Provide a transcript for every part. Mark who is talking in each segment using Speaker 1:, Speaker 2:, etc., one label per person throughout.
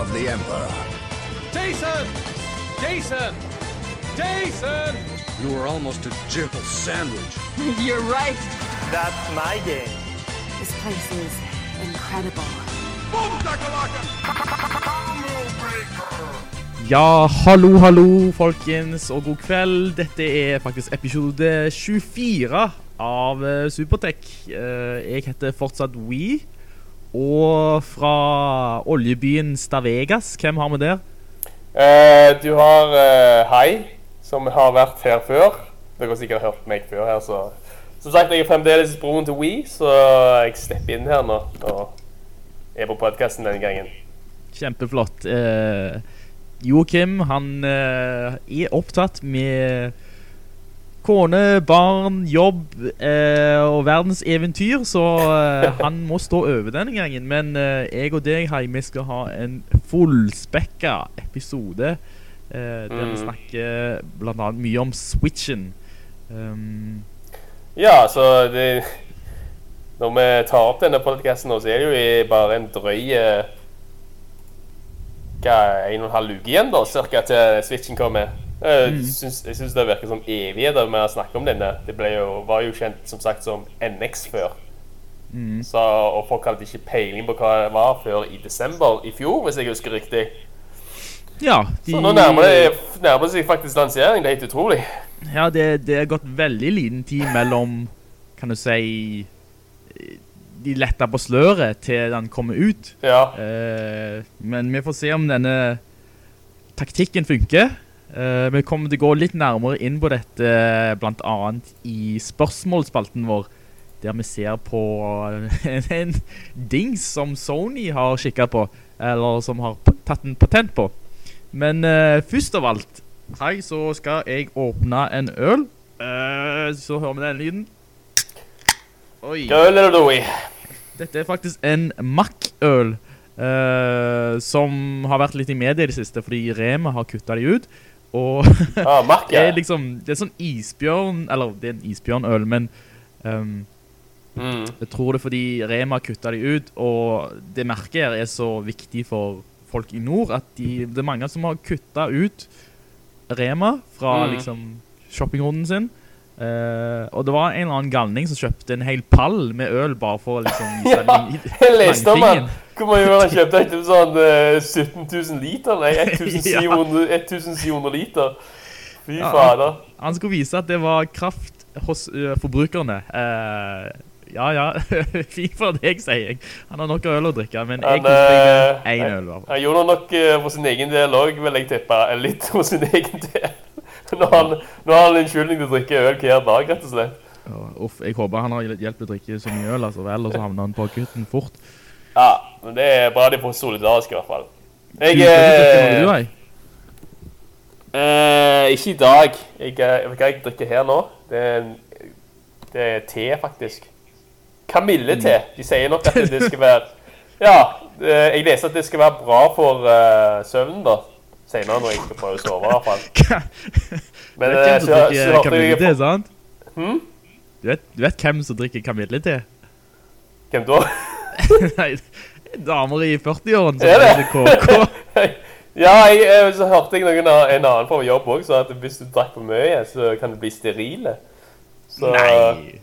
Speaker 1: of the Emperor.
Speaker 2: Jason! Jason! Jason!
Speaker 3: You were almost a gentle sandwich.
Speaker 4: You're right.
Speaker 5: That's my game.
Speaker 4: This place is incredible.
Speaker 6: Ja, hallo, hallo, folkens, og god kveld. Dette er faktisk episode 24 av eh, Supertech. Eh, Jeg heter fortsatt We. Og fra oljebyen Stavegas, hvem har vi der?
Speaker 7: Eh, du har eh, Hai, som har vært her før. Dere har sikkert hørt meg før her, så Som sagt, jeg er fremdeles broren til We, så jeg slipper inn her nå og er på podkasten denne gangen.
Speaker 6: Kjempeflott. Eh, Joakim, han eh, er opptatt med kone, barn, jobb eh, og verdenseventyr, så eh, han må stå over denne gangen. Men eh, jeg og deg, Hei, vi skal ha en fullspekka episode eh, der vi
Speaker 7: Mhm.
Speaker 6: snakker blant annet mye om Switchen. Um,
Speaker 7: Ja, så det Når vi tar opp denne podkasten nå, så er det jo i bare en drøy eh, Hva, en og en halv uke igjen, da, cirka, til Switchen kommer. Jeg syns, det virker som evigheter med å snakke om denne. Det jo, var jo kjent som sagt som NX før. Så, og folk hadde ikke peiling på hva det var før i desember i fjor, hvis jeg husker riktig.
Speaker 6: ja, de,
Speaker 7: Så nå nærmer det, nærmer det seg faktisk lansering. Det er helt utrolig.
Speaker 6: Ja, det, det er gått veldig liten tid mellom, kan du si, de letter på sløret til den kommer ut.
Speaker 7: Ja.
Speaker 6: Eh, men vi får se om denne taktikken funker. Eh, vi kommer til å gå litt nærmere inn på dette, blant annet i spørsmålspalten vår, der vi ser på en, en dings som Sony har kikket på, eller som har tatt en patent på. Men uh, først av alt, hei, så skal jeg åpne en øl. Uh, så hører vi den lyden. Oi.
Speaker 7: Øl eller doi?
Speaker 6: Dette er faktisk en Mack-øl eh, som har vært litt i media i det siste, fordi Rema har kuttet de ut. Og
Speaker 7: Ah,
Speaker 6: det er liksom Det er sånn isbjørn Eller det er en isbjørnøl, men um,
Speaker 7: Mm.
Speaker 6: jeg tror det er fordi Rema kutta de ut, og det merket her er så viktig for folk i nord at de, det er mange som har kutta ut Rema fra
Speaker 7: Mm.
Speaker 6: liksom shoppingrunden sin. Uh, og det var en eller annen galning som kjøpte en hel pall med øl bare for å liksom
Speaker 7: Ja, jeg leste om han. Hvor mye var han kjøpte? Ikke sånn uh, 17 000 liter? Nei, 1700, 1700 liter. Fy
Speaker 6: Ja.
Speaker 7: fader.
Speaker 6: Han skulle vise at det var kraft hos uh, forbrukerne. Uh, ja, ja, Fy for deg, sier jeg. Han har nok øl å drikke, men jeg
Speaker 7: Han,
Speaker 6: koste meg med
Speaker 7: eh,
Speaker 6: én øl. hvert fall.
Speaker 7: Han gjorde nok uh, for sin egen del òg, vil jeg tippe. Eller Litt for sin egen del. Nå har han, nå har han en skyldning til å drikke øl hver dag, rett og slett.
Speaker 6: Uff, jeg håper han har hjulpet å drikke så mye øl, altså, ellers havner han på akutten fort.
Speaker 7: Ja, men det er bra de får solidarisk, i hvert fall. Jeg
Speaker 6: Du,
Speaker 7: eh,
Speaker 6: du, ei?
Speaker 7: eh, Ikke i dag. Jeg, eh, jeg vet hva jeg drikker her nå. Det er, det er te, faktisk. Kamillete. De sier nok at det skal være Ja, eh, jeg leser at det skal være bra for uh, søvnen, da. Senere når jeg skal prøve å sove, i hvert fall. Men
Speaker 6: uh,
Speaker 7: eh, så, så hørte jeg
Speaker 6: kamillete, sant?
Speaker 7: Hmm?
Speaker 6: Du vet, du vet hvem som drikker kamillete?
Speaker 7: Hvem da?
Speaker 6: Nei, damer i 40-årene som
Speaker 7: Er det?
Speaker 6: KK.
Speaker 7: ja, jeg, eh, så hørte jeg noen, en annen på jobb òg sa at hvis du drakk for mye, så kan du bli sterile. Så
Speaker 6: Nei.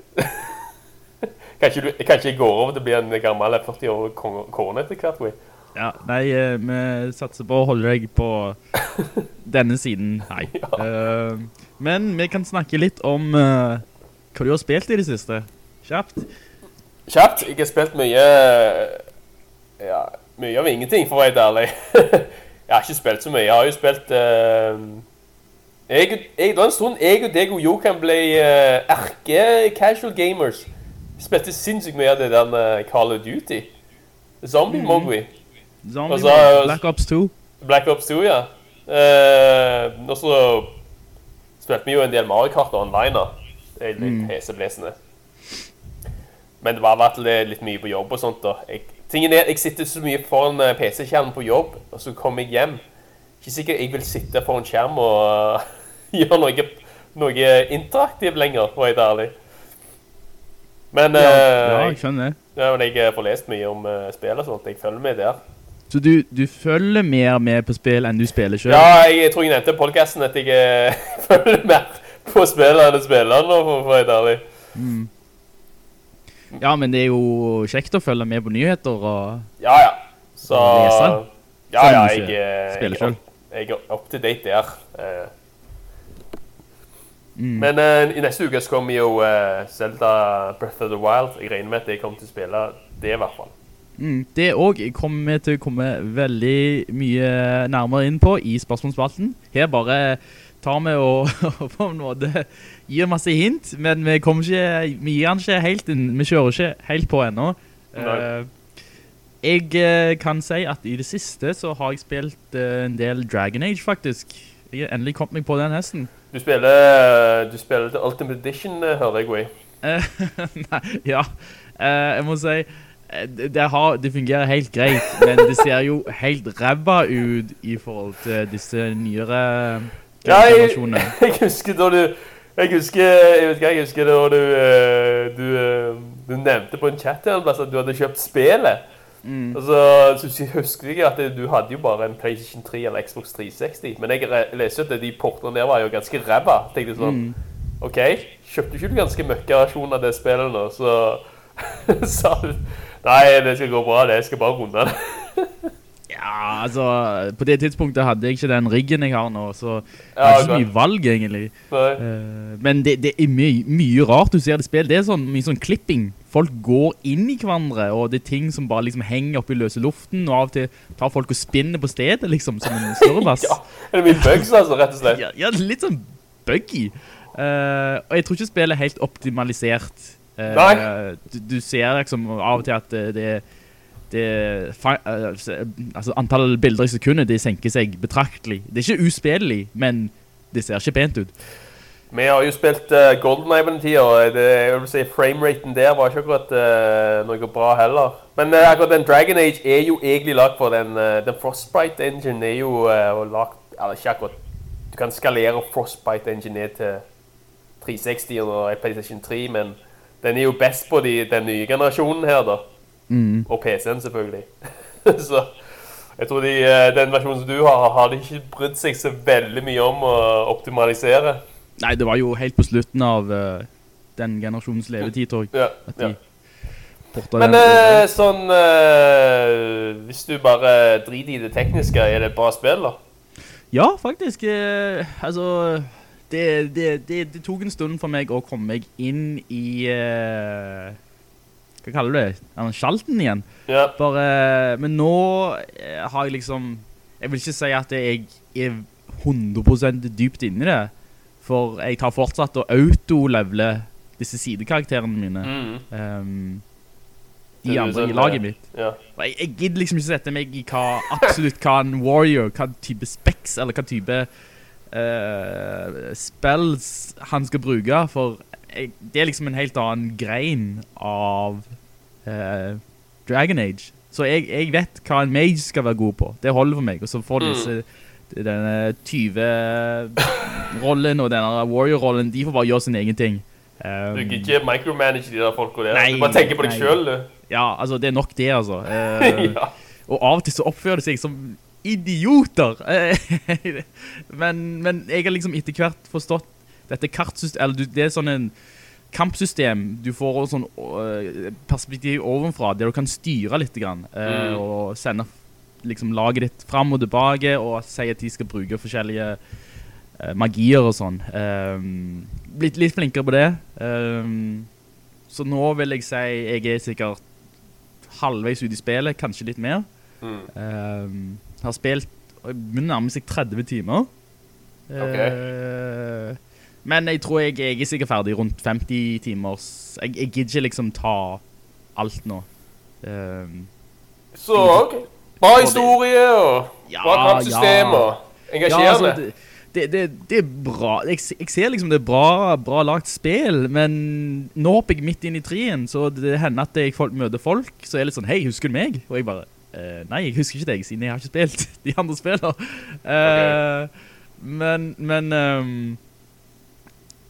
Speaker 7: kanskje, du, kanskje jeg går over til å bli en gammel 40-årig kon- kone etter hvert? vi?
Speaker 6: Ja, nei, eh, vi satser på å holde deg på denne siden, nei. Eh, men vi kan snakke litt om uh, hva du har spilt i det siste. Kjapt.
Speaker 7: Kjapt. Jeg har spilt mye Ja, mye av ingenting, for å være helt ærlig. jeg har ikke spilt så mye. Jeg har jo spilt uh, jeg, jeg, Det en stund jeg og deg og Jokan ble uh, erke-casual gamers. Jeg spilte sinnssykt mye av det der uh, Call of Duty. Zombie Mogwai.
Speaker 6: Zombie
Speaker 7: Og
Speaker 6: Black Ops 2.
Speaker 7: Black Ops 2, ja. Uh, og så spilte vi jo en del Mario Kart online da. Det er litt heseblesende. Men det var i hvert fall litt mye på jobb og sånt da. Jeg, tingen er, jeg sitter så mye foran eh, PC-skjermen på jobb, og så kommer jeg hjem. Ikke sikkert jeg vil sitte foran skjerm og uh, gjøre noe, noe interaktivt lenger, for å være ærlig. Men,
Speaker 6: Ja,
Speaker 7: eh,
Speaker 6: ja, jeg skjønner det.
Speaker 7: ja, men jeg får lest mye om uh, spill og sånt. Jeg følger med der.
Speaker 6: Så du, du følger mer med på spill enn du spiller selv?
Speaker 7: Ja, jeg, jeg tror jeg nevnte i podcasten at jeg eh, følger mer på spill enn spillere nå, for å være ærlig. ærlig.
Speaker 6: Ja, men det er jo kjekt å følge med på nyheter og...
Speaker 7: Ja, ja. Så...
Speaker 6: Lese?
Speaker 7: Ja, ja, jeg, eh, jeg, opp- jeg er up to date der. eh.
Speaker 6: Mm.
Speaker 7: Men uh, i neste uke så kommer jo uh, Zelda Breath of the Wild. Jeg regner med at jeg kommer til å spille det i hvert fall.
Speaker 6: Mm, det òg kommer vi til å komme veldig mye nærmere inn på i spørsmålsspalten. Her bare tar vi og på en måte gir masse hint, men vi, kommer ikke, vi gir den ikke helt inn, vi kjører ikke helt på ennå.
Speaker 7: Nei.
Speaker 6: Eh, jeg eh, kan si at i det siste så har jeg spilt uh, en del Dragon Age, faktisk. Jeg har endelig kommet meg på den hesten.
Speaker 7: Du spiller, du spiller The Ultimate Edition, hører jeg.
Speaker 6: Eh, Nei, ja. Jeg må si det, har, det fungerer helt greit, men det ser jo helt ræva ut i forhold til disse nyere
Speaker 7: Ja, jeg,
Speaker 6: generasjonene.
Speaker 7: jeg husker da du jeg husker, jeg ikke, jeg husker da du, eh, du, eh, du nevnte på en chat her at du hadde kjøpt spillet.
Speaker 6: Mm.
Speaker 7: Og så, så husker jeg at du hadde jo bare en PlayStation 3 eller Xbox 360. Men jeg leste at de portene der var jo ganske ræva. Tenkte sånn,
Speaker 6: Mm.
Speaker 7: ok, kjøpte ikke du ganske møkka versjon av det spillet nå, så sa du, nei, det skal gå bra, det, jeg skal bare runde det.
Speaker 6: Ja, altså, på det tidspunktet hadde jeg ikke den riggen jeg har nå, så jeg er ikke så mye valg egentlig. Eh, men det, det er mye, mye rart du ser det spill. Det er sånn, mye sånn klipping. Folk går inn i hverandre, og det er ting som bare liksom henger opp i løse luften, og av og til tar folk og spinner på stedet, liksom, som en større bass.
Speaker 7: Ja, er det mye bugs altså, rett og slett?
Speaker 6: Ja, ja, litt sånn buggy. Uh, og jeg tror ikke spillet er helt optimalisert. Uh,
Speaker 7: Nei.
Speaker 6: Du, du ser liksom av og til at det, det, det eh, altså antall bilder i sekundet, det senker seg betraktelig. Det er ikke uspillelig, men det ser ikke pent ut.
Speaker 7: Vi har jo spilt uh, GoldenEye på den tida, jeg vil si frameraten der var ikke akkurat uh, noe bra heller. Men uh, akkurat den Dragon Age er jo egentlig lagt for den, uh, den Frostbite Engine er jo uh, lagt, eller ikke akkurat, du kan skalere Frostbite Engine ned til 360 og PlayStation 3, men den er jo best på de, den nye generasjonen her da,
Speaker 6: Mm.
Speaker 7: og PC-en selvfølgelig. så jeg tror de, eh, den versjonen som du har, har de ikke brydd seg så veldig mye om å optimalisere.
Speaker 6: Nei, det var jo helt på slutten av uh, den generasjonens levetid, tror jeg.
Speaker 7: Ja,
Speaker 6: At de
Speaker 7: ja. Men eh, sånn eh, Hvis du bare driter i det tekniske, er det et bra spill, da?
Speaker 6: Ja, faktisk. altså, det, det, det, det tok en stund for meg å komme meg inn i Hva kaller du det? Ja, men Sjalten igjen.
Speaker 7: Ja.
Speaker 6: Bare, men nå eh, har jeg liksom Jeg vil ikke si at jeg er 100% dypt inne i det. For jeg tar fortsatt å auto-levele disse sidekarakterene mine.
Speaker 7: Mm. Um,
Speaker 6: I
Speaker 7: er
Speaker 6: andre
Speaker 7: sånn,
Speaker 6: i laget mitt.
Speaker 7: ja.
Speaker 6: Jeg, jeg gidder liksom ikke sette meg i hva absolutt hva en warrior, hva type specs, eller hva type eh, spells han skal bruke, for det er liksom en helt annen grein av uh, Dragon Age. Så jeg, jeg vet hva en mage skal være god på. Det holder for meg. Og så får
Speaker 7: Mm.
Speaker 6: disse denne 20-rollen og denne warrior-rollen, de får bare gjøre sin egen ting. Um,
Speaker 7: Du kan ikke micromanage de der folka der.
Speaker 6: Nei,
Speaker 7: du bare tenker på deg
Speaker 6: nei.
Speaker 7: selv, du.
Speaker 6: Ja, altså det er nok det, altså. Uh,
Speaker 7: ja.
Speaker 6: og av og til så oppfører det seg som idioter. Men, men jeg har liksom etter hvert forstått dette kartsystem, eller det er sånn en kampsystem, du får sånn øh, perspektiv ovenfra, der du kan styre litt grann, eh,
Speaker 7: Mm.
Speaker 6: og sende liksom laget ditt frem og tilbake, og si at de skal bruke forskjellige eh, magier og sånn. Um, blitt litt flinkere på det. Um, så nå vil jeg si jeg er sikkert halvveis ut i spillet, kanskje litt mer.
Speaker 7: Mm.
Speaker 6: Um, har spilt og jeg begynner å nærme seg 30 timer. Eh, men jeg tror jeg, jeg er sikkert ferdig rundt 50 timer. Jeg, jeg gidder ikke liksom ta alt nå. Uh,
Speaker 7: Så OK. Bra historie og
Speaker 6: Ja,
Speaker 7: bra kampsystem
Speaker 6: ja.
Speaker 7: og
Speaker 6: Ja,
Speaker 7: engasjerende.
Speaker 6: altså, det, det, det, det er bra. Jeg, jeg ser liksom det er bra, bra lagt spill, men nå hopper jeg midt inn i trien, så det hender at jeg folk, møter folk, så er det litt sånn, hei, husker du meg? Og jeg bare, eh, nei, jeg husker ikke det, siden jeg har ikke spilt de andre spillene. Uh, okay. Men, men, um,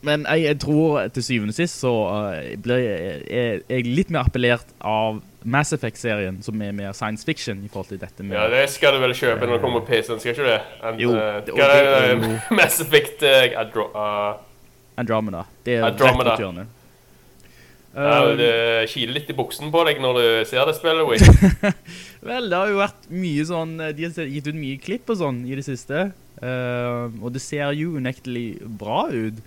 Speaker 6: men jeg, jeg tror til syvende og sist så uh, blir jeg, jeg, jeg litt mer appellert av Mass Effect-serien, som er mer science fiction i forhold til dette med...
Speaker 7: Ja, det skal du vel kjøpe når det kommer på PC-en, skal ikke du det? And,
Speaker 6: Jo,
Speaker 7: eh,
Speaker 6: det- jo-
Speaker 7: Mass Effect uh, Adro... Uh,
Speaker 6: Andromeda. Det er
Speaker 7: Andromeda.
Speaker 6: rett på hjørnet.
Speaker 7: Ja,
Speaker 6: Um,
Speaker 7: det kiler litt i buksen på deg når du ser det spillet, Wick.
Speaker 6: Vel, det har jo vært mye sånn eh, De har gitt ut mye klipp og sånn i det siste. eh, og det ser jo unektelig bra ut.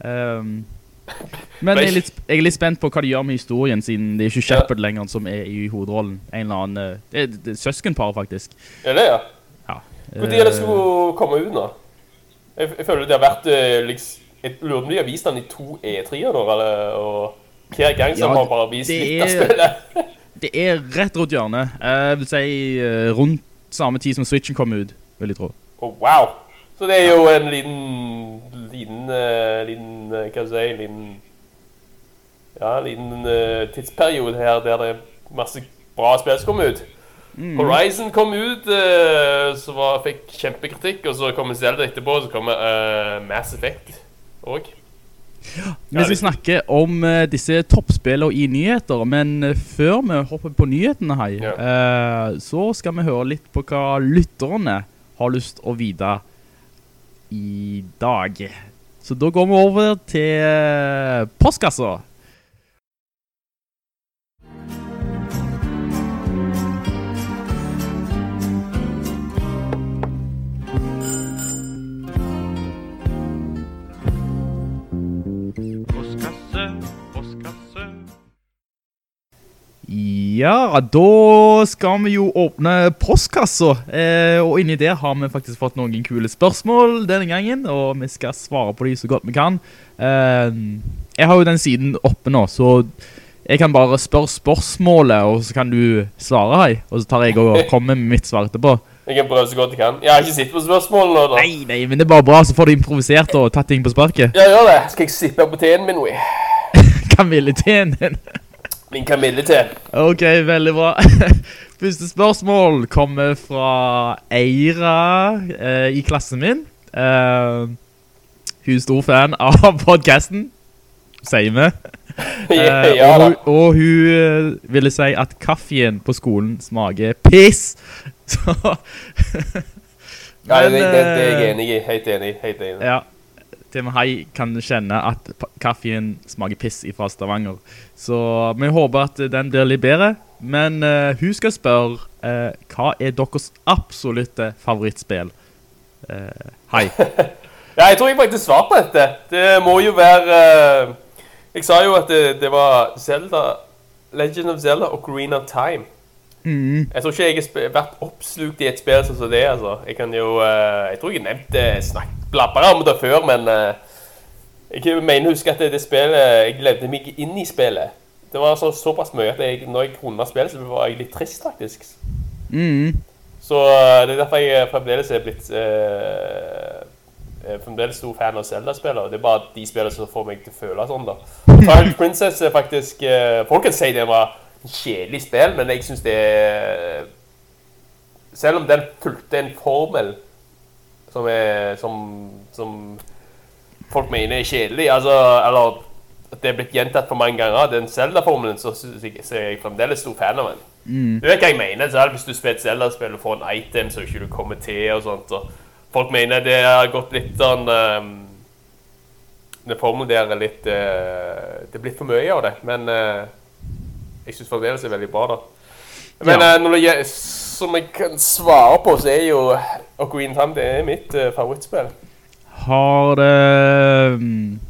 Speaker 6: Um, men jeg er, litt, jeg er litt spent på hva de gjør med historien, siden det er ikke
Speaker 7: Ja.
Speaker 6: Shepard lenger som er i hovedrollen. En eller annen eh, Det er, det er søskenpar, faktisk.
Speaker 7: Er det, ja?
Speaker 6: Ja.
Speaker 7: Når er det skulle komme ut nå? Jeg, jeg føler det har vært eh, liksom Jeg lurer om de har vist den i to E3-er nå, eller og hver gang så
Speaker 6: Ja,
Speaker 7: har bare vist
Speaker 6: det
Speaker 7: litt av spillet.
Speaker 6: Det er rett rundt hjørnet. Jeg vil si eh, rundt samme tid som Switchen kom ut, vil jeg tro.
Speaker 7: Oh, wow! Så det er jo en liten liten, eh, liten eh, Hva skal jeg si Liten Ja, en liten tidsperiode her der det er masse bra spill som kommer ut. Horizon kom ut, så var, fikk kjempekritikk, og så kom Zelda etterpå, og så kom uh, Mass Effect òg.
Speaker 6: Vi skal snakke om uh, disse toppspillene i nyheter, men eh, før vi hopper på nyhetene, hei,
Speaker 7: Ja.
Speaker 6: uh, så skal vi høre litt på hva lytterne har lyst å vite i dag. Så da går vi over til eh, postkassa. Ja, da skal vi jo åpne postkassa. Eh, og inni der har vi faktisk fått noen kule spørsmål denne gangen, og vi skal svare på de så godt vi kan. Eh, jeg har jo den siden oppe nå, så jeg kan bare spørre spørsmålet, og så kan du svare, hei. Og så tar jeg og kommer med mitt svar etterpå.
Speaker 7: Jeg kan prøve så godt jeg kan. Jeg har ikke sittet på spørsmålene nå. da.
Speaker 6: Nei, nei, men det er bare bra, så får du improvisert og tatt ting på sparket.
Speaker 7: Ja, gjør det. Skal jeg sippe på teen min, Wii?
Speaker 6: teen din.
Speaker 7: Min Camille til.
Speaker 6: Ok, veldig bra. Første spørsmål kommer fra Eira eh, i klassen min. Eh, hun er stor fan av podcasten, sier vi. Eh,
Speaker 7: ja
Speaker 6: og, og hun eh, ville si at kaffen på skolen smaker piss. Så
Speaker 7: Ja, det, det, det er jeg
Speaker 6: eh,
Speaker 7: enig i. Helt enig. Helt enig.
Speaker 6: Ja, Tim Hei kan kjenne at kaffen smaker piss fra Stavanger. Så vi håper at den blir litt bedre. Men uh, hun skal spørre uh, hva er deres absolutte favorittspill? Uh, hei.
Speaker 7: Ja, jeg tror jeg faktisk svarte på dette. Det må jo være eh, Jeg sa jo at det, det var Zelda, Legend of Zelda og Green of Time.
Speaker 6: Mm.
Speaker 7: Jeg tror ikke jeg har vært oppslukt i et spill som det. altså. Jeg kan jo eh, Jeg tror jeg har nevnt det snakk blabbere om det før, men eh, jeg mener å huske at det, det spillet Jeg levde meg inn i spillet. Det var så, såpass mye at jeg, når jeg runda spillet, så var jeg litt trist, faktisk.
Speaker 6: Mm.
Speaker 7: Så eh, det er derfor jeg fremdeles er blitt eh, er fremdeles stor fan av Zelda-spillere. Det er bare de spillene som får meg til å føle sånn, da. Twilight Princess er faktisk eh, Folk kan si det var en kjedelig spill, men jeg syns det Selv om den fulgte en formel som er Som, som folk mener er kjedelig, altså Eller at det er blitt gjentatt for mange ganger, den Zelda-formelen, så, så, så er jeg fremdeles stor fan av den. Du vet hva jeg mener, selv hvis du spiller Zelda-spill og får en item så ikke du kommer til og sånt. Og folk mener det har gått litt sånn um, Det formelen der er litt uh, Det er blitt for mye av det, men uh, jeg syns fremdeles det er veldig bra, da. Men
Speaker 6: Ja.
Speaker 7: uh, når det Som jeg kan svare på, så er jo Ocarina Green Time det er mitt uh, favorittspill.
Speaker 6: Har det
Speaker 7: um,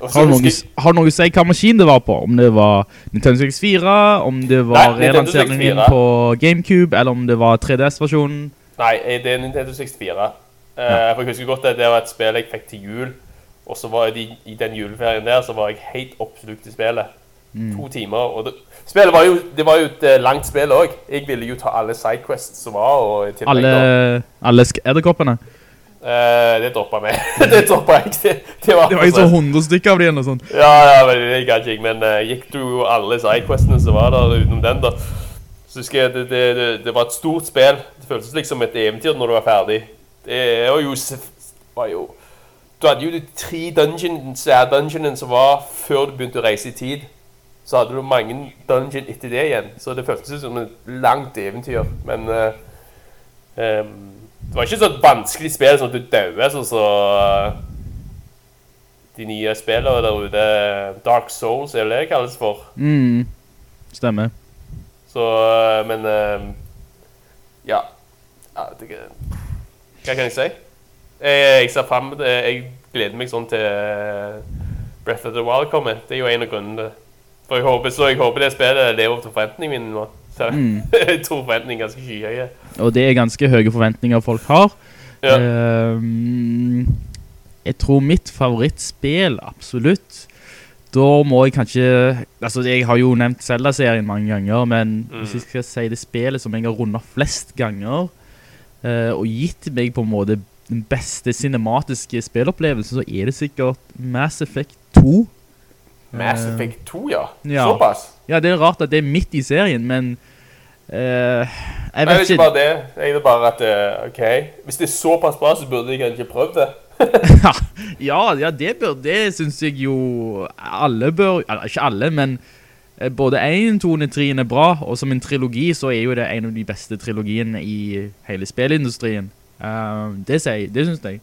Speaker 6: har, du noe,
Speaker 7: husker
Speaker 6: har noe å si hva maskin det var på? Om det var Nintendo 64, om det var relanseringen på GameCube, eller om det var 3DS-versjonen?
Speaker 7: Nei, eh, det er Nintendo 64. Eh, For jeg husker godt at det var et spill jeg fikk til jul. Og så var jeg i, i den juleferien der så var jeg helt oppslukt i spillet. To timer. Og det, spillet var jo, det var jo et eh, langt spill òg. Jeg ville jo ta alle sidequests som var. og
Speaker 6: Alle, alle edderkoppene.
Speaker 7: Uh, det droppa vi. det droppa jeg. Det, det var,
Speaker 6: Det var ikke så 100 stykker av de eller noe sånt.
Speaker 7: Ja, ja, men det gadd ikke jeg. Men uh, gikk du jo alle sidequestene som var der utenom den, da. Så husker jeg det, det, det, var et stort spill. Det føltes liksom et eventyr når du var ferdig. Det var jo, var jo Du hadde jo de tre dungeons, dungeonene som var før du begynte å reise i tid. Så hadde du mange dungeon etter det igjen. Så det føltes som et langt eventyr. Men uh, um, det var ikke så vanskelig spill som at du dauer, sånn som uh, de nye spillene der ute. Dark Souls er det det kalles for.
Speaker 6: Mm. Stemmer.
Speaker 7: Så, eh, men eh, Ja. ja det, hva kan jeg si? Jeg, jeg ser frem til Jeg gleder meg sånn til eh, Breath of the Wild kommer. Det er jo en av grunnene. For jeg håper, så jeg håper det spillet lever opp til forventningene mine nå. Så jeg tror forventningene er ganske skyhøye.
Speaker 6: Og det er ganske høye forventninger folk har.
Speaker 7: Ja.
Speaker 6: Uh, jeg tror mitt favorittspill, absolutt. Da må jeg kanskje Altså, jeg har jo nevnt Zelda-serien mange ganger, men hvis jeg skal si det spillet som jeg har rundet flest ganger, uh, og gitt meg på en måte den beste cinematiske spillopplevelsen, så er det sikkert Mass Effect 2.
Speaker 7: Mass Effect 2, ja.
Speaker 6: ja.
Speaker 7: Såpass.
Speaker 6: Ja, det er rart at det er midt i serien, men uh, Jeg
Speaker 7: Nei, det
Speaker 6: vet
Speaker 7: ikke
Speaker 6: ikke
Speaker 7: bare det. Det er bare at uh, OK. Hvis det er såpass bra, så burde jeg kanskje prøvd det.
Speaker 6: ja, ja, det bør, det synes jeg jo alle bør, ikke alle, men eh, både 1, 2 og 3 er bra, og som en trilogi så er jo det en av de beste trilogiene i hele spillindustrien. Uh, det sier det synes jeg.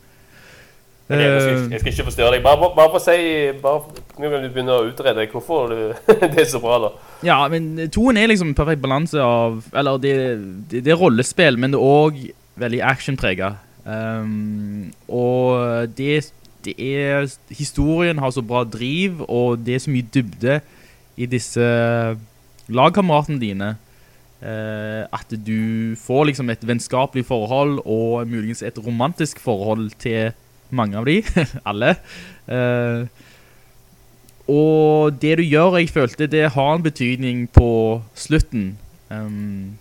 Speaker 7: Ok, jeg, skal,
Speaker 6: Eh,
Speaker 7: jeg skal ikke forstyrre deg. Bare, bare, bare si bare, Nå kan du begynne å utrede hvorfor du, det er så bra, da.
Speaker 6: Ja, men toen er liksom perfekt balanse av Eller det, det, det er rollespill, men det er også veldig actionpreget. Um, og det, det er Historien har så bra driv, og det er så mye dybde i disse lagkameratene dine. Uh, at du får liksom et vennskapelig forhold, og muligens et romantisk forhold til mange av de. Alle. Eh, og det du gjør, jeg følte, det har en betydning på slutten. Um,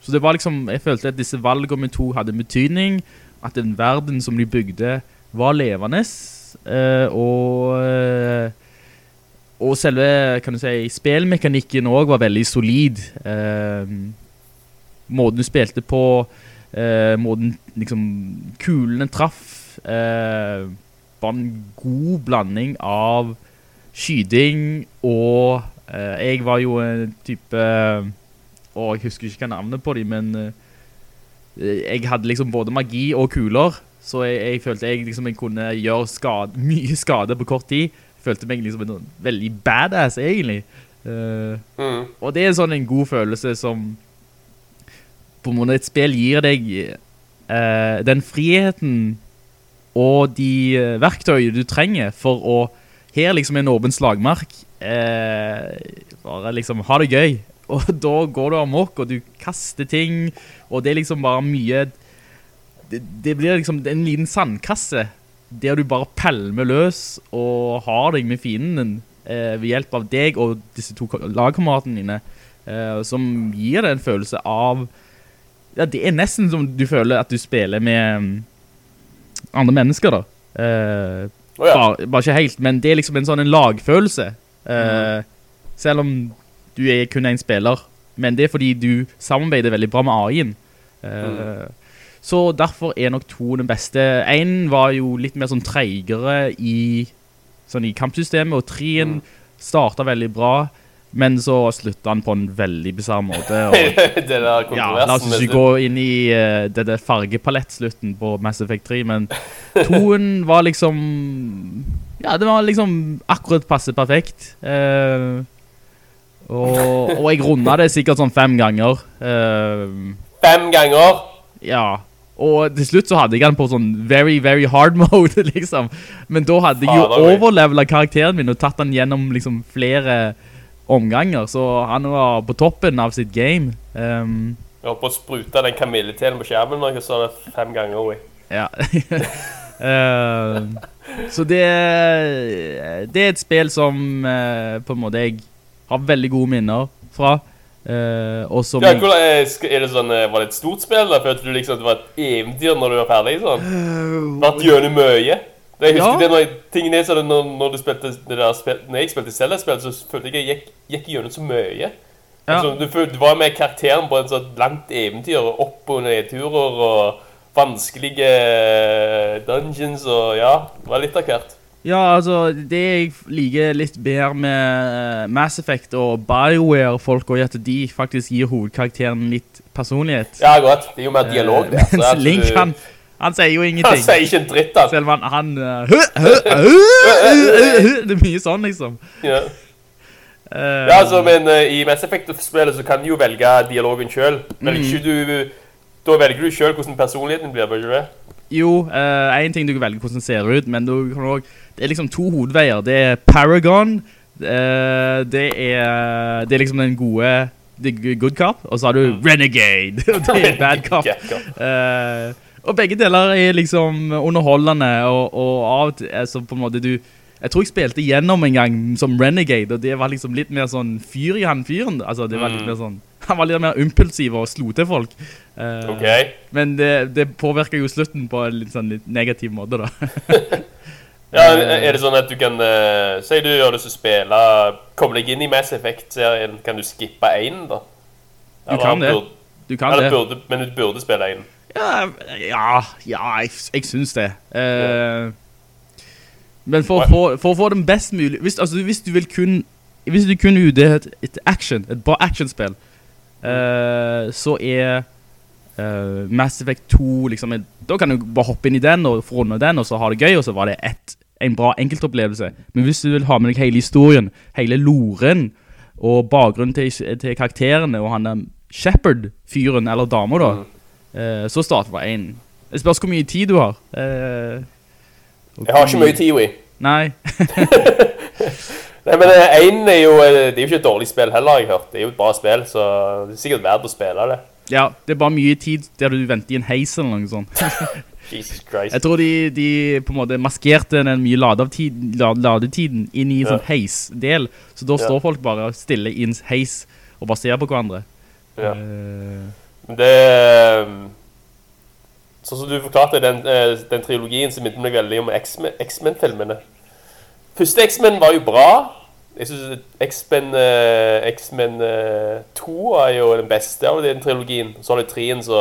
Speaker 6: så det var liksom, jeg følte at disse valgene vi to hadde betydning, at den verden som de bygde var levende, eh, og, og selve, kan du si, spilmekanikken også var veldig solid. Um, måten du spilte på, eh, måten liksom kulene traff, eh, var en god blanding av skyting og eh, jeg var jo en type og jeg husker ikke hva navnet på dem, men eh, jeg hadde liksom både magi og kuler, så jeg, jeg følte jeg liksom jeg kunne gjøre skade, mye skade på kort tid. Jeg følte meg liksom en veldig badass, egentlig. Eh,
Speaker 7: Mm.
Speaker 6: og det er sånn en god følelse som på en måte et spill gir deg eh, den friheten og de verktøyene du trenger for å her liksom en åpen slagmark eh, bare liksom ha det gøy. Og da går du amok og du kaster ting og det er liksom bare mye det, det blir liksom en liten sandkasse der du bare pelmer løs og har deg med fienden eh, ved hjelp av deg og disse to lagkammeratene dine eh, som gir deg en følelse av ja, det er nesten som du føler at du spiller med andre mennesker da eh,
Speaker 7: oh, ja.
Speaker 6: bare, bare ikke helt, men det er liksom en sånn en lagfølelse. Eh, Selv om du er kun en spiller. Men det er fordi du samarbeider veldig bra med AI-en. Eh, Så derfor er nok to den beste. En var jo litt mer sånn treigere i, sånn i kampsystemet, og treen startet veldig bra. Men så sluttet han på en veldig bizarr måte. Og,
Speaker 7: det der
Speaker 6: ja, la oss ikke gå inn i uh, det der fargepalettslutten på Mass Effect 3, men toen var liksom Ja, det var liksom akkurat passe perfekt. Uh, og, og jeg rundet det sikkert sånn fem ganger. Uh,
Speaker 7: Fem ganger!
Speaker 6: ja. Og til slutt så hadde jeg han på sånn very, very hard mode, liksom. Men da hadde jeg jo overlevelet karakteren min og tatt han gjennom liksom flere omganger. Så han var på toppen av sitt game. Um,
Speaker 7: Jeg holdt på å sprute den kamilletelen på skjermen når jeg sa det fem ganger. Oi.
Speaker 6: Ja. Eh, så det, det er et spill som uh, på en måte jeg har veldig gode minner fra. Uh, og som
Speaker 7: Ja, hvordan, er, er det sånn, eh, var det et stort spill da? Følte du liksom at det var et eventyr når du var ferdig sånn? Vært gjennom mye? Det, jeg husker
Speaker 6: Ja.
Speaker 7: det når jeg, tingen er sånn, når, når du spilte det der spill, når jeg spilte Zelda-spill, så følte jeg jeg gikk, gikk gjennom så mye.
Speaker 6: Ja.
Speaker 7: Altså, du, du var med karakteren på en sånn langt eventyr, og opp- og nedturer, og vanskelige eh, dungeons, og ja, det var litt av hvert.
Speaker 6: Ja, altså, det jeg liker litt bedre med Mass Effect og BioWare-folk, og at de faktisk gir hovedkarakteren litt personlighet.
Speaker 7: Ja, godt. Det er jo mer dialog der.
Speaker 6: Mens
Speaker 7: at
Speaker 6: Link,
Speaker 7: du-
Speaker 6: han, han sier jo ingenting.
Speaker 7: Han sier ikke en dritt, han.
Speaker 6: Selv om han, Det er mye sånn, liksom.
Speaker 7: Ja.
Speaker 6: Eh,
Speaker 7: Ja, altså, men eh, i Mass Effect-spillet så kan du jo velge dialogen selv. Velger
Speaker 6: Mhm.
Speaker 7: du... Da velger du selv hvordan personligheten blir, bør du det?
Speaker 6: Jo, eh, en ting du kan velge hvordan det ser ut, men du kan også, det er liksom to hovedveier. Det er Paragon, det, er, det er liksom den gode good cop, og så har du Renegade, og det er bad cop. Og begge deler er liksom underholdende, og, og av altså på en måte du, jeg tror jeg spilte gjennom en gang som Renegade, og det var liksom litt mer sånn fyr i han fyren, altså det var litt mer sånn, han var litt mer impulsiv og slo til folk. Uh,
Speaker 7: Ok.
Speaker 6: Men det, det påvirker jo slutten på en litt sånn litt negativ måte da.
Speaker 7: Ja, er det sånn at du kan... Uh, si du har lyst til å spille... Komme deg inn i Mass Effect-serien, kan du skippe en da?
Speaker 6: Du kan det.
Speaker 7: Burde,
Speaker 6: Du kan
Speaker 7: eller
Speaker 6: det.
Speaker 7: Burde, men du burde spille en.
Speaker 6: Ja, ja, ja jeg, jeg synes det. Eh, men for, få- for å få den best mulig, hvis, altså, hvis du vil kun, hvis du kun er ute et, et action, et bra actionspill, eh, så er eh, Mass Effect 2 liksom, da kan du bare hoppe inn i den og runde den, og så ha det gøy, og så var det et, en bra enkeltopplevelse. Men hvis du vil ha med deg hele historien, hele loren, og bakgrunnen til, til karakterene, og han der Shepard-fyren, eller damer da, eh, så starter det en. Det spørs hvor mye tid du har. Uh,
Speaker 7: Jeg har ikke mye tid, vi.
Speaker 6: Nei.
Speaker 7: Nei, men eh, en er jo... Det er jo ikke et dårlig spill heller, har jeg hørt. Det er jo et bra spill, så det er sikkert verdt å spille det.
Speaker 6: Ja, det er bare mye tid der du venter i en heis eller noe sånt.
Speaker 7: Jesus Christ.
Speaker 6: Jeg tror de, de på en måte maskerte den mye ladeavtid, ladetiden inn i en
Speaker 7: Ja.
Speaker 6: sånn heis-del. Så da
Speaker 7: Ja.
Speaker 6: står folk bare stille i en heis og bare ser på hverandre.
Speaker 7: Ja.
Speaker 6: Eh,
Speaker 7: Men det ehm, Sånn som du forklarte den, eh, den trilogien som minnet meg veldig om X-Men- X-Men-filmene. Første X-Men var jo bra. Jeg synes X-Men eh, X-Men eh, 2 er jo den beste av den trilogien. Så har du 3-en så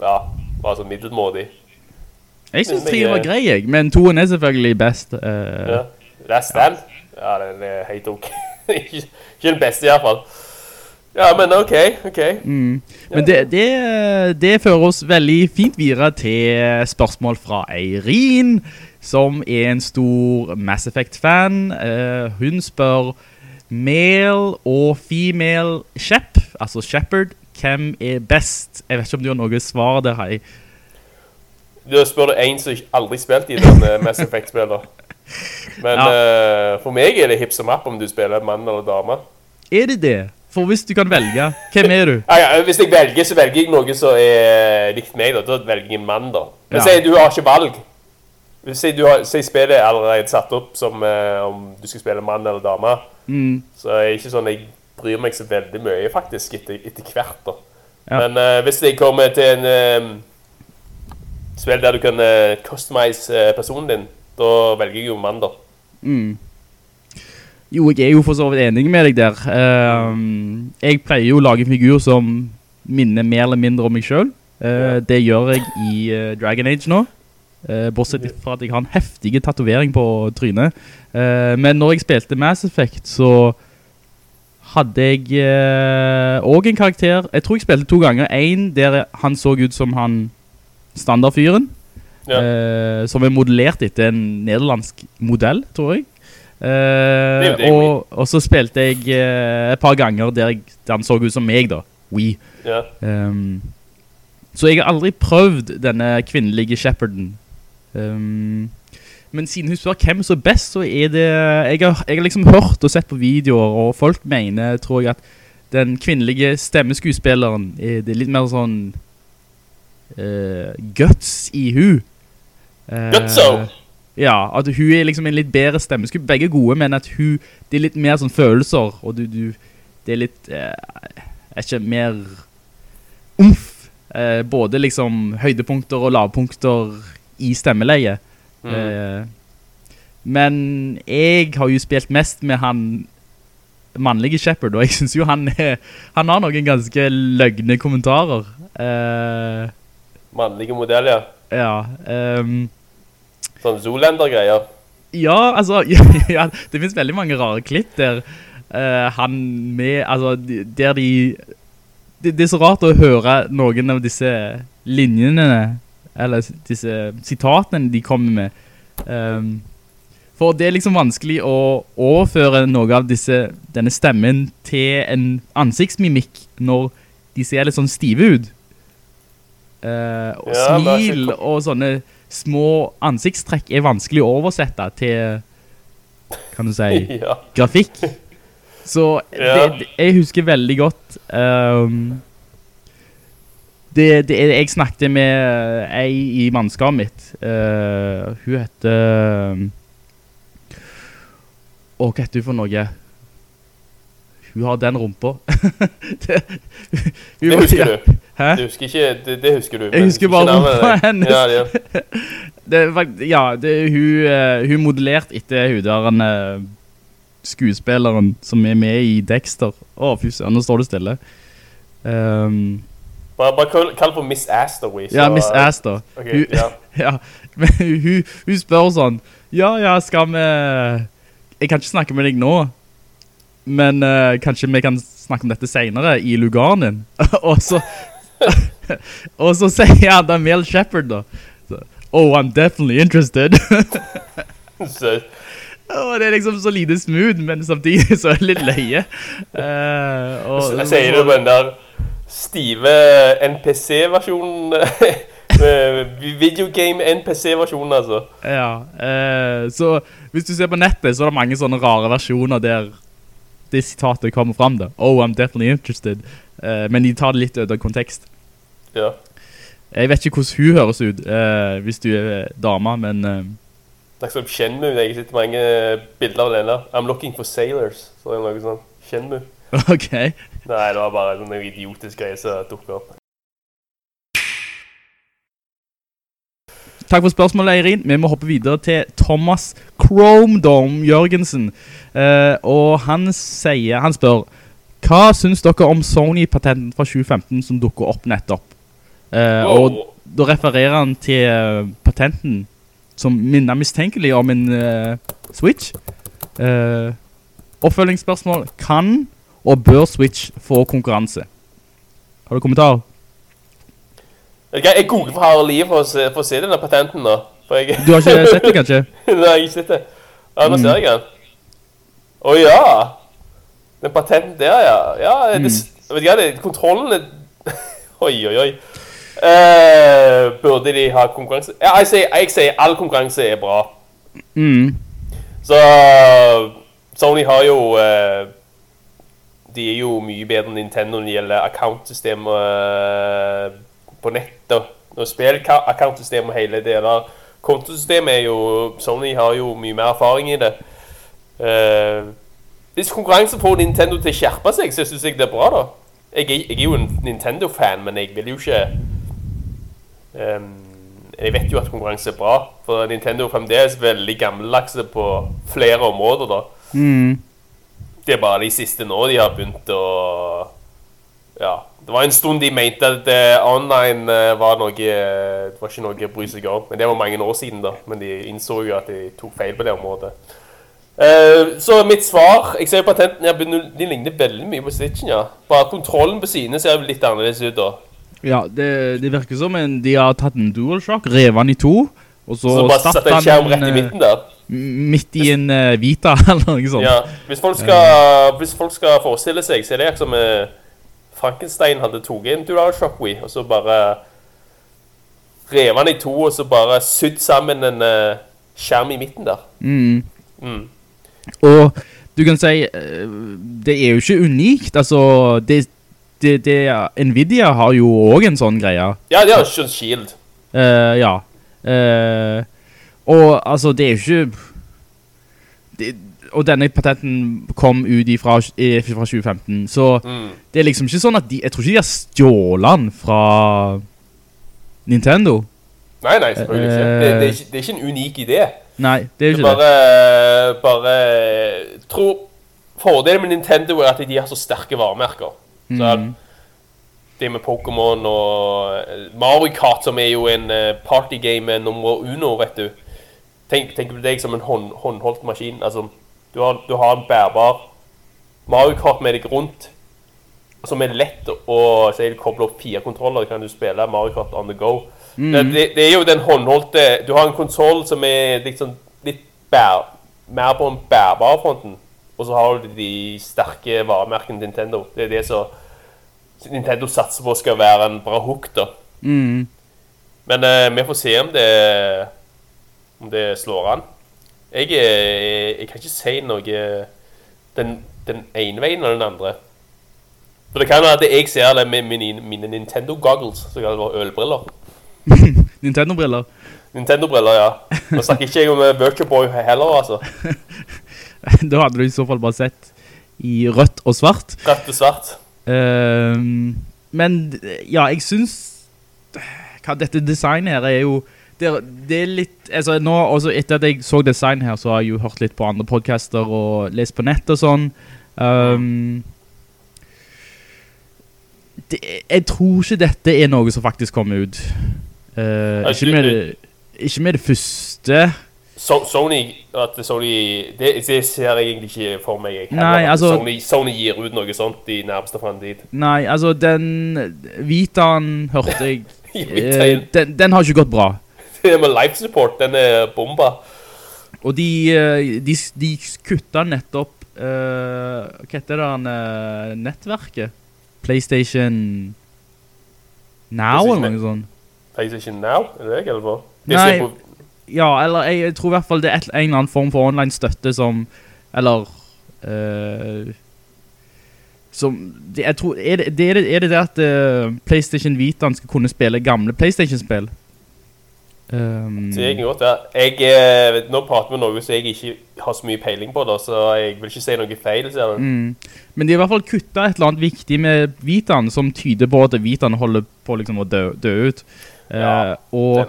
Speaker 7: Ja, var sånn middelmådig.
Speaker 6: jeg synes
Speaker 7: Men
Speaker 6: tre var grei, jeg, men toen er selvfølgelig best. Uh,
Speaker 7: Ja. Last Stand? Ja, den er helt ok. ikke den beste i hvert fall. Ja, men ok, ok.
Speaker 6: Men det, det, det fører oss veldig fint videre til spørsmål fra Eirin, som er en stor Mass Effect-fan. Uh, hun spør male og female shep, altså shepherd, hvem er best? Jeg vet ikke om du har noe svar der, hei.
Speaker 7: Du spør du en som aldri spilt i den uh, Mass Effect-spiller. Men eh, for meg er det hipp som app om du spiller mann eller dame.
Speaker 6: Er det det? For hvis du kan velge, hvem er du?
Speaker 7: Ja, ja, hvis jeg velger, så velger jeg noe som er likt meg. Da, da velger jeg en mann, da. Men
Speaker 6: Ja.
Speaker 7: si du har ikke valg. Si, du har, si spillet er allerede satt opp som eh, om du skal spille mann eller dame.
Speaker 6: Mm.
Speaker 7: Så er det ikke sånn jeg bryr meg så veldig mye, faktisk, etter, etter hvert. da.
Speaker 6: Ja.
Speaker 7: Men eh, hvis jeg kommer til en eh, spill der du kan uh, customize personen din, da velger jeg jo mann, da.
Speaker 6: Mm. Jo, jeg er jo for så vidt enig med deg der. Ehm, jeg pleier jo å lage en figur som minner mer eller mindre om meg selv. Eh, det gjør jeg i uh, Dragon Age nå. Bortsett fra at jeg har en heftige tatovering på trynet. Men når jeg spilte Mass Effect, så hadde jeg også en karakter. Jeg tror jeg spilte to ganger. En der han så ut som han standardfyren.
Speaker 7: Ja.
Speaker 6: som er modellert etter en nederlandsk modell, tror jeg.
Speaker 7: Det,
Speaker 6: og, og så spilte jeg uh, et par ganger der, han så ut som meg da. Wii
Speaker 7: yeah.
Speaker 6: um, så jeg har aldri prøvd denne kvinnelige shepherden. um, men siden hun spør hvem som er best, så er det... Jeg har, jeg har liksom hørt og sett på videoer, og folk mener, tror jeg, at den kvinnelige stemmeskuespilleren, er, det er litt mer sånn... uh, guts i hun.
Speaker 7: Gutso!
Speaker 6: Ja, at hun er liksom en litt bedre stemmeskup. Begge er gode, men at hun, det er litt mer sånn følelser, og du, du det er litt, eh, er ikke mer umf. Eh, både liksom høydepunkter og lavpunkter i stemmeleie.
Speaker 7: Mm.
Speaker 6: Eh, men jeg har jo spilt mest med han mannlige Shepard, og jeg synes jo han, er, han har noen ganske løgne kommentarer. Eh,
Speaker 7: Mannlige modell, ja.
Speaker 6: ja, ehm,
Speaker 7: Sånn Zoolander-greier.
Speaker 6: Ja, altså, ja, det finnes veldig mange rare klipp der uh, han med, altså, der de, det, det er så rart å høre noen av disse linjene, eller disse sitatene de kommer med. Um, for det er liksom vanskelig å overføre noe av disse, denne stemmen til en ansiktsmimikk når de ser litt sånn stive ut. Uh, og
Speaker 7: Ja,
Speaker 6: smil og sånne små ansiktstrekk er vanskelig å oversette til, kan du si,
Speaker 7: ja.
Speaker 6: grafikk. Så
Speaker 7: Ja.
Speaker 6: det, jeg husker veldig godt um, det, det, Jeg snakket med ei i mannskapet mitt. Uh, hun heter Å, hva heter hun for noe? Hun har den rumpa. det,
Speaker 7: Det husker du.
Speaker 6: Hæ?
Speaker 7: Det husker ikke, det, det husker du.
Speaker 6: Jeg husker bare rumpa hennes.
Speaker 7: Ja, ja.
Speaker 6: Det, ja, det, hun, eh, hun modellert etter hun der en, eh, skuespilleren som er med i Dexter. Å, fy søren, nå står du stille. Um,
Speaker 7: Bare, bare kall, kall på Miss Astor.
Speaker 6: ja, Miss Astor.
Speaker 7: Ok,
Speaker 6: hun,
Speaker 7: ja.
Speaker 6: ja, men hun, hun spør sånn, ja, ja, skal vi... Jeg kan ikke snakke med deg nå, men uh, kanskje vi kan snakke om dette senere i Luganen. og så... og så sier han da Mel Shepard da. Så, oh, I'm definitely interested. Og det er liksom så lite smooth, men samtidig så er det litt leie. Uh, og,
Speaker 7: jeg sier det på den der stive NPC-versjonen. Videogame NPC-versjonen, altså.
Speaker 6: Ja, uh, så hvis du ser på nettet, så er det mange sånne rare versjoner der det sitatet kommer frem da. Oh, I'm definitely interested. Uh, men de tar det litt ut av kontekst.
Speaker 7: Ja.
Speaker 6: Jeg vet ikke hvordan hun høres ut, uh, hvis du er dama, men... Uh,
Speaker 7: Det er ikke sånn Shenmue. Jeg sitter mange bilder av den der. I'm looking for sailors. Så er det noe sånn Shenmue.
Speaker 6: ok.
Speaker 7: Nei, det var bare sånn en idiotisk greie som dukket opp.
Speaker 6: Takk for spørsmålet, Eirin. Vi må hoppe videre til Thomas Chromedome Jørgensen. Eh, og han sier, han spør, hva synes dere om Sony-patenten fra 2015 som dukker opp nettopp? Eh. Og da refererer han til eh, patenten som minner mistenkelig om en uh, Switch. Eh, oppfølgingsspørsmål, kan og bør Switch få konkurranse? Har du kommentar?
Speaker 7: Jeg googler for harde liv for å se, for å se denne patenten nå. Jeg...
Speaker 6: Du har ikke sett det, kanskje?
Speaker 7: Nei, jeg har ikke sett det. Ja, nå ser jeg den. Å ja! Den patenten der, ja. Ja, det, vet du hva, det, kontrollen. Oi, oi, oi. Uh, burde de ha konkurranse? Ja, jeg sier, jeg sier all konkurranse er bra.
Speaker 6: Mm.
Speaker 7: Så Sony har jo uh, De er jo mye bedre enn Nintendo når det gjelder accountsystem eh, på nettet. Og spill-accountsystem og hele det der kontosystemet er jo Sony har jo mye mer erfaring i det. Uh, hvis konkurranse får Nintendo til å skjerpe seg, så syns jeg det er bra, da. Jeg jeg er jo en Nintendo-fan, men jeg vil jo ikke um, jeg vet jo at konkurranse er bra, for Nintendo er veldig gammeldagse på flere områder. da.
Speaker 6: Mm.
Speaker 7: Det er bare de siste nå de har begynt å Ja. Det var en stund de mente at uh, online uh, var noe Det var ikke noe å bry seg om. Men det var mange år siden, da. Men de innså jo at de tok feil på det området. Uh, så mitt svar Jeg ser jo patenten begynner, de ligner veldig mye på Switchen, ja. Bare kontrollen på sidene ser litt annerledes ut, da.
Speaker 6: Ja, det, det virker som en, de har tatt en DualShock, revet den i to, og så,
Speaker 7: Så bare
Speaker 6: satt
Speaker 7: en skjerm rett i
Speaker 6: eh,
Speaker 7: midten der.
Speaker 6: midt i en uh, Vita, eller noe sånt.
Speaker 7: Ja, hvis folk skal, hvis folk skal forestille seg, så er det liksom som eh, Frankenstein hadde tatt en DualShock Wii, og så bare revet den i to, og så bare sydd sammen en uh, skjerm i midten der.
Speaker 6: Mm.
Speaker 7: Mm.
Speaker 6: Og du kan si, eh, det er jo ikke unikt, altså, det, det, det, Nvidia har jo også en sånn greie.
Speaker 7: Ja, det har ikke en Shield.
Speaker 6: Uh, ja. Uh, Og altså, det er jo ikke det, Og denne patenten kom ut fra, fra 2015, så
Speaker 7: Mm.
Speaker 6: det er liksom ikke sånn at de Jeg tror ikke de har stjålet den fra Nintendo.
Speaker 7: Nei, nei, selvfølgelig ikke.
Speaker 6: Eh.
Speaker 7: Det, det, er ikke. det er ikke en unik idé.
Speaker 6: Nei, det er jo ikke
Speaker 7: bare,
Speaker 6: det.
Speaker 7: bare, bare tror Fordelen med Nintendo er at de har så sterke varemerker. Så
Speaker 6: Mm.
Speaker 7: det med Pokémon og eh, Mario Kart, som er jo en eh, partygame nummer uno, vet du. Tenk, tenk på deg som en hånd, håndholdt maskin. Altså, du har, du har en bærbar Mario Kart med deg rundt, som er lett å si, koble opp fire kontroller. kan du spille Mario Kart on the go. Det, det, det er jo den håndholdte Du har en konsoll som er liksom litt bær, mer på den bærbare fronten. Og så har du de sterke varemerkene Nintendo. Det er det som Nintendo satser på skal være en bra hook, da.
Speaker 6: Mm.
Speaker 7: Men uh, vi får se om det Om det slår an. Jeg, eh, jeg kan ikke si noe den, den ene veien eller den andre. For det kan være at jeg ser det med mine, mine Nintendo goggles, så kan det være ølbriller.
Speaker 6: Nintendo-briller.
Speaker 7: Nintendo-briller, ja. Nå snakker ikke jeg om eh, Virtual Boy heller, altså.
Speaker 6: da hadde du i så fall bare sett i rødt og svart.
Speaker 7: Rødt og svart.
Speaker 6: Uh, men ja, jeg synes hva dette designet her er jo det, det er litt altså nå også etter at jeg så design her så har jeg jo hørt litt på andre podcaster og lest på nett og sånn. Um, det, jeg tror ikke dette er noe som faktisk kommer ut.
Speaker 7: Altså,
Speaker 6: ikke, med det, ikke med det første.
Speaker 7: So Sony, Sony det, det ser jeg egentlig ikke for meg. Jeg,
Speaker 6: Nei, altså-
Speaker 7: Sony, Sony gir ut noe sånt i nærmeste fremtid.
Speaker 6: Nei, altså den Vitaen hørte jeg. Eh, den, den har ikke gått bra
Speaker 7: med life support, den er bomba.
Speaker 6: Og de, eh, de, de kutta nettopp uh, Hva heter det eh, nettverket? PlayStation Now eller noe sånt?
Speaker 7: PlayStation Now, er det jeg holder på?
Speaker 6: Nei. Ja, eller jeg, jeg tror i hvert fall det er et, en eller annen form for online støtte som Eller uh, Som Jeg tror Er det det, er det, er det, det at uh, PlayStation Vitaen skal kunne spille gamle PlayStation-spill? Um,
Speaker 7: Det kan godt være. Jeg, eh, nå prater vi noe som jeg ikke har så mye peiling på, da, så jeg vil ikke si noe feil.
Speaker 6: Mm. Men de har i hvert fall kutta et eller annet viktig med Vitan, som tyder på at Vitan holder på liksom å dø, dø ut.
Speaker 7: Ja,
Speaker 6: Eh, og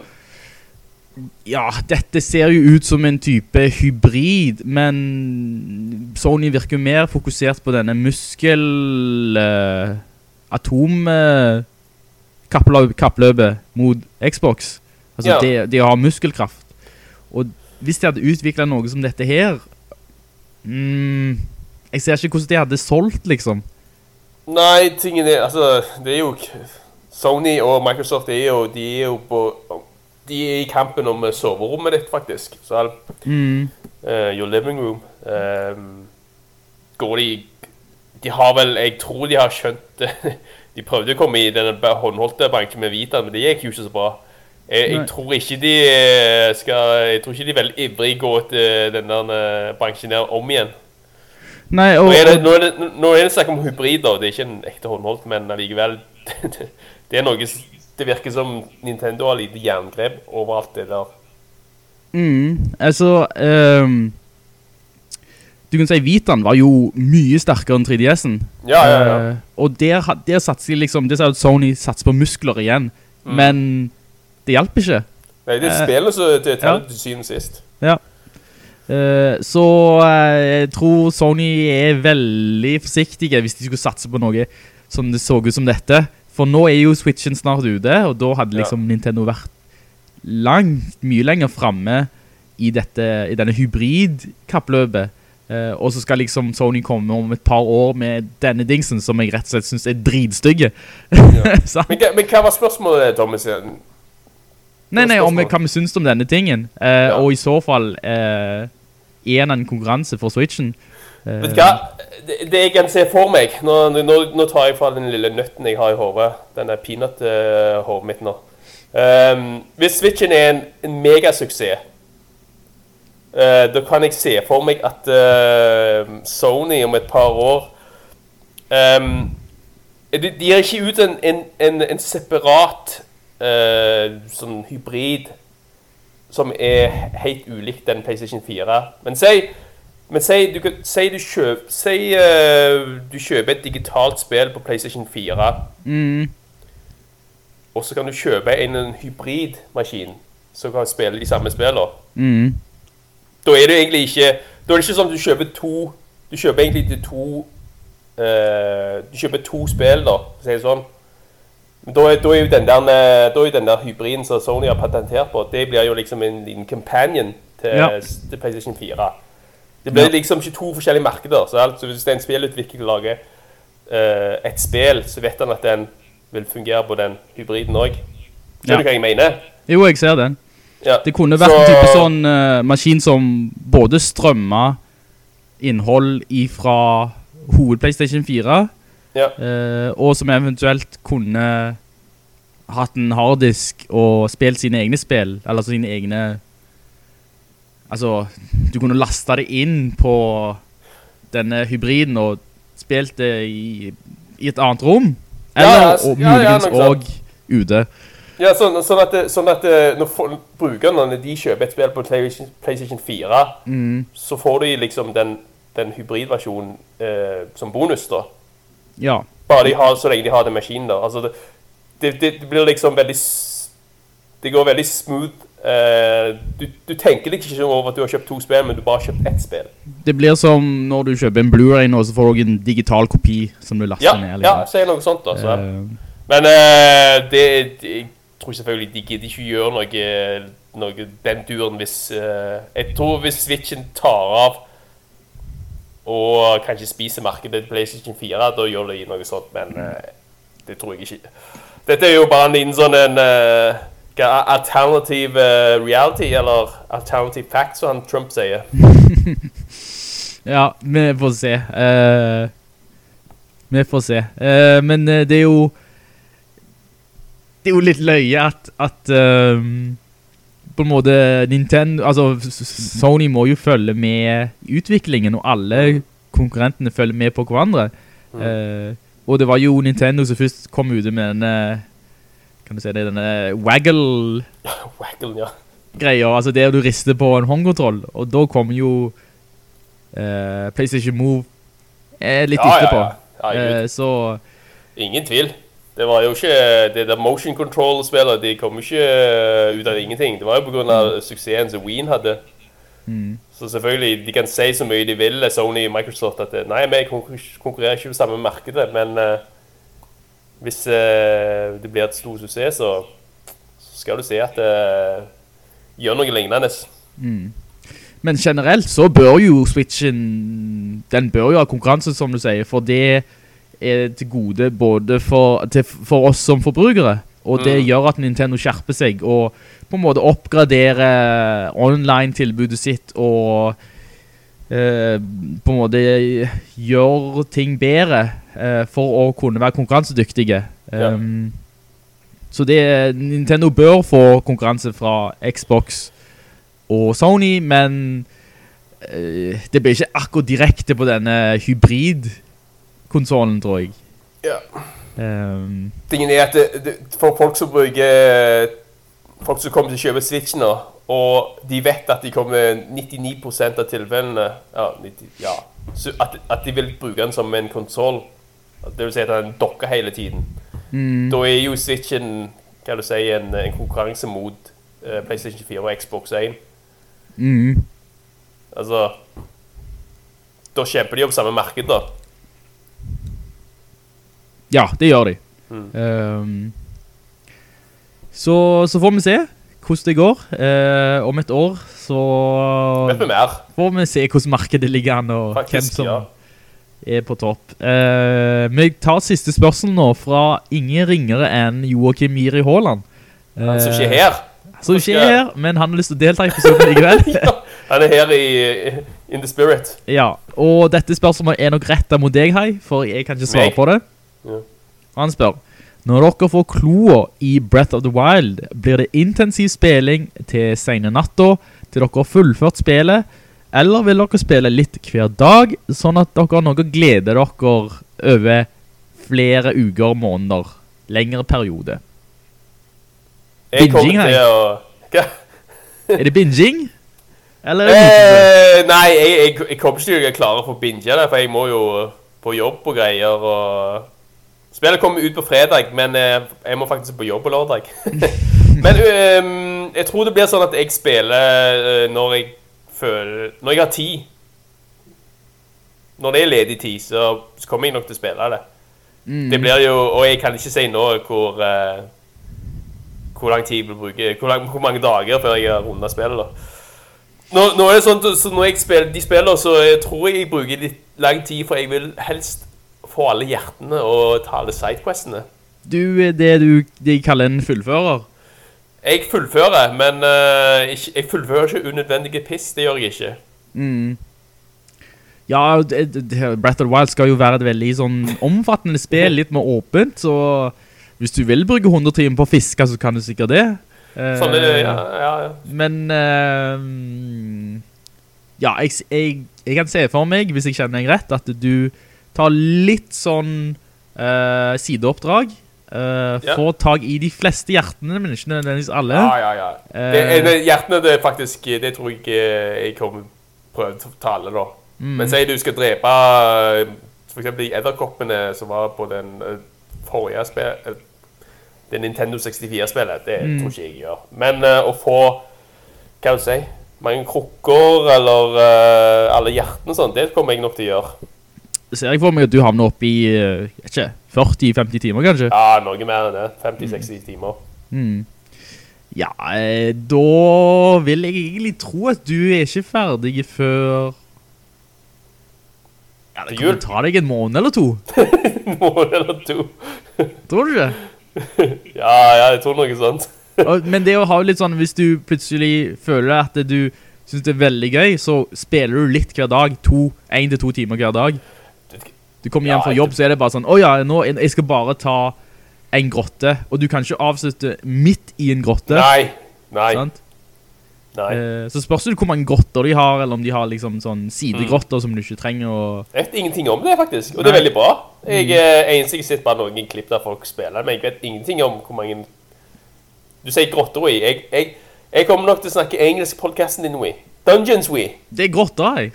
Speaker 6: ja, dette ser jo ut som en type hybrid, men Sony virker mer fokusert på denne muskel... Uh, atom... eh, kappløpet mot Xbox. Altså
Speaker 7: Ja.
Speaker 6: det, det å ha muskelkraft. Og hvis de hadde utviklet noe som dette her, mm, jeg ser ikke hvordan de hadde solgt, liksom.
Speaker 7: Nei, tingen er Altså, det er jo Sony og Microsoft er jo, de er jo på De er i kampen om soverommet ditt, faktisk. Så
Speaker 6: Mm.
Speaker 7: uh, Your living room. Um, går de De har vel Jeg tror de har skjønt De prøvde å komme i denne håndholdte banken med Vita, men det gikk jo ikke så bra. Jeg, jeg tror ikke de eh, skal Jeg tror ikke de er veldig ivrig gå til den der eh, bransjen der om igjen.
Speaker 6: Nei, og,
Speaker 7: Nå er det, nå er det, nå er det snakk om hybrider, det er ikke en ekte håndholdt, men allikevel Det er noe Det virker som Nintendo har lite jerngrep over alt det der.
Speaker 6: mm, altså um, Du kan si Vitaen var jo mye sterkere enn 3DS'en.
Speaker 7: Ja, ja, ja.
Speaker 6: Uh, og der, der satser de liksom Det sa at Sony satser på muskler igjen,
Speaker 7: Mm.
Speaker 6: men det hjelper ikke.
Speaker 7: Nei, det er
Speaker 6: eh,
Speaker 7: spillet som til
Speaker 6: ja.
Speaker 7: til syvende sist.
Speaker 6: Ja. Uh, så uh, jeg tror Sony er veldig forsiktige hvis de skulle satse på noe som det så ut som dette. For nå er jo Switchen snart ute, og da hadde
Speaker 7: Ja.
Speaker 6: liksom Nintendo vært langt, mye lenger fremme i, dette, i denne hybrid-kappløpet. Uh, og så skal liksom Sony komme om et par år med denne dingsen, som jeg rett og slett synes er dritstygge. Ja.
Speaker 7: Men, men hva var spørsmålet, Thomas?
Speaker 6: Nei, nei, om hva vi syns om denne tingen. Eh, Og i så fall eh, en den en konkurranse for Switchen. Eh,
Speaker 7: Vet du hva? Det, det jeg kan se for meg Nå, nå, nå tar jeg fra den lille nøtten jeg har i hodet. der peanut-hodet mitt nå. Um, hvis Switchen er en, en megasuksess, uh, da kan jeg se for meg at uh, Sony om et par år um, de, de gir ikke ut en, en, en separat eh, sånn hybrid som er helt ulikt den PlayStation 4. Men si, men si du, kan- si du, kjøp, si, eh, du kjøper et digitalt spill på PlayStation 4, og så kan du kjøpe en, en hybridmaskin som kan spille de samme spillene. Da er det egentlig ikke Da er det ikke at du kjøper to Du kjøper egentlig til to eh, Du kjøper to spill, da, for å si det sånn. Men da er, da er jo den der, den der hybriden som Sony har patentert på, det blir jo liksom en liten companion til,
Speaker 6: Ja.
Speaker 7: til PlayStation 4. Det blir liksom ikke to forskjellige markeder. Så altså, hvis det er en spillutvikler lager uh, et spill, så vet han at den vil fungere på den hybriden òg. Ser
Speaker 6: Ja.
Speaker 7: du hva jeg mener?
Speaker 6: Jo, jeg ser den.
Speaker 7: Ja.
Speaker 6: Det kunne vært en type sånn uh, maskin som både strømmer innhold ifra hoved PlayStation 4,
Speaker 7: Ja.
Speaker 6: Uh, og som eventuelt kunne hatt en harddisk og spilt sine egne spill, eller sine egne... Altså, du kunne lasta det inn på denne hybriden og spilt det i, i et annet rom, eller
Speaker 7: Ja, ja,
Speaker 6: og muligens og ute.
Speaker 7: Ja, sånn, sånn at, sånn at eh, når folk, brukerne når de kjøper et spill på PlayStation, PlayStation 4, så får de liksom den, den hybridversjonen eh, som bonus, da.
Speaker 6: Ja.
Speaker 7: Bare de har, så lenge de har den maskinen da. Altså, det, det, det, blir liksom veldig Det går veldig smooth. Uh, du, du tenker deg ikke over at du har kjøpt to spill, men du bare har kjøpt ett spill.
Speaker 6: Det blir som når du kjøper en Blu-ray nå, så får du en digital kopi som du laster
Speaker 7: Ja,
Speaker 6: ned.
Speaker 7: ja
Speaker 6: liksom.
Speaker 7: si noe sånt, da. Så.
Speaker 6: Eh,
Speaker 7: Men uh, det, det, jeg tror selvfølgelig de gidder ikke gjøre noe, noe den duren hvis Jeg tror hvis Switchen tar av og kanskje spiser markedet til PlayStation 4, da gjør de noe sånt, men eh, det tror jeg ikke. Dette er jo bare en liten sånn en uh, hva, alternative eh, reality, eller alternative fact, som han Trump sier.
Speaker 6: ja, vi får se. Uh, vi får se. Uh, men det er jo Det er jo litt løye at, at ehm, på en måte Nintendo Altså, Sony må jo følge med utviklingen, og alle konkurrentene følger med på hverandre. Eh, og det var jo Nintendo som først kom ut med denne Kan du si det, denne waggle
Speaker 7: Waggle, ja.
Speaker 6: greier, altså det du rister på en håndkontroll, og da kom jo uh, PlayStation Move eh, litt
Speaker 7: Ja, ja,
Speaker 6: ja.
Speaker 7: ja. Herregud.
Speaker 6: Eh, så
Speaker 7: Ingen tvil. Det var jo ikke Det der motion control-spillet De kom ikke eh, ut av ingenting. Det var jo pga. av suksessen som Wien hadde. Så selvfølgelig, de kan si så mye de vil, Sony og Microsoft, at eh, nei, vi konkurrerer ikke på samme markedet, men uh, hvis uh, det blir et stor suksess, så, så skal du se at det gjør noe lignende.
Speaker 6: Men generelt så bør jo Switchen Den bør jo ha konkurranse, som du sier, for det er til gode både for, til, for oss som forbrukere, og det gjør at Nintendo skjerper seg og på en måte oppgraderer online-tilbudet sitt og eh, på en måte gjør ting bedre eh, for å kunne være konkurransedyktige.
Speaker 7: Ja.
Speaker 6: Um, så det, Nintendo bør få konkurranse fra Xbox og Sony, men eh, det blir ikke akkurat direkte på denne hybrid-konsolen, tror jeg.
Speaker 7: Ja.
Speaker 6: Um,
Speaker 7: Tingen er at det, det, for folk som bruker Folk som kommer til å kjøpe Switch nå, og de vet at de kommer 99 av tilfellene Ja, 90, ja at, at de vil bruke den som en konsoll. Det vil si at den dokker hele tiden. Da er jo Switchen kan du si, en, en konkurranse mot uh, PlayStation 4 og Xbox 1.
Speaker 6: mm,
Speaker 7: Altså Da kjemper de om samme marked, da.
Speaker 6: Ja, det gjør de.
Speaker 7: Mm.
Speaker 6: Um, så, så får vi se hvordan det går. Uh, om et år så
Speaker 7: Vet vi mer?
Speaker 6: får vi se hvordan markedet ligger an, og
Speaker 7: Faktisk,
Speaker 6: hvem som
Speaker 7: ja.
Speaker 6: er på topp. Uh, vi tar siste spørsmål nå fra ingen ringere enn Joakim Miri Haaland.
Speaker 7: Han som
Speaker 6: Eh,
Speaker 7: ikke er her.
Speaker 6: Som ikke er her, men han har lyst til å delta i episoden likevel.
Speaker 7: Ja, han er her i In the spirit.
Speaker 6: Ja, og dette spørsmålet er nok rettet mot deg, Hei, for jeg kan ikke svare
Speaker 7: Meg?
Speaker 6: på det.
Speaker 7: Ja.
Speaker 6: Han spør, når dere får kloa i Breath of the Wild, blir det intensiv spilling til sene natta, til dere har fullført spillet, eller vil dere spille litt hver dag, sånn at dere har noe å glede dere over flere uker, måneder, lengre periode? Binging her.
Speaker 7: å
Speaker 6: Er det binging? Eller er det?
Speaker 7: Eh, nei, jeg, jeg, jeg kommer ikke til å klare å få binge det, for jeg må jo på jobb og greier. og... Spillet kommer ut på fredag, men eh, jeg må faktisk på jobb på lørdag. men um, jeg tror det blir sånn at jeg spiller eh, når jeg føler Når jeg har tid. Når det er ledig tid, så, så kommer jeg nok til å spille det. Det blir jo Og jeg kan ikke si nå hvor uh, Hvor lang tid jeg vil bruke Hvor, lang, hvor mange dager før jeg har runda spillet. da nå, nå er det sånn, så Når jeg spiller de spiller, så jeg tror jeg jeg bruker litt lang tid, for jeg vil helst få alle hjertene og ta alle sidequestene.
Speaker 6: Du er det du de kaller en fullfører.
Speaker 7: Jeg fullfører, men uh, ikke, jeg fullfører ikke unødvendige piss. Det gjør jeg ikke.
Speaker 6: Ja, det, det, Breath of the Wild skal jo være et veldig sånn omfattende spill, litt mer åpent, så hvis du vil bruke 100 timer på å fiske, så kan du sikkert det. Eh,
Speaker 7: Sånn er det, ja, ja, ja.
Speaker 6: Men uh, Ja, jeg, jeg, jeg kan se for meg, hvis jeg kjenner deg rett, at du tar litt sånn uh, sideoppdrag. Uh,
Speaker 7: Ja.
Speaker 6: Få tag i de fleste hjertene, men ikke nødvendigvis alle.
Speaker 7: Ja, ja, ja. Det,
Speaker 6: Eh.
Speaker 7: det, hjertene, det faktisk Det tror jeg ikke jeg kommer prøve å tale, da.
Speaker 6: Mm.
Speaker 7: Men si du skal drepe eh, for eksempel de edderkoppene som var på den eh, forrige spillet Det Nintendo 64-spillet, det
Speaker 6: Mm.
Speaker 7: tror ikke jeg gjør. Men uh, å få Hva du si? Mange krukker eller uh, alle hjertene sånn, det kommer jeg nok til å gjøre.
Speaker 6: Ser jeg for meg at du havner opp i eh, ikke, 40-50 timer, kanskje?
Speaker 7: Ja, noe mer enn det. 50-60 timer.
Speaker 6: Ja, eh, da vil jeg egentlig tro at du er ikke ferdig før Ja, det kan ta deg en måned eller to.
Speaker 7: en Måned eller to.
Speaker 6: Tror du det?
Speaker 7: Ja, ja, jeg tror noe sånt.
Speaker 6: Men det å ha litt sånn, hvis du plutselig føler at du synes det er veldig gøy, så spiller du litt hver dag, to, en til to timer hver dag. Du kommer hjem
Speaker 7: Ja,
Speaker 6: fra jobb, så er det bare sånn, åja, nå, jeg skal bare ta en grotte, og du kan ikke avslutte midt i en grotte.
Speaker 7: Nei. Nei.
Speaker 6: Sant?
Speaker 7: nei.
Speaker 6: Eh, så spørs det hvor mange grotter de har, eller om de har liksom sånn sidegrotter som du ikke trenger å...
Speaker 7: Jeg vet ingenting om det, faktisk. Og det er
Speaker 6: Nei.
Speaker 7: veldig bra. Jeg, er eneste sett sitter bare noen klipp der folk spiller, men jeg vet ingenting om hvor mange Du sier grotter, og Jeg, jeg, jeg kommer nok til å snakke engelsk podcasten din, Wii. Dungeons, we.
Speaker 6: Det er grotter, jeg.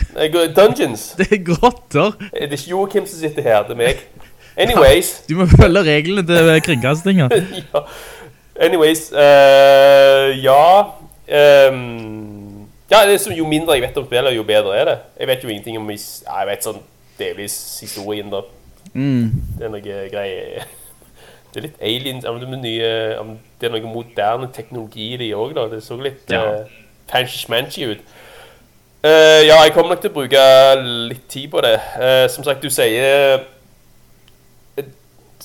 Speaker 7: Dungeons.
Speaker 6: Det er grotter.
Speaker 7: Det er ikke Joakim som sitter her, det er meg. Anyways.
Speaker 6: Du må følge reglene til kringkastinga.
Speaker 7: ja. Anyways. uh, ja. um, ja, det er som, jo mindre jeg vet om spillet, jo bedre er det. Jeg vet jo ingenting om hvis ja, Jeg vet sånn delvis historien, da. Det er noe greier Det er litt aliens om det, er nye, om det noe moderne teknologi i det òg, da. Det så litt
Speaker 6: Ja.
Speaker 7: uh, ut. Eh, ja, jeg kommer nok til å bruke litt tid på det. Uh, som sagt, du sier uh,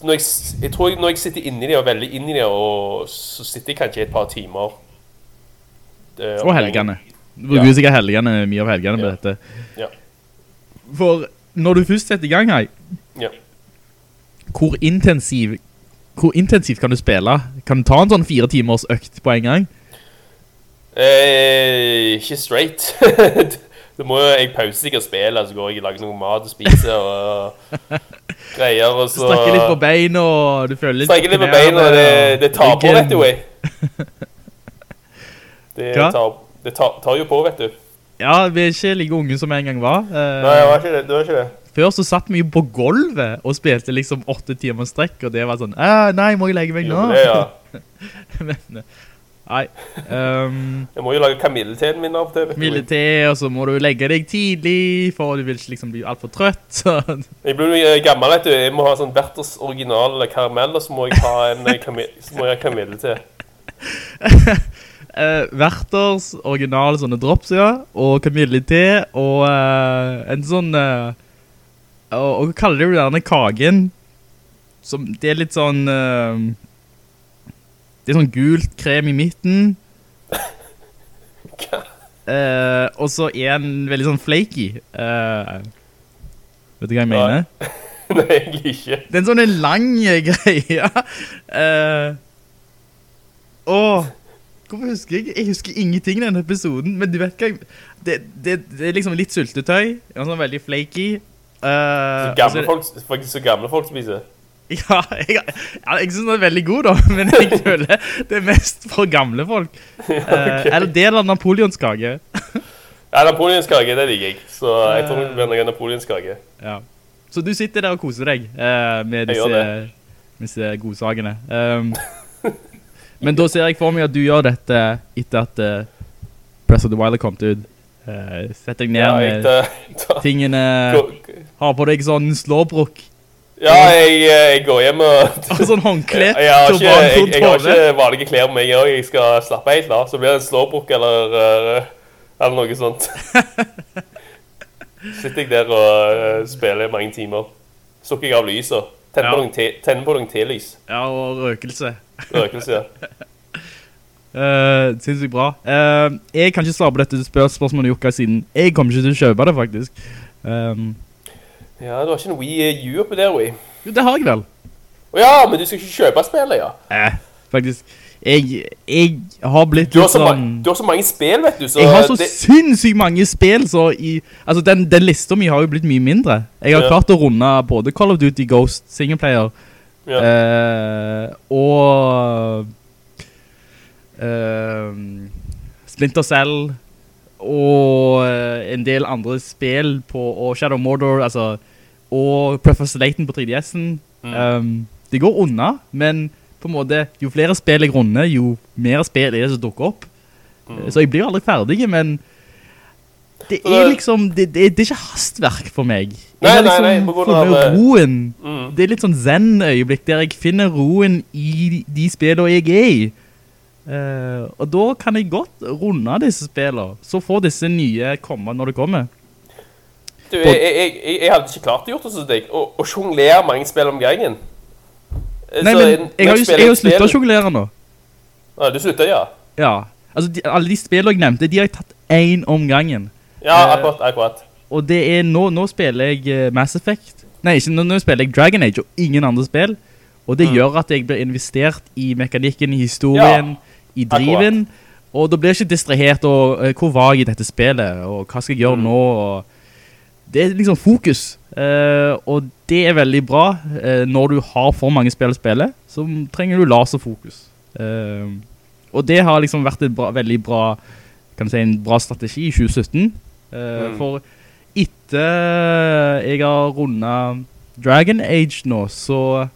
Speaker 7: når jeg, jeg tror når jeg sitter inni det, og veldig inni det, og så sitter jeg kanskje et par timer.
Speaker 6: Og helgene. Du bruker ja. sikkert helgene, mye av helgene på
Speaker 7: Ja.
Speaker 6: dette.
Speaker 7: Ja.
Speaker 6: For når du først setter i gang her,
Speaker 7: Ja.
Speaker 6: hvor intensiv, hvor intensivt kan du spille? Kan du ta en sånn fire timers økt på en gang?
Speaker 7: Eh, ikke straight. Da må jo jeg pause sikkert spillet, så går jeg og lager noe mat og spiser og greier, og så...
Speaker 6: Strekker litt på beina, og du føler litt...
Speaker 7: Strekker litt på beina,
Speaker 6: og
Speaker 7: det tar på, vet du, wey. Det tar, det tar, tar jo på, vet du.
Speaker 6: Ja, vi er ikke like unge som jeg en gang var. Eh,
Speaker 7: Nei, det var ikke det, du var ikke det.
Speaker 6: Før så satt vi jo på gulvet og spilte liksom åtte timer strekk, og det var sånn, «Ah, nei, må jeg legge meg nå?
Speaker 7: Jo, det, ja.
Speaker 6: Men, nei. Um,
Speaker 7: Jeg må jo lage kamilleteen min av det. til,
Speaker 6: og så må du legge deg tidlig, for du vil ikke liksom bli alt for trøtt. Så.
Speaker 7: Jeg blir jo gammel, vet du. Jeg må ha sånn Berthers original karamell, og så må jeg ha en kamillete. uh.
Speaker 6: Eh, Verters original sånne drops, ja, og kamillete, og uh, en sånn, Uh, og, og hva kaller du denne kagen? Som, det er litt sånn, eh, det er sånn gult krem i midten, eh, og så er den veldig sånn flaky. Eh, vet du hva jeg mener?
Speaker 7: Nei, egentlig ikke.
Speaker 6: Det er en sånn lang greie. Uh, åh, hvorfor husker jeg? Jeg husker ingenting i denne episoden, men du vet hva jeg... Det, det, det er liksom litt sultetøy, sånn veldig flaky. Uh,
Speaker 7: Så gamle folk, faktisk så gamle folk spiser.
Speaker 6: Ja, jeg, ja, jeg synes den er veldig god da, men jeg føler det er mest for gamle folk. Eh, Eller del av Napoleonskage.
Speaker 7: Ja, Napoleonskage, det liker jeg. Så jeg tror det blir noe Napoleonskage.
Speaker 6: Ja. Så du sitter der og koser deg eh, med disse, disse godsagene. Um, men da ser jeg for meg at du gjør dette etter at uh, Breath of the Wild kom ut. Uh, sett deg ned
Speaker 7: Ja, jeg
Speaker 6: med tingene, har på deg sånn slåbruk,
Speaker 7: Ja, jeg, eh, jeg går hjem og
Speaker 6: og sånn håndkle,
Speaker 7: jeg, jeg, har ikke, jeg, jeg har ikke vanlige klær på meg og Jeg skal slappe helt da. Så blir det en slåbruk eller, eh, eller noe sånt. Sitter jeg der og eh, spiller mange timer. Slukker jeg av lyset. Tenner
Speaker 6: Ja.
Speaker 7: noen te- tenner på noen telys.
Speaker 6: Ja, og røkelse.
Speaker 7: Røkelse, ja.
Speaker 6: Uh, sinnssykt bra. Uh, jeg kan ikke svare på dette spør spørsmålet Jukka siden jeg kommer ikke til å kjøpe det faktisk. Um,
Speaker 7: Ja, du har ikke en Wii U oppi der, Wii.
Speaker 6: jo, det har jeg vel.
Speaker 7: Å ja, men du skal ikke kjøpe spillet, ja.
Speaker 6: Eh, faktisk. Jeg, jeg har blitt
Speaker 7: Du har, så
Speaker 6: sånn...
Speaker 7: ma du har så mange spill, vet du. Så
Speaker 6: Jeg har så
Speaker 7: det,
Speaker 6: sinnssykt mange spill, så i... Altså, den, den lista mi har jo blitt mye mindre. Jeg har
Speaker 7: Ja.
Speaker 6: klart å runde både Call of Duty Ghost singleplayer
Speaker 7: ja.
Speaker 6: eh, og eh, Splinter Cell og eh, en del andre spill på, og Shadow Mordor, altså, og Professor Layton på 3DS'en.
Speaker 7: Mm.
Speaker 6: Um, det går unna, men på en måte, jo flere spill jeg runder, jo mer spill er det som dukker opp.
Speaker 7: Mm.
Speaker 6: Så jeg blir aldri ferdig, men det er liksom, det, det, det er ikke hastverk for meg. Jeg
Speaker 7: Nei,
Speaker 6: har
Speaker 7: nei,
Speaker 6: liksom
Speaker 7: nei, på grunn av, eh,
Speaker 6: roen.
Speaker 7: Mm.
Speaker 6: Det er litt sånn zen-øyeblikk der jeg finner roen i de spillene jeg er i. Uh, og da kan jeg godt runde disse spillene. Så får disse nye komme når det kommer.
Speaker 7: Du, jeg, jeg, jeg, jeg hadde ikke klart å gjort det som deg. Å, sjonglere mange spill om gangen. Eh,
Speaker 6: Nei,
Speaker 7: så
Speaker 6: men
Speaker 7: en-
Speaker 6: jeg har jo sluttet å sjonglere nå.
Speaker 7: Nei, du slutta, ja?
Speaker 6: Ja. Altså, de, alle de spillene jeg nevnte, de har jeg tatt én om gangen.
Speaker 7: Ja,
Speaker 6: Eh,
Speaker 7: akkurat. akkurat.
Speaker 6: Og det er nå, nå spiller jeg eh, Mass Effect. Nei, ikke nå, nå spiller jeg Dragon Age og ingen andre spill. Og det
Speaker 7: Mm.
Speaker 6: gjør at jeg blir investert i mekanikken, i historien, i driven. Og da blir jeg ikke distrahert, og uh, hvor var jeg i dette spillet, og hva skal jeg gjøre
Speaker 7: Mm.
Speaker 6: nå? Og det er liksom fokus. Uh, og det er veldig bra. uh, når du har for mange spill å spille, så trenger du laserfokus. Uh, og det har liksom vært et bra, veldig bra, kan du si, en bra strategi i 2017. Eh,
Speaker 7: Mm.
Speaker 6: For etter jeg har rundet Dragon Age nå, så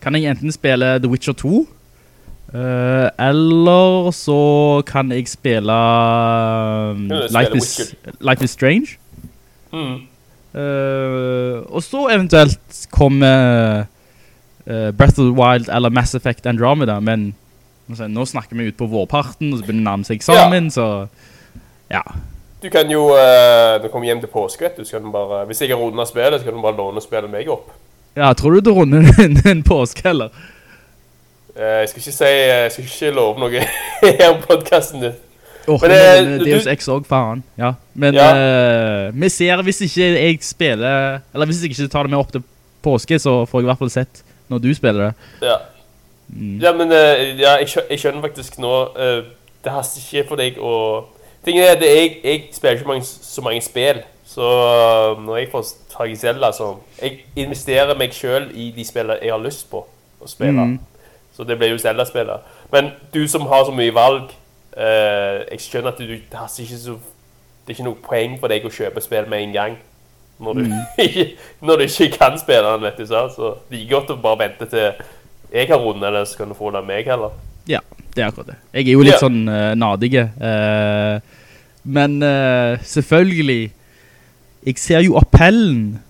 Speaker 6: kan jeg enten spille The Witcher 2, Uh, eller så kan jeg spille um, Life, is, Life is Strange.
Speaker 7: Mm.
Speaker 6: Eh, og så eventuelt kommer uh, Breath of the Wild eller Mass Effect Andromeda, men altså, nå snakker vi ut på vårparten, og så begynner nærmest eksamen, ja. så ja.
Speaker 7: Du kan jo, uh, når du kommer hjem til påske, vet du, så kan du bare, hvis jeg har rundet spillet, så kan du bare låne spillet meg opp.
Speaker 6: Ja, tror du du runder en, en påske, eller?
Speaker 7: Uh, jeg skal ikke si, jeg skal ikke love noe her på podcasten din.
Speaker 6: Åh,
Speaker 7: Men,
Speaker 6: men,
Speaker 7: eh,
Speaker 6: Deus Ex også, faen. Ja, men
Speaker 7: Ja.
Speaker 6: Uh, vi ser hvis ikke jeg spiller, eller hvis jeg ikke tar det med opp til påske, så får jeg i hvert fall sett når du spiller det.
Speaker 7: Ja. Ja, men uh, ja, jeg, skjø jeg skjønner faktisk nå uh, Det haster ikke for deg å Tingen er at jeg, jeg spiller ikke mange, så mange spill. Så når jeg får tak i Zelda, så Jeg investerer meg sjøl i de spillene jeg har lyst på å spille.
Speaker 6: Mm.
Speaker 7: Så det blir jo Zelda-spiller. Men du som har så mye valg eh, Jeg skjønner at du det så Det er ikke noe poeng for deg å kjøpe spill med en gang. Når du, ikke, når du ikke kan spille den, vet du. Så Så like godt å bare vente til jeg har runde, eller så kan du få det av meg heller.
Speaker 6: Ja, det er akkurat det. Jeg er jo litt
Speaker 7: Ja.
Speaker 6: sånn uh, nadige. Uh, men uh, selvfølgelig, jeg ser jo appellen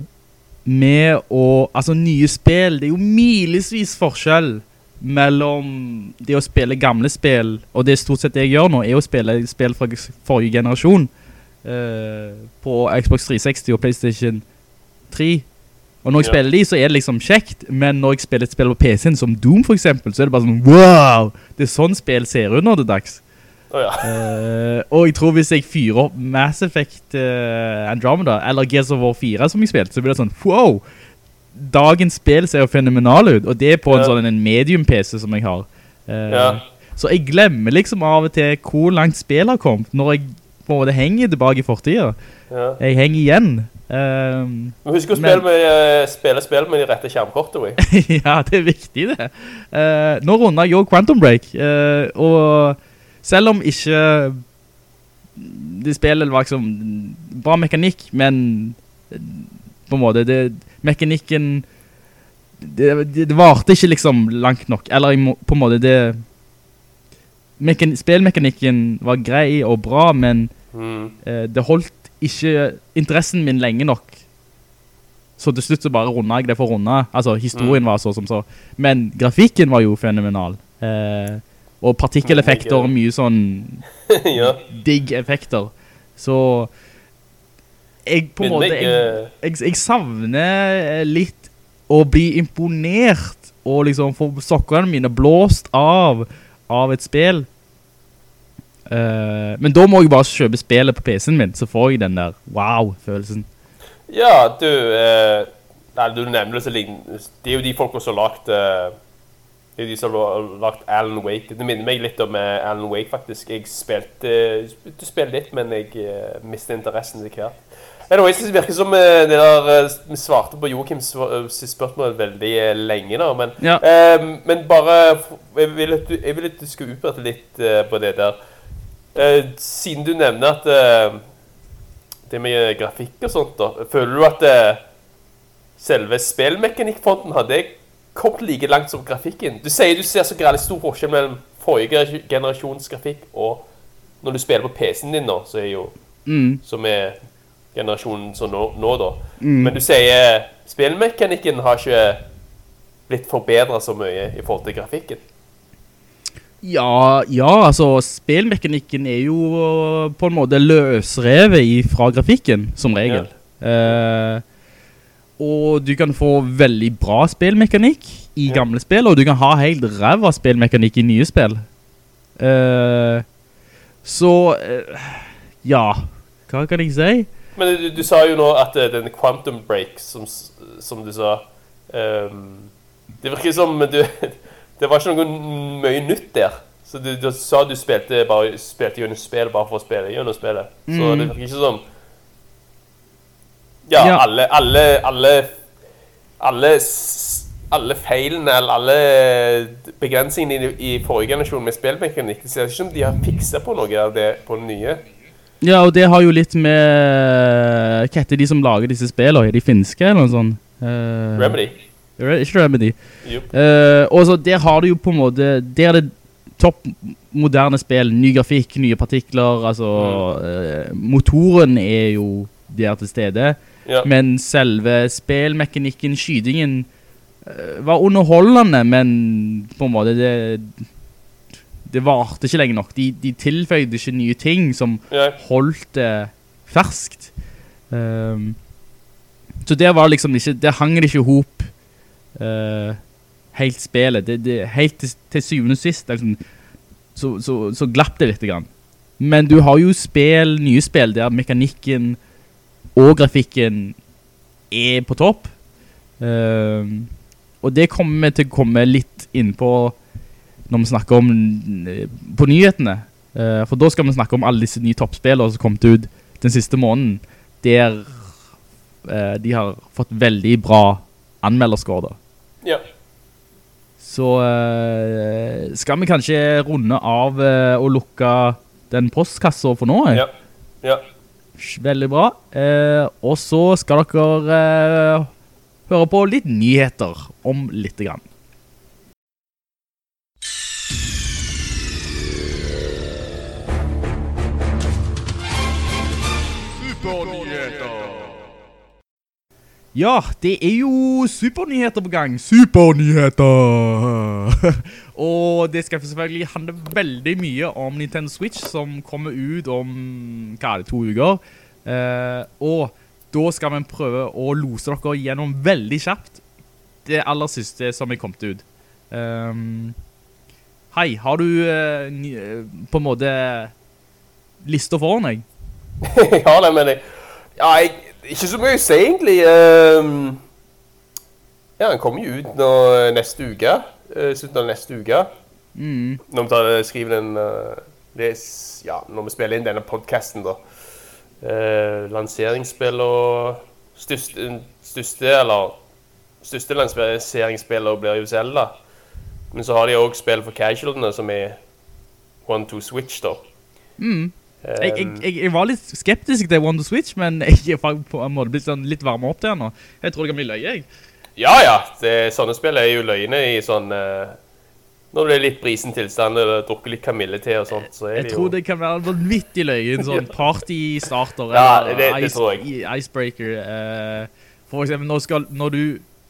Speaker 6: med å, altså nye spill, det er jo milevis forskjell mellom det å spille gamle spill, og det stort sett det jeg gjør nå, er å spille spill fra forrige generasjon uh, på Xbox 360 og Playstation 3. Og når jeg
Speaker 7: Ja.
Speaker 6: spiller de, så er det liksom kjekt, men når jeg spiller et spill på PC-en, som Doom for eksempel, så er det bare sånn, wow! Det er sånn spill ser ut når det er dags.
Speaker 7: Oh, ja.
Speaker 6: uh, og jeg tror hvis jeg fyrer opp Mass Effect uh, Andromeda, eller Gears of War 4 som jeg spilte, så blir det sånn, wow! Dagens spill ser jo fenomenal ut, og det er på en
Speaker 7: Ja.
Speaker 6: sånn en medium-PC som jeg har. Uh,
Speaker 7: Ja.
Speaker 6: Så jeg glemmer liksom av og til hvor langt spill har kommet, når jeg på en måte henger tilbake i fortiden.
Speaker 7: ja.
Speaker 6: Jeg henger igjen. Ehm,
Speaker 7: Men husk å
Speaker 6: Men-
Speaker 7: spille, med, eh, spille spill med de rette skjermkortene.
Speaker 6: ja, det er viktig det. Uh, nå runder jeg jo Quantum Break, uh, og selv om ikke det spillet var liksom bra mekanikk, men eh, på en måte, det, mekanikken, det, det, det varte ikke liksom langt nok, eller på en måte det, mekan, var grei og bra, men
Speaker 7: Mm.
Speaker 6: eh, det holdt ikke interessen min lenge nok. Så til slutt så bare rundet jeg det for å runde. Altså, historien var så som så. Men grafikken var jo fenomenal. Eh, og partikkeleffekter og mye sånn
Speaker 7: ja.
Speaker 6: digg effekter. Så jeg på en måte, jeg,
Speaker 7: eh,
Speaker 6: jeg, jeg savner eh, litt å bli imponert og liksom få sokkene mine blåst av av et spill. Uh, men da må jeg bare kjøpe spillet på PC-en min, så får jeg den der wow-følelsen.
Speaker 7: Ja, du uh, Nei, du nevner det så lignende Det er jo de folka som har lagd uh, Det er de som har lagd Alan Wake. Det minner meg litt om Alan Wake, faktisk. Jeg spilte Du spilte litt, men jeg mistet interessen til hvert. Anyways, det virker som eh, det der eh, Vi svarte på Joakims eh, spørsmål veldig lenge nå, men
Speaker 6: Ja.
Speaker 7: eh, Men bare Jeg vil at du, jeg vil at du skal utbrette litt eh, på det der. Eh, siden du nevner at det med grafikk og sånt da, føler du at selve spillmekanikkfronten hadde kommet like langt som grafikken? Du sier du ser så greit stor forskjell mellom forrige generasjons grafikk og når du spiller på PC-en din nå, så er jo,
Speaker 6: Mm.
Speaker 7: som er generasjonen som nå, nå da. Men du sier spillmekanikken har ikke blitt forbedret så mye i forhold til grafikken.
Speaker 6: Ja, ja, altså spillmekanikken er jo øh, på en måte løsrevet fra grafikken, som regel. Eh, og du kan få veldig bra spillmekanikk i
Speaker 7: Ja.
Speaker 6: gamle spill, og du kan ha helt ræva spillmekanikk i nye spill. Eh, så, eh, ja, hva kan jeg si?
Speaker 7: Men du, du sa jo nå at eh, den quantum break, som, som du sa um, Det virker som du Det var ikke noe mye nytt der. Så du, du sa du spilte, bare, spilte gjennom spillet bare for å spille gjennom spillet. Så det virker ikke som Ja,
Speaker 6: Ja.
Speaker 7: alle Alle Alle alle, alle feilene eller alle begrensningene i, i forrige generasjon med spillmekanikk Det ser ikke ut som de har fiksa på noe av det på den nye.
Speaker 6: Ja, og det har jo litt med Hva heter de som lager disse spillene? Er de finske eller noe sånt? Uh,
Speaker 7: Remedy.
Speaker 6: Re- Ikke Remedy.
Speaker 7: Yep.
Speaker 6: Uh, og så der har du jo på en måte Der er det topp moderne spill, ny grafikk, nye partikler, altså eh, Motoren er jo der til stede,
Speaker 7: Ja.
Speaker 6: men selve spillmekanikken, skytingen, eh, var underholdende, men på en måte det Det varte ikke lenge nok. De, de tilføyde ikke nye ting som
Speaker 7: yeah.
Speaker 6: holdt det ferskt. Um, så det var liksom ikke Det hang det ikke ihop hop eh, helt spillet. Det, det, helt til, til syvende og sist liksom, så, så, så glapp det litt. Grann. Men du har jo spill, nye spill der mekanikken og grafikken er på topp. Um, og det kommer vi til å komme litt inn på når vi snakker om eh, på nyhetene. Uh, for da skal vi snakke om alle disse nye toppspillene som kom ut den siste måneden, der uh, de har fått veldig bra anmelderskår da.
Speaker 7: ja.
Speaker 6: Så uh, skal vi kanskje runde av og lukke den postkassa for nå?
Speaker 7: Ja. ja.
Speaker 6: Veldig bra. Og så skal dere høre på litt nyheter om litt grann. Ja, det er jo supernyheter på gang. Supernyheter! og det skal selvfølgelig handle veldig mye om Nintendo Switch, som kommer ut om, hva er det, to uker. Eh, og da skal vi prøve å lose dere gjennom veldig kjapt det aller siste som er kommet ut. Um, hei, har du eh, eh, på en måte lister foran deg?
Speaker 7: ja, det, men jeg, ja, jeg, ikke så mye å si, egentlig. Ehm, ja, den kommer jo ut nå eh, neste uke. eh, Slutten av neste uke. Når vi tar, skriver den eh, er Ja, når vi spiller inn denne podcasten, da. Eh, lanseringsspill og største, største eller største lanseringsspiller blir jo Zelda. Men så har de også spill for casualene som er One to Switch, da.
Speaker 6: Mm. Jeg, jeg,
Speaker 7: Um,
Speaker 6: jeg, jeg var litt skeptisk til Wonder Switch, men jeg er på en måte blitt sånn litt varme opp til den nå. Jeg tror det kan bli løye, jeg.
Speaker 7: Ja, ja. Det, sånne spill er jo løgne i sånn Uh, Når det er litt brisen tilstand eller drukker litt kamillete og sånt, så er
Speaker 6: Jeg
Speaker 7: det
Speaker 6: tror
Speaker 7: jo
Speaker 6: det kan være vanvittig løye, en sånn partystarter
Speaker 7: Ja, det- det
Speaker 6: ice,
Speaker 7: tror jeg.
Speaker 6: icebreaker. Uh, for eksempel, når, skal, når du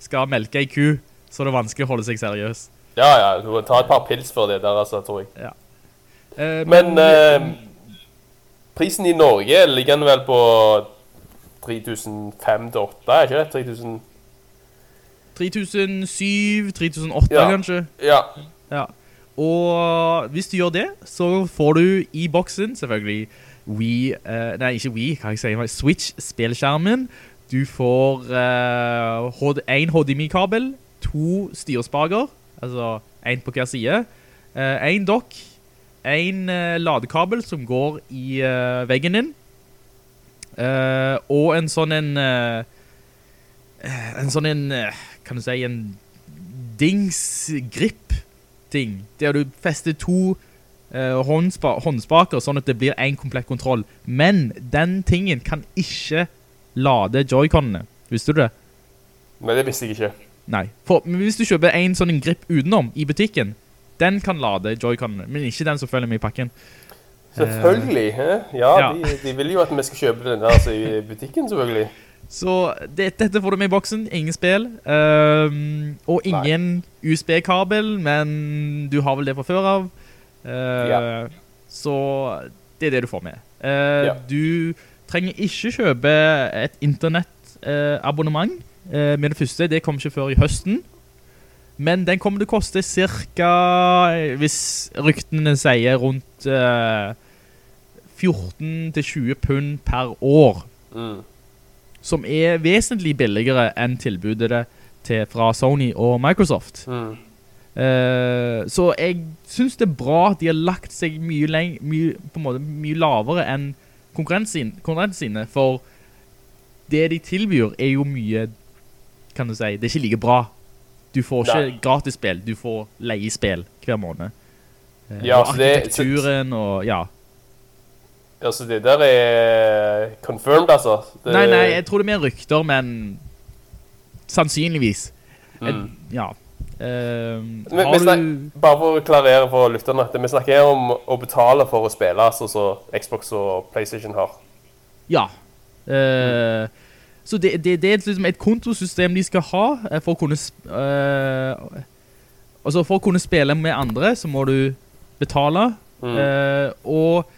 Speaker 6: skal melke en ku, så er det vanskelig å holde seg seriøs.
Speaker 7: Ja, ja. Du må ta et par pils for det der, altså, tror jeg.
Speaker 6: Eh,
Speaker 7: Men eh, prisen i Norge ligger den vel på 3005 til 8, er ikke det? 3000
Speaker 6: 3007, 3008
Speaker 7: Ja.
Speaker 6: kanskje.
Speaker 7: Ja.
Speaker 6: Ja. Og hvis du gjør det, så får du i boksen, selvfølgelig, Wii, uh, nei, ikke Wii, hva jeg sier, Switch spilskjermen. Du får uh, en HDMI-kabel, to styrspager, altså en på hver side, uh, en dock, en uh, ladekabel som går i uh, veggen din, uh, og en sånn en, en sånn en, kan du si, en dings-grip-ting, der du fester to håndspa håndspaker, sånn at det blir en komplett kontroll. Men den tingen kan ikke lade joyconene. Visste du det?
Speaker 7: Men det visste jeg ikke.
Speaker 6: Nei. For men hvis du kjøper en sånn grip utenom i butikken, den kan lade Joy-Con, men ikke den som følger med i pakken.
Speaker 7: Selvfølgelig. Ja,
Speaker 6: ja.
Speaker 7: De, de vil jo at vi skal kjøpe den der altså, i butikken, selvfølgelig.
Speaker 6: Så det, dette får du med i boksen. Ingen spill. um, og ingen USB-kabel, men du har vel det fra før av. Uh,
Speaker 7: Ja.
Speaker 6: Så det er det du får med. Uh,
Speaker 7: Ja.
Speaker 6: Du trenger ikke kjøpe et internettabonnement uh, med det første. Det kommer ikke før i høsten. Men den kommer til å koste cirka, hvis ryktene sier, rundt eh, 14-20 pund per år
Speaker 7: Mm.
Speaker 6: som er vesentlig billigere enn tilbudet til fra Sony og Microsoft.
Speaker 7: Mm.
Speaker 6: Eh, så jeg synes det er bra at de har lagt seg mye, leng mye, måte, mye lavere enn konkurrensene. konkurrentene sine, for det de tilbyr er jo mye, kan du si, det er ikke like bra. Du får ikke
Speaker 7: Nei.
Speaker 6: gratisspill, du får leiespill hver måned. Eh,
Speaker 7: Ja,
Speaker 6: og
Speaker 7: så det-
Speaker 6: arkitekturen og, ja.
Speaker 7: Altså, det der er confirmed, altså. Det,
Speaker 6: Nei, nei, jeg tror det er mer rykter, men sannsynligvis.
Speaker 7: Mm.
Speaker 6: Jeg,
Speaker 7: ja.
Speaker 6: Uh,
Speaker 7: vi
Speaker 6: du...
Speaker 7: snak, bare for å klarere for lytterne, vi snakker om å betale for å spille, altså så Xbox og PlayStation har.
Speaker 6: Ja. Eh, så det, det, det er liksom et kontosystem de skal ha eh, for å kunne... eh, altså for å kunne spille med andre, så må du betale.
Speaker 7: Mm.
Speaker 6: Uh, og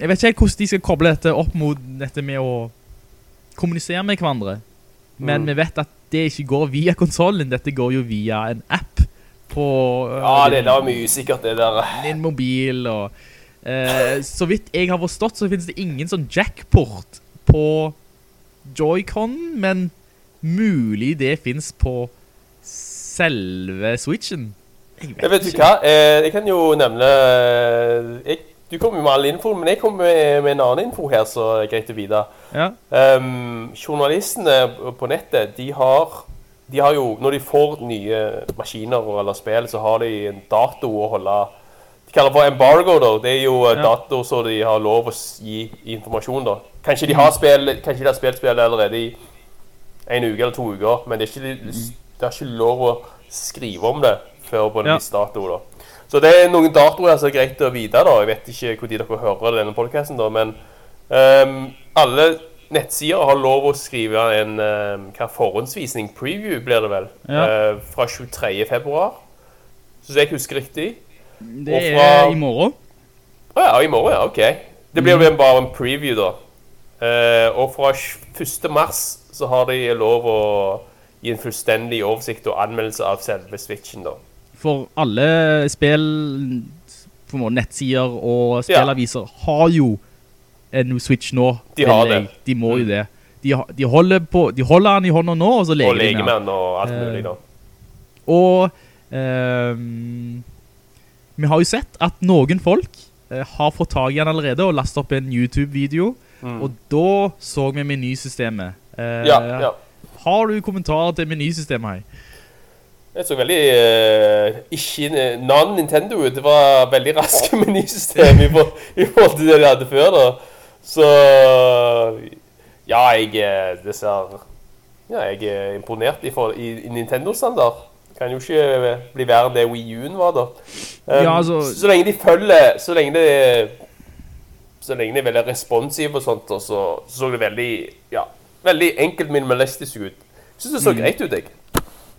Speaker 6: jeg vet ikke helt hvordan de skal koble dette opp mot dette med å kommunisere med hverandre. Men
Speaker 7: Mm.
Speaker 6: vi vet at det ikke går via konsolen, dette går jo via en app på Uh,
Speaker 7: Ja, det der var mye usikkert, det der.
Speaker 6: din mobil og Uh, Så vidt jeg har forstått så finnes det ingen sånn jackport på Joy-Con, men mulig det finnes på selve Switchen. Jeg vet,
Speaker 7: Jeg vet
Speaker 6: ikke.
Speaker 7: hva, eh, jeg kan jo nevne jeg, Du kommer med all infoen, men jeg kommer med, med en annen info her, så er greit å vite.
Speaker 6: Ja.
Speaker 7: Um, journalistene på nettet, de har, de har jo Når de får nye maskiner eller spill, så har de en dato å holde De kaller for embargo, da. Det er jo uh,
Speaker 6: Ja.
Speaker 7: dato så de har lov å gi informasjon, da. Kanskje de har spill Kanskje de har spilt spillet allerede i en uke eller to uker, men det er ikke, det er ikke lov å skrive om det før på en
Speaker 6: Ja.
Speaker 7: viss dato, da. Så det er noen datoer som er greit å vite, da. Jeg vet ikke når dere hører denne podcasten, da, men um, alle nettsider har lov å skrive en um, hva forhåndsvisning, preview blir det vel,
Speaker 6: Ja.
Speaker 7: uh, fra 23. februar. Så jeg husker riktig.
Speaker 6: Det
Speaker 7: fra...
Speaker 6: er i morgen.
Speaker 7: Å ja, i morgen, ja. OK. Det blir jo bare en preview, da. Eh, og fra 1. mars så har de lov å gi en fullstendig oversikt og anmeldelse av selve Switchen, da.
Speaker 6: For alle spill, en måte, nettsider og spillaviser har jo en Switch nå.
Speaker 7: De har det.
Speaker 6: De må jo
Speaker 7: Mm.
Speaker 6: det. De, de, holder på, de holder den i hånda nå, og så leger
Speaker 7: Og
Speaker 6: de den.
Speaker 7: legemenn og alt
Speaker 6: Eh,
Speaker 7: mulig, da.
Speaker 6: Og ehm, vi har jo sett at noen folk eh, har fått tag i den allerede og lastet opp en YouTube-video.
Speaker 7: Mm.
Speaker 6: Og da så vi menysystemet. Eh,
Speaker 7: Ja, ja.
Speaker 6: Har du kommentarer til menysystemet her?
Speaker 7: Det så veldig uh, ikke non-Nintendo ut. Det var veldig raske menysystem i, i forhold til det de hadde før. da. Så ja, jeg eh, Det ser Ja, jeg er imponert i, for, i, i Nintendo-standard. Kan jo ikke eh, bli verre enn det Wii U-en var, da. Um,
Speaker 6: Ja, altså-
Speaker 7: så, så lenge de følger Så lenge de, Så lenge de er veldig responsive og sånt, og så, så så det veldig Ja, veldig enkelt minimalistisk ut. Jeg Syns det så
Speaker 6: Mm.
Speaker 7: greit ut, jeg.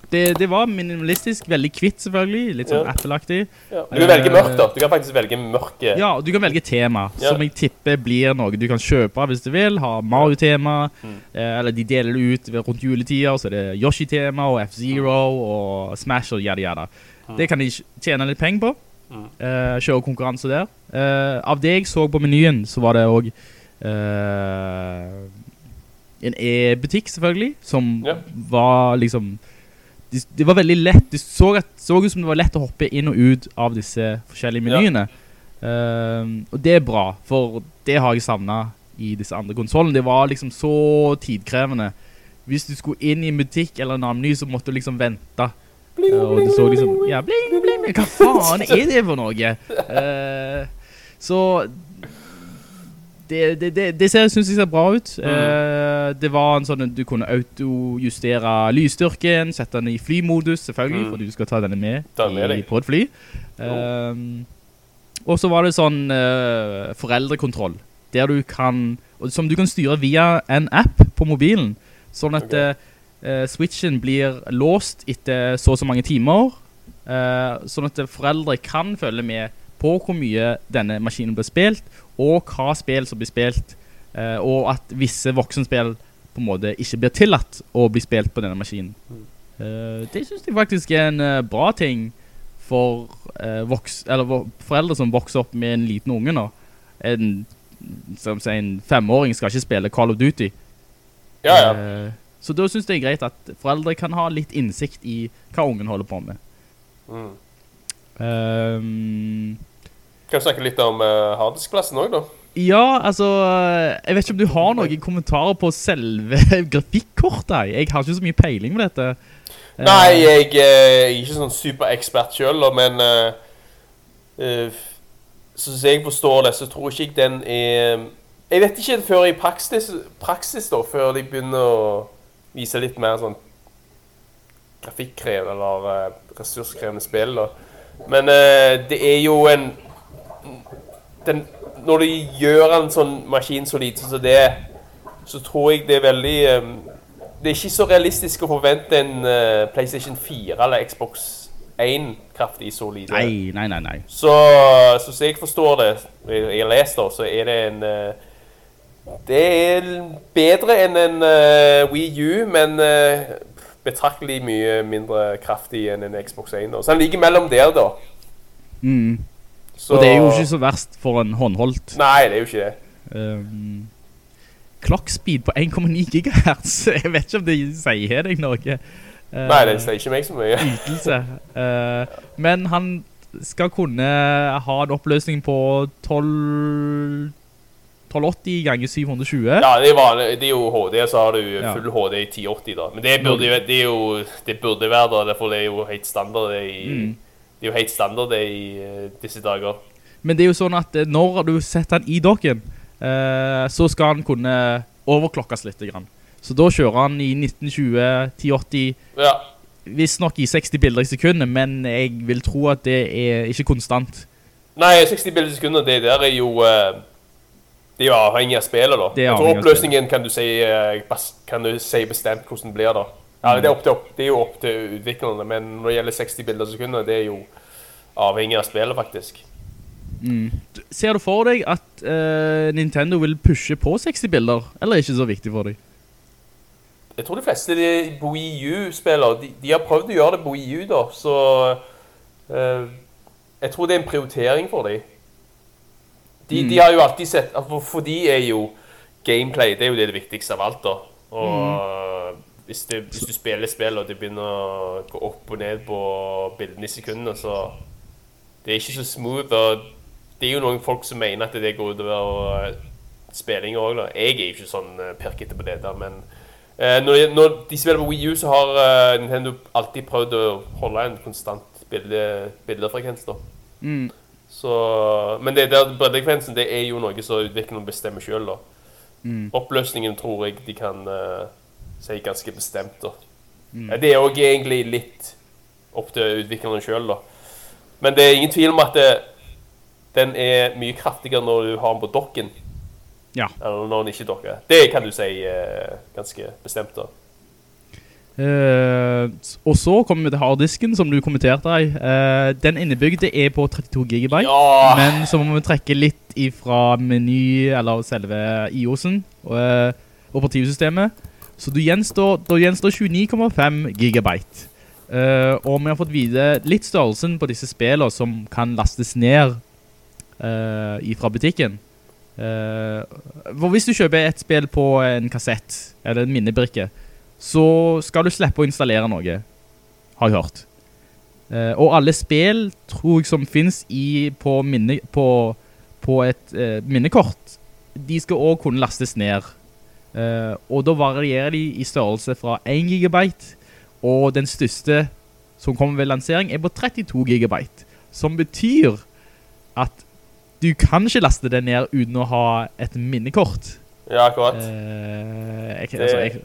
Speaker 6: Det, det var minimalistisk, veldig kvitt selvfølgelig, litt sånn
Speaker 7: Ja.
Speaker 6: Apple-aktig.
Speaker 7: Ja. Du kan velge
Speaker 6: Eh,
Speaker 7: mørkt, da. Du kan faktisk velge mørke.
Speaker 6: Ja, og du kan velge tema,
Speaker 7: Ja.
Speaker 6: som jeg tipper blir noe du kan kjøpe hvis du vil. Ha Mario-tema,
Speaker 7: Mm.
Speaker 6: eh, eller de deler det ut rundt juletider, så er det Yoshi-tema og F-Zero og Smash og jada jada. Mm. Det kan de tjene litt penger på. Eh, kjøre konkurranse der. Av det jeg så på menyen, så var det også Uh, en e-butikk selvfølgelig, som
Speaker 7: Ja.
Speaker 6: var liksom det, de var veldig lett. Det så, så ut som det var lett å hoppe inn og ut av disse forskjellige menyene. Ehm, og det er bra, for det har jeg savnet i disse andre konsolene. Det var liksom så tidkrevende. Hvis du skulle inn i en butikk eller en annen meny, så måtte du liksom vente. Eh, og du så liksom, ja, bling, bling, bling. Hva faen er det for noe? Uh, så det, det, det, det ser, synes jeg ser bra ut. Eh, det var en sånn at du kunne auto-justere lysstyrken, sette den i flymodus, selvfølgelig,
Speaker 7: Mm.
Speaker 6: fordi du skal ta denne med,
Speaker 7: den med
Speaker 6: i, på et fly. Um, og så var det sånn eh, foreldrekontroll, der du kan, som du kan styre via en app på mobilen, sånn at eh, switchen blir låst etter så og så mange timer, eh, sånn at foreldre kan følge med på hvor mye denne maskinen blir spilt, og hva spill som blir spilt, eh, og at visse voksenspill på en måte ikke blir tillatt å bli spilt på denne maskinen. Eh, det synes jeg faktisk er en eh, bra ting for voks, eller, foreldre som vokser opp med en liten unge nå. En, som sier, en femåring skal ikke spille Call of Duty.
Speaker 7: Ja, ja.
Speaker 6: Så da synes jeg det er greit at foreldre kan ha litt innsikt i hva ungen holder på med.
Speaker 7: Mm.
Speaker 6: Ehm,
Speaker 7: Kan du snakke litt om uh, harddiskplassen òg, da?
Speaker 6: ja, altså Jeg vet ikke om du har noen kommentarer på selve grafikkortet? Jeg har ikke så mye peiling på dette. Eh,
Speaker 7: Nei, jeg eh, er ikke sånn superekspert sjøl, men uh, uh, Sånn jeg forstår det, så tror ikke jeg den er Jeg vet ikke før i praksis, praksis da, før de begynner å vise litt mer sånn grafikkrevende eller uh, ressurskrevende spill. da. Men uh, det er jo en den, Når de gjør en sånn maskin så lite som det, så tror jeg det er veldig um, Det er ikke så realistisk å forvente en uh, PlayStation 4 eller Xbox 1 kraftig så lite.
Speaker 6: Nei, nei, nei. nei.
Speaker 7: Så så jeg forstår det, jeg jeg lest da, så er det en uh, Det er bedre enn en uh, Wii U, men uh, betraktelig mye mindre kraftig enn en Xbox 1. Da. Så den ligger mellom der, da.
Speaker 6: Mm.
Speaker 7: Så,
Speaker 6: Og det er jo ikke så verst for en håndholdt.
Speaker 7: Nei, det er jo ikke det.
Speaker 6: Um, clockspeed på 1,9 GHz. Jeg vet ikke om det sier deg noe. Uh,
Speaker 7: Nei, det sier ikke meg så mye.
Speaker 6: Ytelse. Uh, men han skal kunne ha en oppløsning på 12... 1280 ganger 720.
Speaker 7: Ja, det er, det er jo HD, så har du
Speaker 6: Ja.
Speaker 7: full HD i 1080 da. Men det burde, det jo, det burde være da, derfor det er jo helt standard i,
Speaker 6: Mm.
Speaker 7: Det er jo helt standard det i eh, disse dager.
Speaker 6: Men det er jo sånn at eh, når du setter den i dokken, eh, så skal han kunne overklokkes litt. Grann. Så da kjører han i 1920, 1080,
Speaker 7: Ja,
Speaker 6: hvis nok i 60 bilder i sekundet, men jeg vil tro at det er ikke konstant.
Speaker 7: Nei, 60 bilder i sekundet, det der er jo Det er jo avhengig av spillet, da. Jeg tror oppløsningen kan du si Kan du si bestemt hvordan det blir, da. Ja, det er, opp til, opp, det er jo opp til utviklerne, men når det gjelder 60 bilder i sekundet, det er jo avhengig av spillet, faktisk.
Speaker 6: Ser du for deg at uh, Nintendo vil pushe på 60 bilder, eller er det ikke så viktig for deg?
Speaker 7: Jeg tror de fleste de Wii U-spillere, de, de har prøvd å gjøre det på Wii U, da, så uh, Jeg tror det er en prioritering for dem. De, de har jo alltid sett for, for de er jo gameplay det er jo det, det viktigste av alt. da. Og hvis, det, hvis du spiller spill og det begynner å gå opp og ned på bildene i sekundene, så Det er ikke så smooth. og Det er jo noen folk som mener at det går utover spillinga òg. Jeg er jo ikke sånn eh, pirkete på det, der, men Eh, når, når de spiller på Wii U, så har eh, Nintendo alltid prøvd å holde en konstant bilde, bildefrekvens. da.
Speaker 6: Mm.
Speaker 7: Så, men det der breddefrekvensen det er jo noe som utviklerne bestemmer sjøl.
Speaker 6: Mm.
Speaker 7: Oppløsningen tror jeg de kan eh, si ganske bestemt. da.
Speaker 6: Mm.
Speaker 7: Det er òg egentlig litt opp til utviklerne sjøl, da. Men det er ingen tvil om at det, den er mye kraftigere når du har den på dokken.
Speaker 6: Ja.
Speaker 7: Eller når den ikke dokker. Det kan du si eh, ganske bestemt. da.
Speaker 6: Eh, og så kommer vi til harddisken, som du kommenterte. Eh, den innebygde er på 32 GB
Speaker 7: Ja.
Speaker 6: men så må vi trekke litt ifra meny, eller selve IOS-en, eh, operativsystemet. Så det gjenstår, det gjenstår 29,5 gigabyte. Uh, og vi har fått vite litt størrelsen på disse spillene som kan lastes ned uh, fra butikken. Uh, hvis du kjøper et spill på en kassett, eller en minnebrikke, så skal du slippe å installere noe, har jeg hørt. Uh, og alle spill, tror jeg, som finnes i, på, minne, på, på et eh, minnekort, de skal også kunne lastes ned. Eh, og da varierer de i størrelse fra 1 gigabyte, og den største som kommer ved lansering er på 32 gigabyte. Som betyr at du kan ikke laste det ned uten å ha et minnekort.
Speaker 7: Ja, akkurat.
Speaker 6: Eh, jeg, altså, jeg,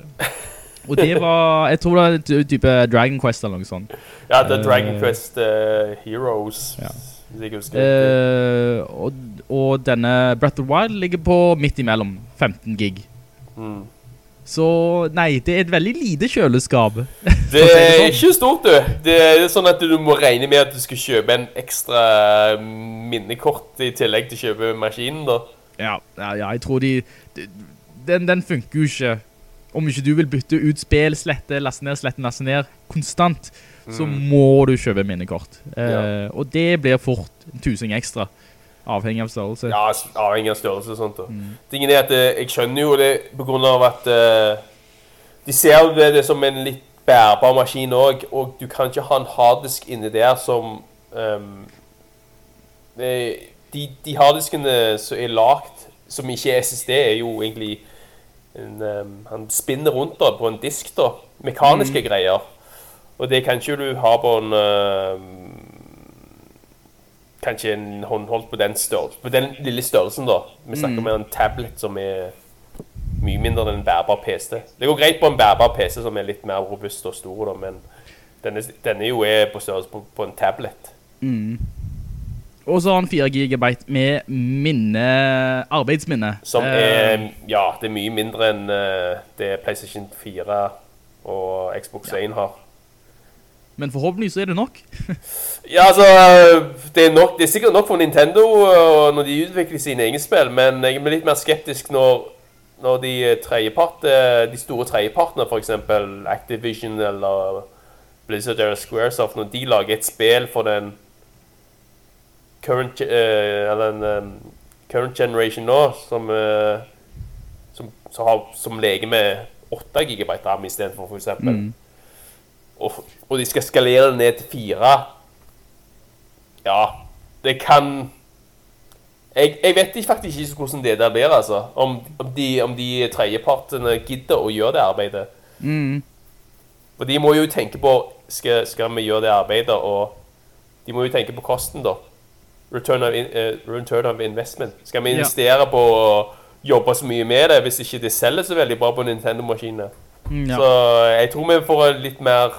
Speaker 6: og det var, jeg tror det var type Dragon Quest eller noe sånt.
Speaker 7: Ja, det er Dragon
Speaker 6: eh,
Speaker 7: Quest uh, Heroes.
Speaker 6: Ja.
Speaker 7: Hvis jeg husker.
Speaker 6: Eh, og, og denne Breath of the Wild ligger på midt imellom 15 gig.
Speaker 7: Mm.
Speaker 6: Så nei, det er et veldig lite kjøleskap.
Speaker 7: Det er
Speaker 6: sånn.
Speaker 7: ikke stort, du. Det er sånn at du må regne med at du skal kjøpe en ekstra minnekort i tillegg til å kjøpe maskinen, da.
Speaker 6: Ja, ja, ja jeg tror de, de den, den funker jo ikke. Om ikke du vil bytte ut spill, slette, laste ned, slette, laste ned, konstant, så må du kjøpe minnekort. Eh,
Speaker 7: Ja.
Speaker 6: Og det blir fort en tusing ekstra, avhengig av størrelse.
Speaker 7: Ja, avhengig av størrelse og sånt. Mm. Tingen er at eh, jeg skjønner jo det på grunn av at uh, de ser jo det, som en litt bærbar maskin òg, og du kan ikke ha en harddisk inni der som eh, De, de harddiskene som er lagd, som ikke er SSD, er jo egentlig en, um, Han spinner rundt da, på en disk, da. Mekaniske greier. Og det kan ikke du ha på en ehm, Kanskje en håndholdt på den På den lille størrelsen, da. Vi snakker om en tablet som er mye mindre enn en bærbar PC. Det går greit på en bærbar PC som er litt mer robust og stor, da, men denne, denne jo er på størrelse på, på en tablet.
Speaker 6: Og så har han 4 GB med minne, arbeidsminne.
Speaker 7: Som
Speaker 6: Eh,
Speaker 7: er Ja, det er mye mindre enn eh, det PlayStation 4 og Xbox 1 har.
Speaker 6: Men forhåpentlig så er det nok.
Speaker 7: Ja, altså det er, nok, det er sikkert nok for Nintendo når de utvikler sine egne spill, men jeg blir litt mer skeptisk når, når de, part, øh, de store tredjepartene, f.eks. Activision eller Blizzard eller Squaresoft, når de lager et spill for den current, uh, øh, eller en, øhm, current generation nå, som, uh, som, som, har, som leger med 8 GB RAM istedenfor, f.eks.
Speaker 6: Mm.
Speaker 7: Og, og de skal skalere det ned til fire ja, det kan jeg, jeg vet faktisk ikke hvordan det der blir, altså. Om, om de, om de tredjepartene gidder å gjøre det arbeidet.
Speaker 6: Mm.
Speaker 7: For de må jo tenke på skal, skal vi gjøre det arbeidet, og de må jo tenke på kosten, da. Return of, in, uh, return of investment. Skal vi
Speaker 6: Ja.
Speaker 7: investere på å jobbe så mye med det hvis ikke det selger så veldig bra på Nintendo-maskinene?
Speaker 6: Mm, ja.
Speaker 7: Så jeg tror vi får et litt mer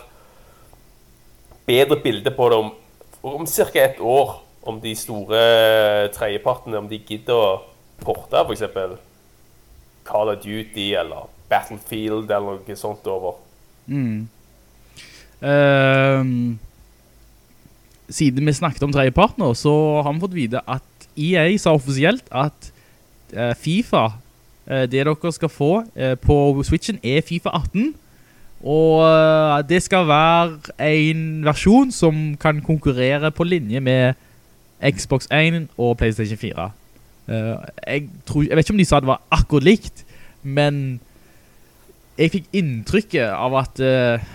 Speaker 7: bedre bilde på det om, om ca. ett år. Om de store tredjepartene om de gidder å porte f.eks. Call of Duty eller Battlefield eller noe sånt over.
Speaker 6: Mm. Um, siden vi snakket om tredjepartner, så har vi fått vite at EA sa offisielt at eh, FIFA, det dere skal få eh, på Switchen, er FIFA 18. Og eh, det skal være en versjon som kan konkurrere på linje med Xbox 1 og PlayStation 4. Eh, jeg, tror, jeg vet ikke om de sa det var akkurat likt, men jeg fikk inntrykket av at eh,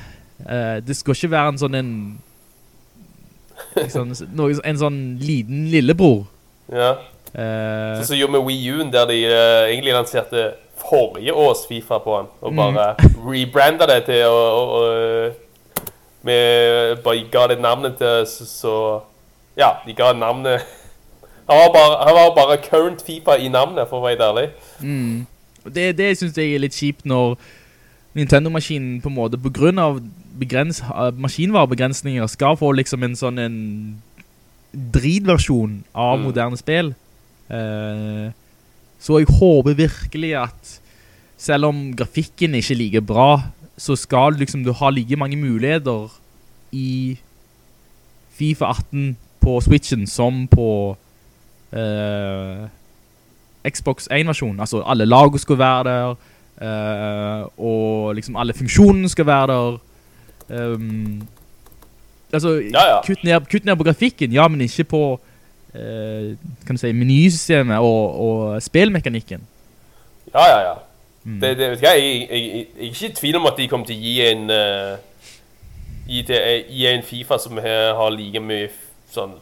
Speaker 6: eh, det skal ikke være en sånn en en sånn, en sånn liten lillebror.
Speaker 7: Ja.
Speaker 6: Eh,
Speaker 7: Sånn som gjorde med Wii U-en, der de uh, egentlig lanserte forrige års FIFA på han, og bare rebranda det til å, å, å Vi bare ga det navnet til så, så Ja, de ga navnet Han var bare, han var bare current FIFA i navnet, for å være ærlig.
Speaker 6: Mm. Det, det synes jeg er litt kjipt når Nintendo-maskinen på en måte på grunn av begrens, maskinvarebegrensninger skal få liksom en sånn en dritversjon av
Speaker 7: Mm.
Speaker 6: moderne spill. Eh, så jeg håper virkelig at selv om grafikken ikke er like bra, så skal liksom du ha like mange muligheter i FIFA 18 på Switchen som på uh, Xbox 1-versjon. Altså, alle lagene skal være der, uh, og liksom alle funksjonene skal være der. Um, altså,
Speaker 7: Ja, ja.
Speaker 6: Kutt, ned, kutt ned på grafikken, ja, men ikke på kan du si, menysystemet og, og spillmekanikken.
Speaker 7: Ja, ja, ja.
Speaker 6: Mm.
Speaker 7: Det, det, vet du hva, jeg, jeg, jeg, jeg er ikke i tvil om at de kommer til å gi en uh, gi, til, gi en FIFA som her har like mye sånn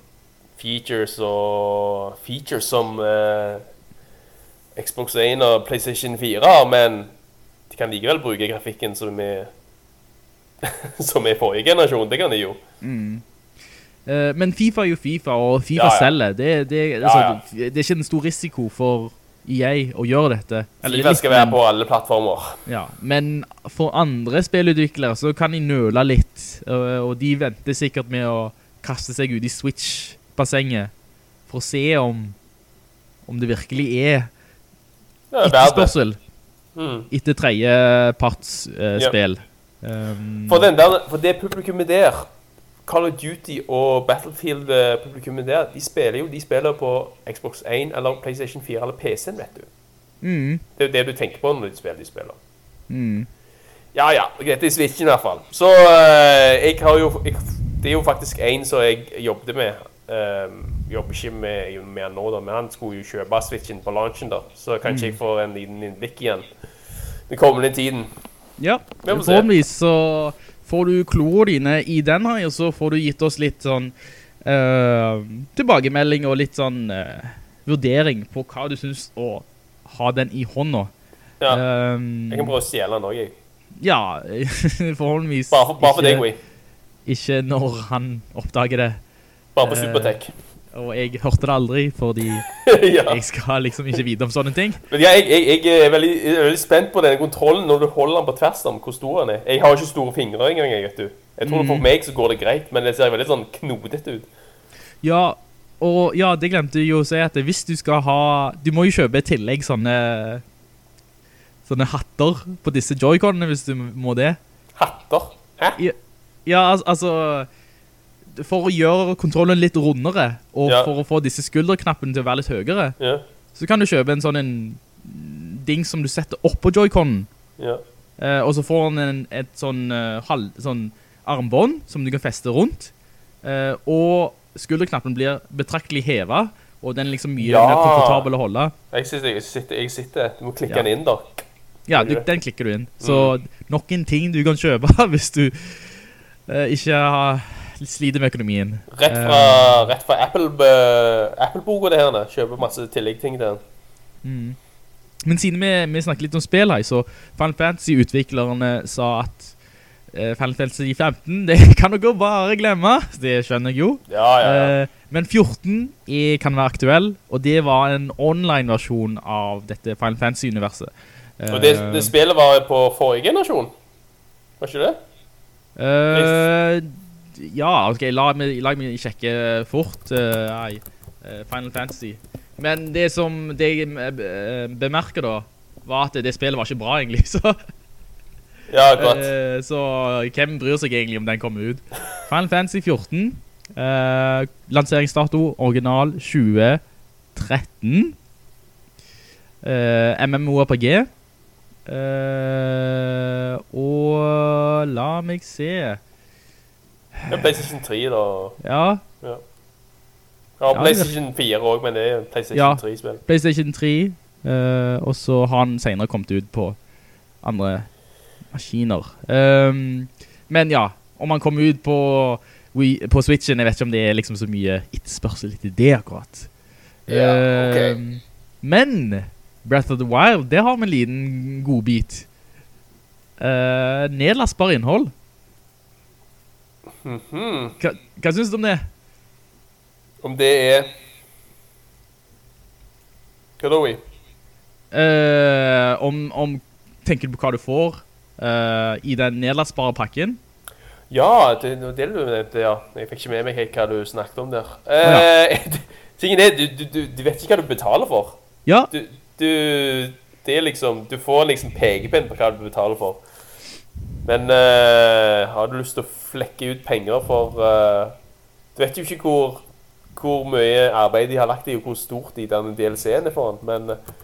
Speaker 7: features og features som uh, Xbox 1 og PlayStation 4 har, men de kan likevel bruke grafikken som er som er forrige generasjon. Det kan de jo.
Speaker 6: Eh, men FIFA er jo FIFA, og FIFA
Speaker 7: Ja, ja.
Speaker 6: selger. Det, det, altså,
Speaker 7: ja.
Speaker 6: det, er ikke en stor risiko for EA å gjøre dette. Eller
Speaker 7: FIFA skal være på alle plattformer.
Speaker 6: Ja, men for andre spillutviklere så kan de nøle litt, og, de venter sikkert med å kaste seg ut i Switch-bassenget for å se om, om det virkelig er
Speaker 7: er
Speaker 6: etterspørsel
Speaker 7: Mm.
Speaker 6: etter tredjepartsspill.
Speaker 7: Ja.
Speaker 6: Um,
Speaker 7: For, der, for det publikummet der, Call of Duty og Battlefield-publikummet der, de spiller jo de spiller på Xbox 1 eller PlayStation 4 eller PC-en, vet du.
Speaker 6: mm,
Speaker 7: Det er jo det du tenker på når de spiller de spiller.
Speaker 6: mm.
Speaker 7: Ja, ja, greit, det er Switchen i hvert fall. Så eh, jeg har jo, jeg, det er jo faktisk en som jeg jobbet med. Um, jobber ikke med, med han nå da, men han skulle jo kjøpe Switchen på launchen da. Så kanskje jeg får en liten innblikk igjen den kommende tiden.
Speaker 6: Ja, forhåpentligvis så får du kloer dine i den her, og så får du gitt oss litt sånn uh, tilbakemelding og litt sånn uh, vurdering på hva du synes å ha den i hånda.
Speaker 7: Ja,
Speaker 6: Um,
Speaker 7: jeg kan prøve å stjele den også, jeg.
Speaker 6: ja, forhåpentligvis
Speaker 7: Bare for, bare for
Speaker 6: ikke,
Speaker 7: deg, Wii.
Speaker 6: ikke når han oppdager det.
Speaker 7: Bare på
Speaker 6: Supertech.
Speaker 7: Supertech.
Speaker 6: Og jeg hørte det aldri, fordi
Speaker 7: ja.
Speaker 6: jeg skal liksom ikke vite om sånne ting.
Speaker 7: Men ja, jeg, jeg, jeg er veldig, veldig spent på denne kontrollen når du holder den på tvers om hvor stor den er. Jeg har ikke store fingre engang, jeg, vet du. Jeg tror for meg så går det greit, men det ser veldig sånn knodete ut.
Speaker 6: Ja, og ja, det glemte jeg jo å si at hvis du skal ha Du må jo kjøpe i tillegg sånne Sånne hatter på disse joyconene hvis du må det.
Speaker 7: Hatter. Hæ?
Speaker 6: Ja, al altså For å gjøre kontrollen litt rundere, og
Speaker 7: Ja.
Speaker 6: for å få disse skulderknappene til å være litt høyere,
Speaker 7: Ja,
Speaker 6: så kan du kjøpe en sånn en ding som du setter oppå joyconen.
Speaker 7: ja.
Speaker 6: Eh, og så får han en, et sånn, uh, halv, sånn armbånd som du kan feste rundt. Eh, og skulderknappen blir betraktelig hevet, og den er liksom mye
Speaker 7: Ja.
Speaker 6: mer komfortabel å holde.
Speaker 7: Jeg sitter, jeg sitter, jeg sitter. Du må klikke den inn da.
Speaker 6: Ja, du, den klikker du inn. Så nok en ting du kan kjøpe hvis du eh, ikke har sliter med økonomien.
Speaker 7: Rett fra, rett fra Apple, uh, Apple-boka det her, da. Kjøper masse tillegg-ting til den.
Speaker 6: Men siden vi, vi snakker litt om spill her, så Final Fantasy-utviklerne sa at uh, Final Fantasy 15, det kan dere bare glemme. Det skjønner jeg jo.
Speaker 7: Ja, ja, ja.
Speaker 6: Eh, men 14 er, kan være aktuell, og det var en online-versjon av dette Final Fantasy-universet.
Speaker 7: Og det, det spillet var på forrige generasjon. Var ikke det?
Speaker 6: Eh, ja, ok, la meg, la meg sjekke fort. Uh, Final Fantasy. Men det som det jeg eh, bemerker da, var at det spillet var ikke bra egentlig, så...
Speaker 7: Ja, akkurat.
Speaker 6: Uh, så hvem bryr seg egentlig om den kommer ut? Final Fantasy 14. uh, lanseringsdato original 2013. Uh, MMORPG. uh, og la meg se.
Speaker 7: Ja, PlayStation 3 da.
Speaker 6: Ja,
Speaker 7: Ja,
Speaker 6: Ja,
Speaker 7: PlayStation 4 også, men det er PlayStation
Speaker 6: Ja.
Speaker 7: 3-spill.
Speaker 6: PlayStation 3. uh, og så har han senere kommet ut på andre maskiner. Um, men ja, om han kommer ut på, Wii, på Switchen, jeg vet ikke om det er liksom så mye etterspørsel etter det akkurat.
Speaker 7: Ja, ok.
Speaker 6: Ehm, men Breath of the Wild, det har vi en liten godbit. Uh, nedlastbar innhold.
Speaker 7: Mhm.
Speaker 6: Hva, hva synes du om det?
Speaker 7: Om det er Hva da, vi?
Speaker 6: Uh, om, om, tenker du på hva du får uh, i den nedlastbare pakken?
Speaker 7: Ja, det det du nevnte, ja. Jeg fikk ikke med meg helt hva du snakket om der.
Speaker 6: ja.
Speaker 7: Eh, Tingen er, du, du, du, du vet ikke hva du betaler for.
Speaker 6: Ja,
Speaker 7: Du, du, det er liksom, du får liksom pekepinn på hva du betaler for. Men eh, har du lyst til å flekke ut penger for uh, Du vet jo ikke hvor, hvor mye arbeid de har lagt i, og hvor stort de denne DLC-en er for den, men uh,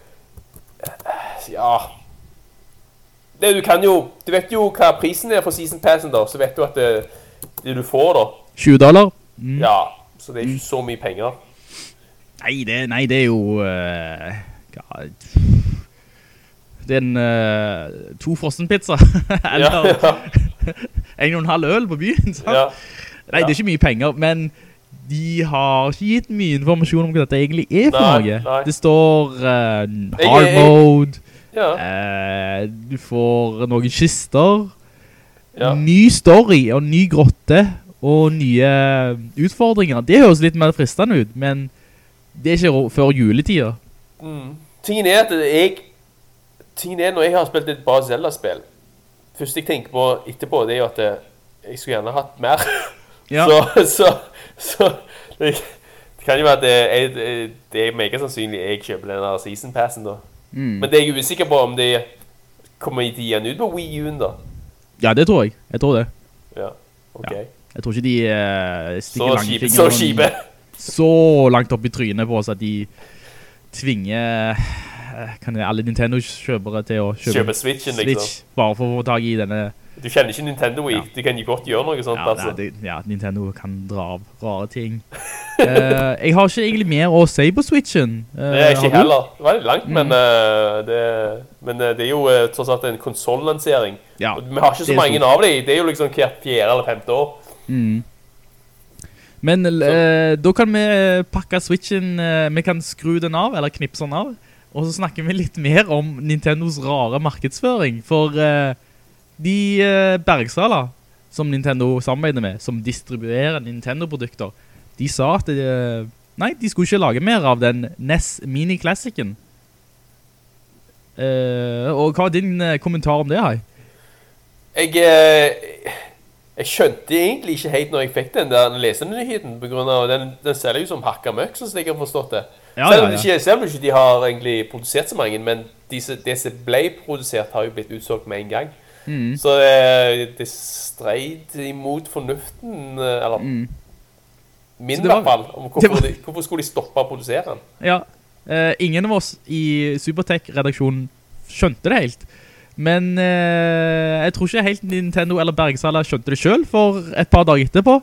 Speaker 7: Ja det, Du kan jo Du vet jo hva prisen er for Season Passen, da, så vet du at det, det du får, da
Speaker 6: 20 dollar. Mm.
Speaker 7: Ja, så det er ikke så mye penger.
Speaker 6: Nei, det, nei, det er jo uh, hva, Det er en uh, to frossenpizza. Eller
Speaker 7: Ja,
Speaker 6: en og en halv øl på byen.
Speaker 7: Ja.
Speaker 6: Nei, det er ikke mye penger, men de har ikke gitt mye informasjon om hva dette egentlig er for
Speaker 7: Nei,
Speaker 6: noe.
Speaker 7: nei.
Speaker 6: Det står
Speaker 7: uh,
Speaker 6: hard
Speaker 7: jeg-
Speaker 6: mode,
Speaker 7: ja.
Speaker 6: uh, du får noen kister,
Speaker 7: ja.
Speaker 6: ny story og ny grotte og nye utfordringer. Det høres litt mer fristende ut, men det er ikke før juletiden
Speaker 7: Mm. Tingen er at jeg Tingen er når jeg har spilt et bra Zelda-spill Første jeg tenker på etterpå, det er jo at eh, jeg skulle gjerne hatt mer.
Speaker 6: Ja.
Speaker 7: Så, så, så det, det kan jo være at det er, det er megasannsynlig jeg kjøper den der season passen da.
Speaker 6: Mm.
Speaker 7: Men det er jeg usikker på om det kommer de igjen ut på Wii U-en da.
Speaker 6: Ja, det tror jeg. Jeg tror det.
Speaker 7: Ja, ok.
Speaker 6: Ja. Jeg tror ikke de uh, stikker
Speaker 7: Så
Speaker 6: langfingeren
Speaker 7: så kjipe.
Speaker 6: så langt opp i trynet på oss at de tvinger eh, kan alle Nintendo-kjøpere til å kjøpe,
Speaker 7: Kjøpe Switchen, liksom.
Speaker 6: Switch, bare for å få tag i denne
Speaker 7: Du kjenner ikke Nintendo Wii.
Speaker 6: Ja.
Speaker 7: De kan godt gjøre noe sånt,
Speaker 6: ja,
Speaker 7: altså.
Speaker 6: nei, det, ja, Nintendo kan dra av rare ting. uh, jeg har ikke egentlig mer å si på Switchen.
Speaker 7: Uh, er ikke heller. Det var litt langt,
Speaker 6: Mm.
Speaker 7: men, uh, det, men eh, det er jo tross alt en konsollansering.
Speaker 6: Ja,
Speaker 7: Vi har ikke så mange av dem. Det er jo liksom hvert fjerde eller femte år.
Speaker 6: Mm. Men eh, da kan vi pakke Switchen, eh, vi kan skru den av, eller knipse den av, og så snakker vi litt mer om Nintendos rare markedsføring, for eh, de uh, Bergsala, som Nintendo samarbeider med, som distribuerer Nintendo-produkter, de sa at eh, nei, de skulle ikke lage mer av den NES Mini Classicen. Eh, og hva er din eh, kommentar om det, Hai?
Speaker 7: Jeg, eh, jeg skjønte egentlig ikke helt når jeg fikk den der lesenyheten, på grunn av den, den selger jo som hakka møkk, sånn som jeg har forstått det.
Speaker 6: Ja,
Speaker 7: selv, om
Speaker 6: ja, ja.
Speaker 7: ikke, selv ikke de har egentlig produsert så mange, men disse, det som ble produsert har jo blitt utsolgt med en gang.
Speaker 6: Mm.
Speaker 7: Så det, det streit imot fornuften, eh, eller
Speaker 6: Mm.
Speaker 7: min i hvert fall, om hvorfor,
Speaker 6: var-
Speaker 7: de, hvorfor skulle de stoppe å produsere den.
Speaker 6: Ja, uh, ingen av oss i Supertech-redaksjonen skjønte det helt. Men uh, jeg tror ikke helt Nintendo eller Bergsala skjønte det selv, for et par dager etterpå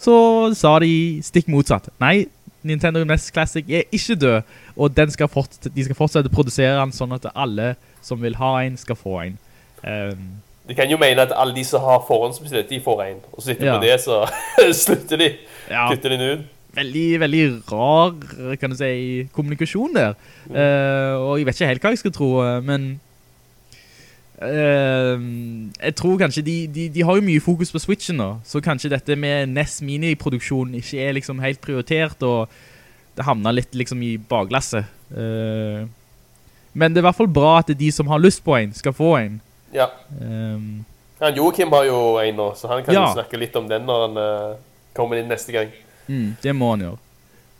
Speaker 6: så sa de stikk motsatt. Nei, Nintendo NES Classic er ikke død, og den skal de skal fortsette å produsere den sånn at alle som vil ha en skal få en. Um,
Speaker 7: De kan jo mene at alle de som har forhåndsbestilt, de får en. Og så etter
Speaker 6: Ja.
Speaker 7: på det, så slutter de.
Speaker 6: ja,
Speaker 7: Kutter den ut.
Speaker 6: veldig, veldig rar, kan du si, kommunikasjon der. Eh, og jeg vet ikke helt hva jeg skal tro, eh, men eh, jeg tror kanskje de, de, de har jo mye fokus på Switchen nå, så kanskje dette med NES Mini-produksjonen ikke er liksom helt prioritert, og det havner litt liksom i baglasset uh, men det er i hvert fall bra at de som har lyst på en, skal få en.
Speaker 7: Ja.
Speaker 6: Um,
Speaker 7: ja, Joachim har jo en nå, så han kan
Speaker 6: Ja.
Speaker 7: jo snakke litt om den når han uh, kommer inn neste gang.
Speaker 6: Mm, det må han gjøre.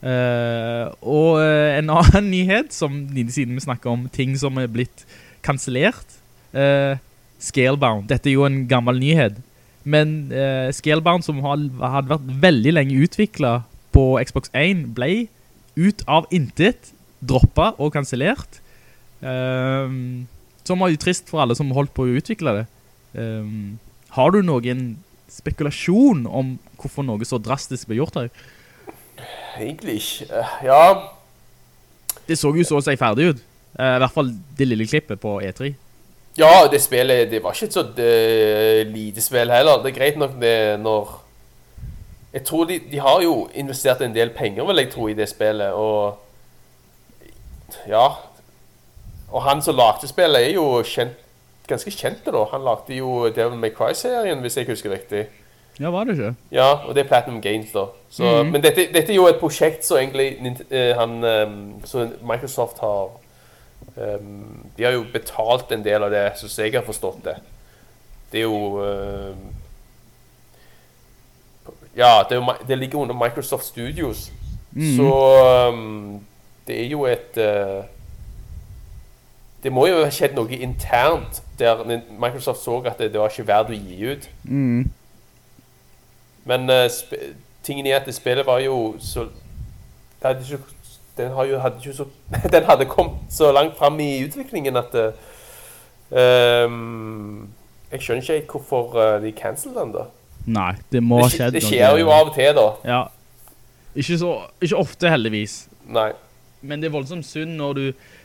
Speaker 6: Eh, og eh, en annen nyhet, som siden vi snakker om ting som er blitt kansellert. Eh, Scalebound. Dette er jo en gammel nyhet. Men uh, Scalebound, som hadde vært veldig lenge utviklet på Xbox 1, ble ut av intet, droppet og kanselert. Um, som var jo trist for alle som holdt på å utvikle det. Um, har du noen spekulasjon om hvorfor noe så drastisk ble gjort her?
Speaker 7: Egentlig ikke. Eh, ja,
Speaker 6: Det så jo så å si ferdig ut. Uh, I hvert fall det lille klippet på E E3.
Speaker 7: Ja, det spillet det var ikke et så det, lite spill heller. Det er greit nok det når Jeg tror de, de har jo investert en del penger, vil jeg tro, i det spillet, og Ja. og han som lagde spillet, er jo kjent, ganske kjent da. Han lagde jo Devil May Cry-serien, hvis jeg husker riktig.
Speaker 6: Ja, var det ikke?
Speaker 7: Ja, og det er Platinum Games, da. Så, Men dette, dette er jo et prosjekt som egentlig eh, han, ehm, så Microsoft har ehm, De har jo betalt en del av det, så jeg har forstått det. Det er jo uh, Ja, det, er det ligger under Microsoft Studios. Så um, det er jo et uh, Det må jo ha skjedd noe internt der Microsoft så at det, det var ikke verdt å gi ut. Men uh, tingen er at det spillet var jo så det hadde ikke, Den har jo hadde så Den hadde kommet så langt fram i utviklingen at uh, Jeg skjønner ikke hvorfor uh, de cancelet den, da.
Speaker 6: Nei, det må ha skjedd
Speaker 7: det skjer jo av og til, da.
Speaker 6: Ja. Ikke, så, ikke ofte, heldigvis.
Speaker 7: Nei.
Speaker 6: Men det er voldsomt synd når du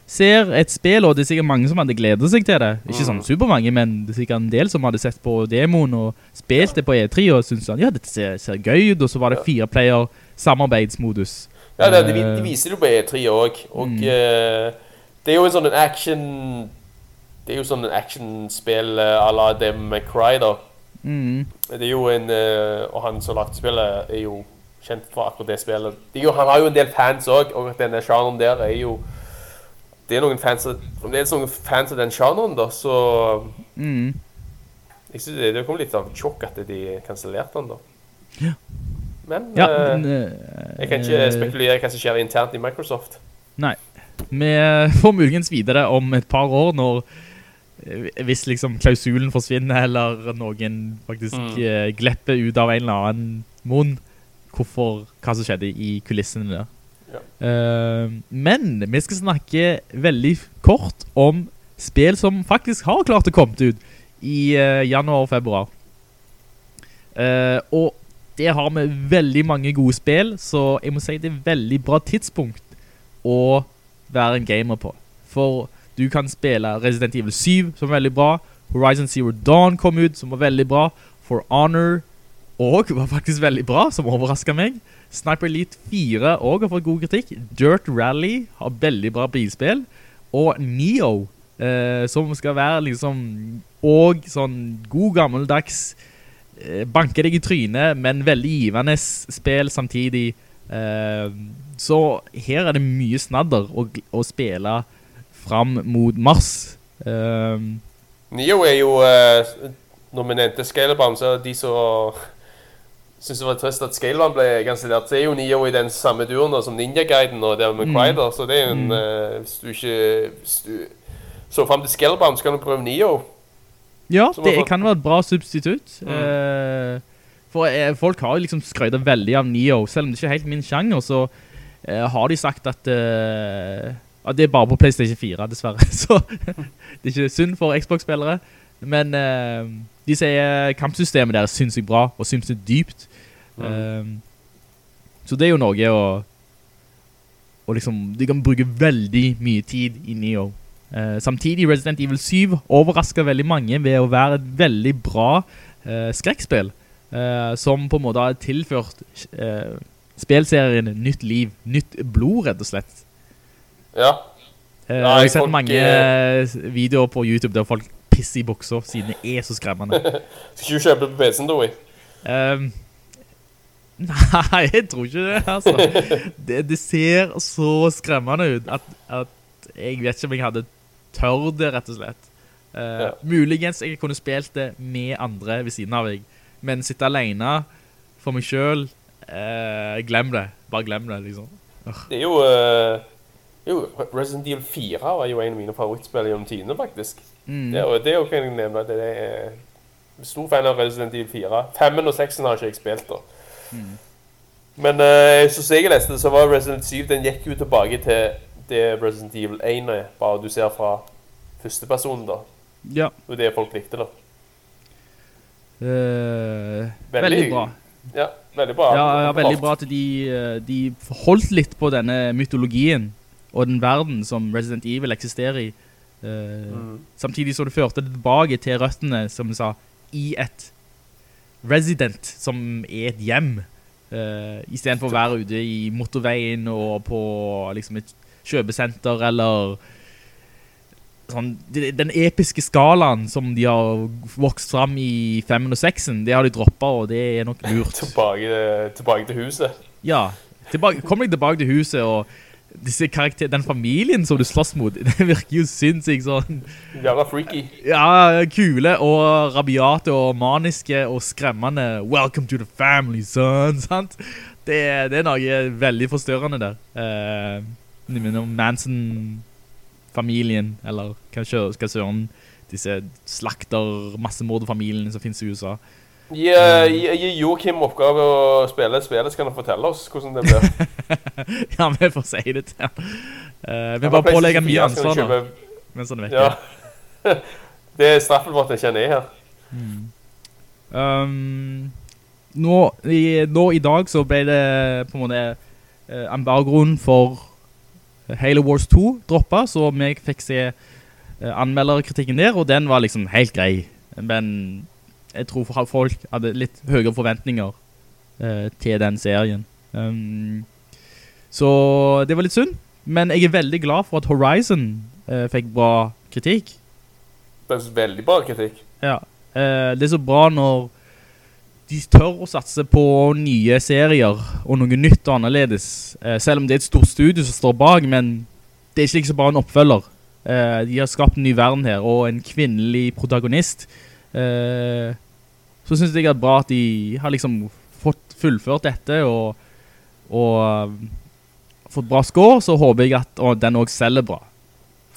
Speaker 6: ser et spill, og det er sikkert mange som hadde gledet seg til det. Ikke sånn supermange, men det er sikkert en del som hadde sett på demoen og spilt det på E3 og syntes sånn, ja, dette ser, ser gøy ut, og så var det fire player samarbeidsmodus.
Speaker 7: Ja, det, de, vi-
Speaker 6: Eh,
Speaker 7: de viser det på E3 òg. Og eh, det er jo en sånn en action Det er jo sånn en actionspill uh, à la Dem Cry, da.
Speaker 6: mm,
Speaker 7: Det er jo en uh, Og han som lagt spillet, er jo kjent for akkurat det spillet. Det jo, han har jo en del fans òg, og denne sjangeren der er jo Det er noen fans av- det er noen fans av den sjangeren, da, så
Speaker 6: mm.
Speaker 7: Jeg synes det, det kom litt av tjokk sjokk at de kansellerte den, da.
Speaker 6: Ja.
Speaker 7: Men,
Speaker 6: Ja,
Speaker 7: eh,
Speaker 6: men, uh,
Speaker 7: jeg kan ikke spekulere hva som skjer internt i Microsoft.
Speaker 6: Nei. Vi får muligens videre om et par år når eh, hvis liksom klausulen forsvinner eller noen faktisk mm. glepper ut av en eller annen munn hvorfor, hva som skjedde i kulissene der.
Speaker 7: Ja.
Speaker 6: Uh, men vi skal snakke veldig kort om spill som faktisk har klart å komme ut i uh, januar og februar. Uh, og det har vi veldig mange gode spill, så jeg må si det er veldig bra tidspunkt å være en gamer på. For du kan spille Resident Evil 7, som er veldig bra. Horizon Zero Dawn kom ut, som var veldig bra. For Honor òg var faktisk veldig bra, som overrasket meg. Sniper Elite 4 også har fått god kritikk. Dirt Rally har veldig bra bilspill. Og Neo, eh, som skal være liksom og sånn god gammeldags eh, banke deg i trynet, men veldig givende spill samtidig. Eh, så her er det mye snadder å, å spille fram mot mars. Eh,
Speaker 7: Nio er jo Når vi nevnte Scalebound, så de som syns det var trist at Scalebound ble kansellert, så er jo Nio i den samme duren som Ninja Gaiden og Devil May Cry. da, Så det er jo en eh, Hvis du ikke hvis du så fram til Scalebound, så kan du prøve Nio.
Speaker 6: Ja, det kan være et bra substitutt. Uh, for uh, folk har liksom skrøydet veldig av Neo, selv om det ikke er helt min sjanger, så uh, har de sagt at at det er bare på PlayStation 4, dessverre. Så det er ikke synd for Xbox-spillere. Men de sier kampsystemet der er sinnssykt bra, og synes det er dypt. Eh, så det er jo noe å, Og liksom, de kan bruke veldig mye tid i Neo. Eh, samtidig Resident Evil 7 overrasker veldig mange ved å være et veldig bra eh, skrekkspill, eh, som på en måte har tilført spilserien nytt liv, nytt blod rett og slett.
Speaker 7: Ja. Nei,
Speaker 6: jeg har sett
Speaker 7: folk,
Speaker 6: mange videoer på YouTube der folk pisser i bukser, siden det er så skremmende.
Speaker 7: Skal du kjøpe det på PC-en, Doi?
Speaker 6: Ehm, nei, jeg tror ikke det, altså. Det, det ser så skremmende ut at, at jeg vet ikke om jeg hadde tør det, rett og slett. Uh,
Speaker 7: Ja.
Speaker 6: Muligens jeg kunne spilt det med andre ved siden av meg, men sitte alene for meg selv, uh, glem det. Bare glem det, liksom.
Speaker 7: Det er jo, eh, jo Resident Evil 4 var jo en av mine favorittspill gjennom tidene, faktisk.
Speaker 6: Mm.
Speaker 7: Det, det er jo kan jeg nevne. Det er stor fan av Resident Evil 4. 5 og 6 har ikke jeg spilt, da.
Speaker 6: Mm.
Speaker 7: Men uh, så jeg leste så var Resident 7 Den gikk jo tilbake til det Resident Evil 1 er, bare du ser fra første person, da.
Speaker 6: Ja.
Speaker 7: Og det folk likte, da.
Speaker 6: Eh,
Speaker 7: Veldig-
Speaker 6: veldig bra.
Speaker 7: Ja, veldig bra.
Speaker 6: Ja, ja, veldig bra at de, eh, de holdt litt på denne mytologien og den verden som Resident Evil eksisterer i. Eh, Samtidig så det førte det tilbake til røttene, som du sa, i et resident, som er et hjem. Uh, I stedet for å være ute i motorveien og på liksom et kjøpesenter eller sånn, den episke skalaen som de har vokst fram i 5 og 6, det har de droppet, og det er nok lurt.
Speaker 7: Tilbake, tilbake til huset.
Speaker 6: Ja, tilbake, kom deg tilbake til huset, og den familien som du slåss mot, det virker jo sinnssykt sånn,
Speaker 7: Jævla freaky.
Speaker 6: ja, kule og rabiate og maniske og skremmende. Welcome to the family, son, sant? Det, det er noe veldig forstørrende der. Eh, minner om Manson-familien, eller skal søren disse slakter massemorderfamiliene som finnes i USA.
Speaker 7: Gi, gi, gi Joakim oppgave å spille spillet, så kan han fortelle oss hvordan det blir.
Speaker 6: ja, vi får si det til han. Uh, vi
Speaker 7: Han
Speaker 6: bare pålegger mye ansvar nå, mens han er
Speaker 7: Ja. det er straffen for at jeg kjenner er her.
Speaker 6: Um, nå, i, nå i dag så ble det på en måte eh, embargoen for Halo Wars 2 droppet, så vi fikk se uh, anmelderkritikken der, og den var liksom helt grei. Men jeg tror folk hadde litt høyere forventninger eh, til den serien. Um, så det var litt synd, men jeg er veldig glad for at Horizon eh, fikk bra kritikk.
Speaker 7: Det er veldig bra kritikk.
Speaker 6: Ja, eh, det er så bra når de tør å satse på nye serier og noe nytt og annerledes. Eh, selv om det er et stort studio som står bak, men det er ikke liksom bare en oppfølger. Eh, de har skapt en ny verden her, og en kvinnelig protagonist. Eh, så synes jeg det er bra at de har liksom fått fullført dette og, og eh, fått bra score, så håper jeg at og den også selger bra.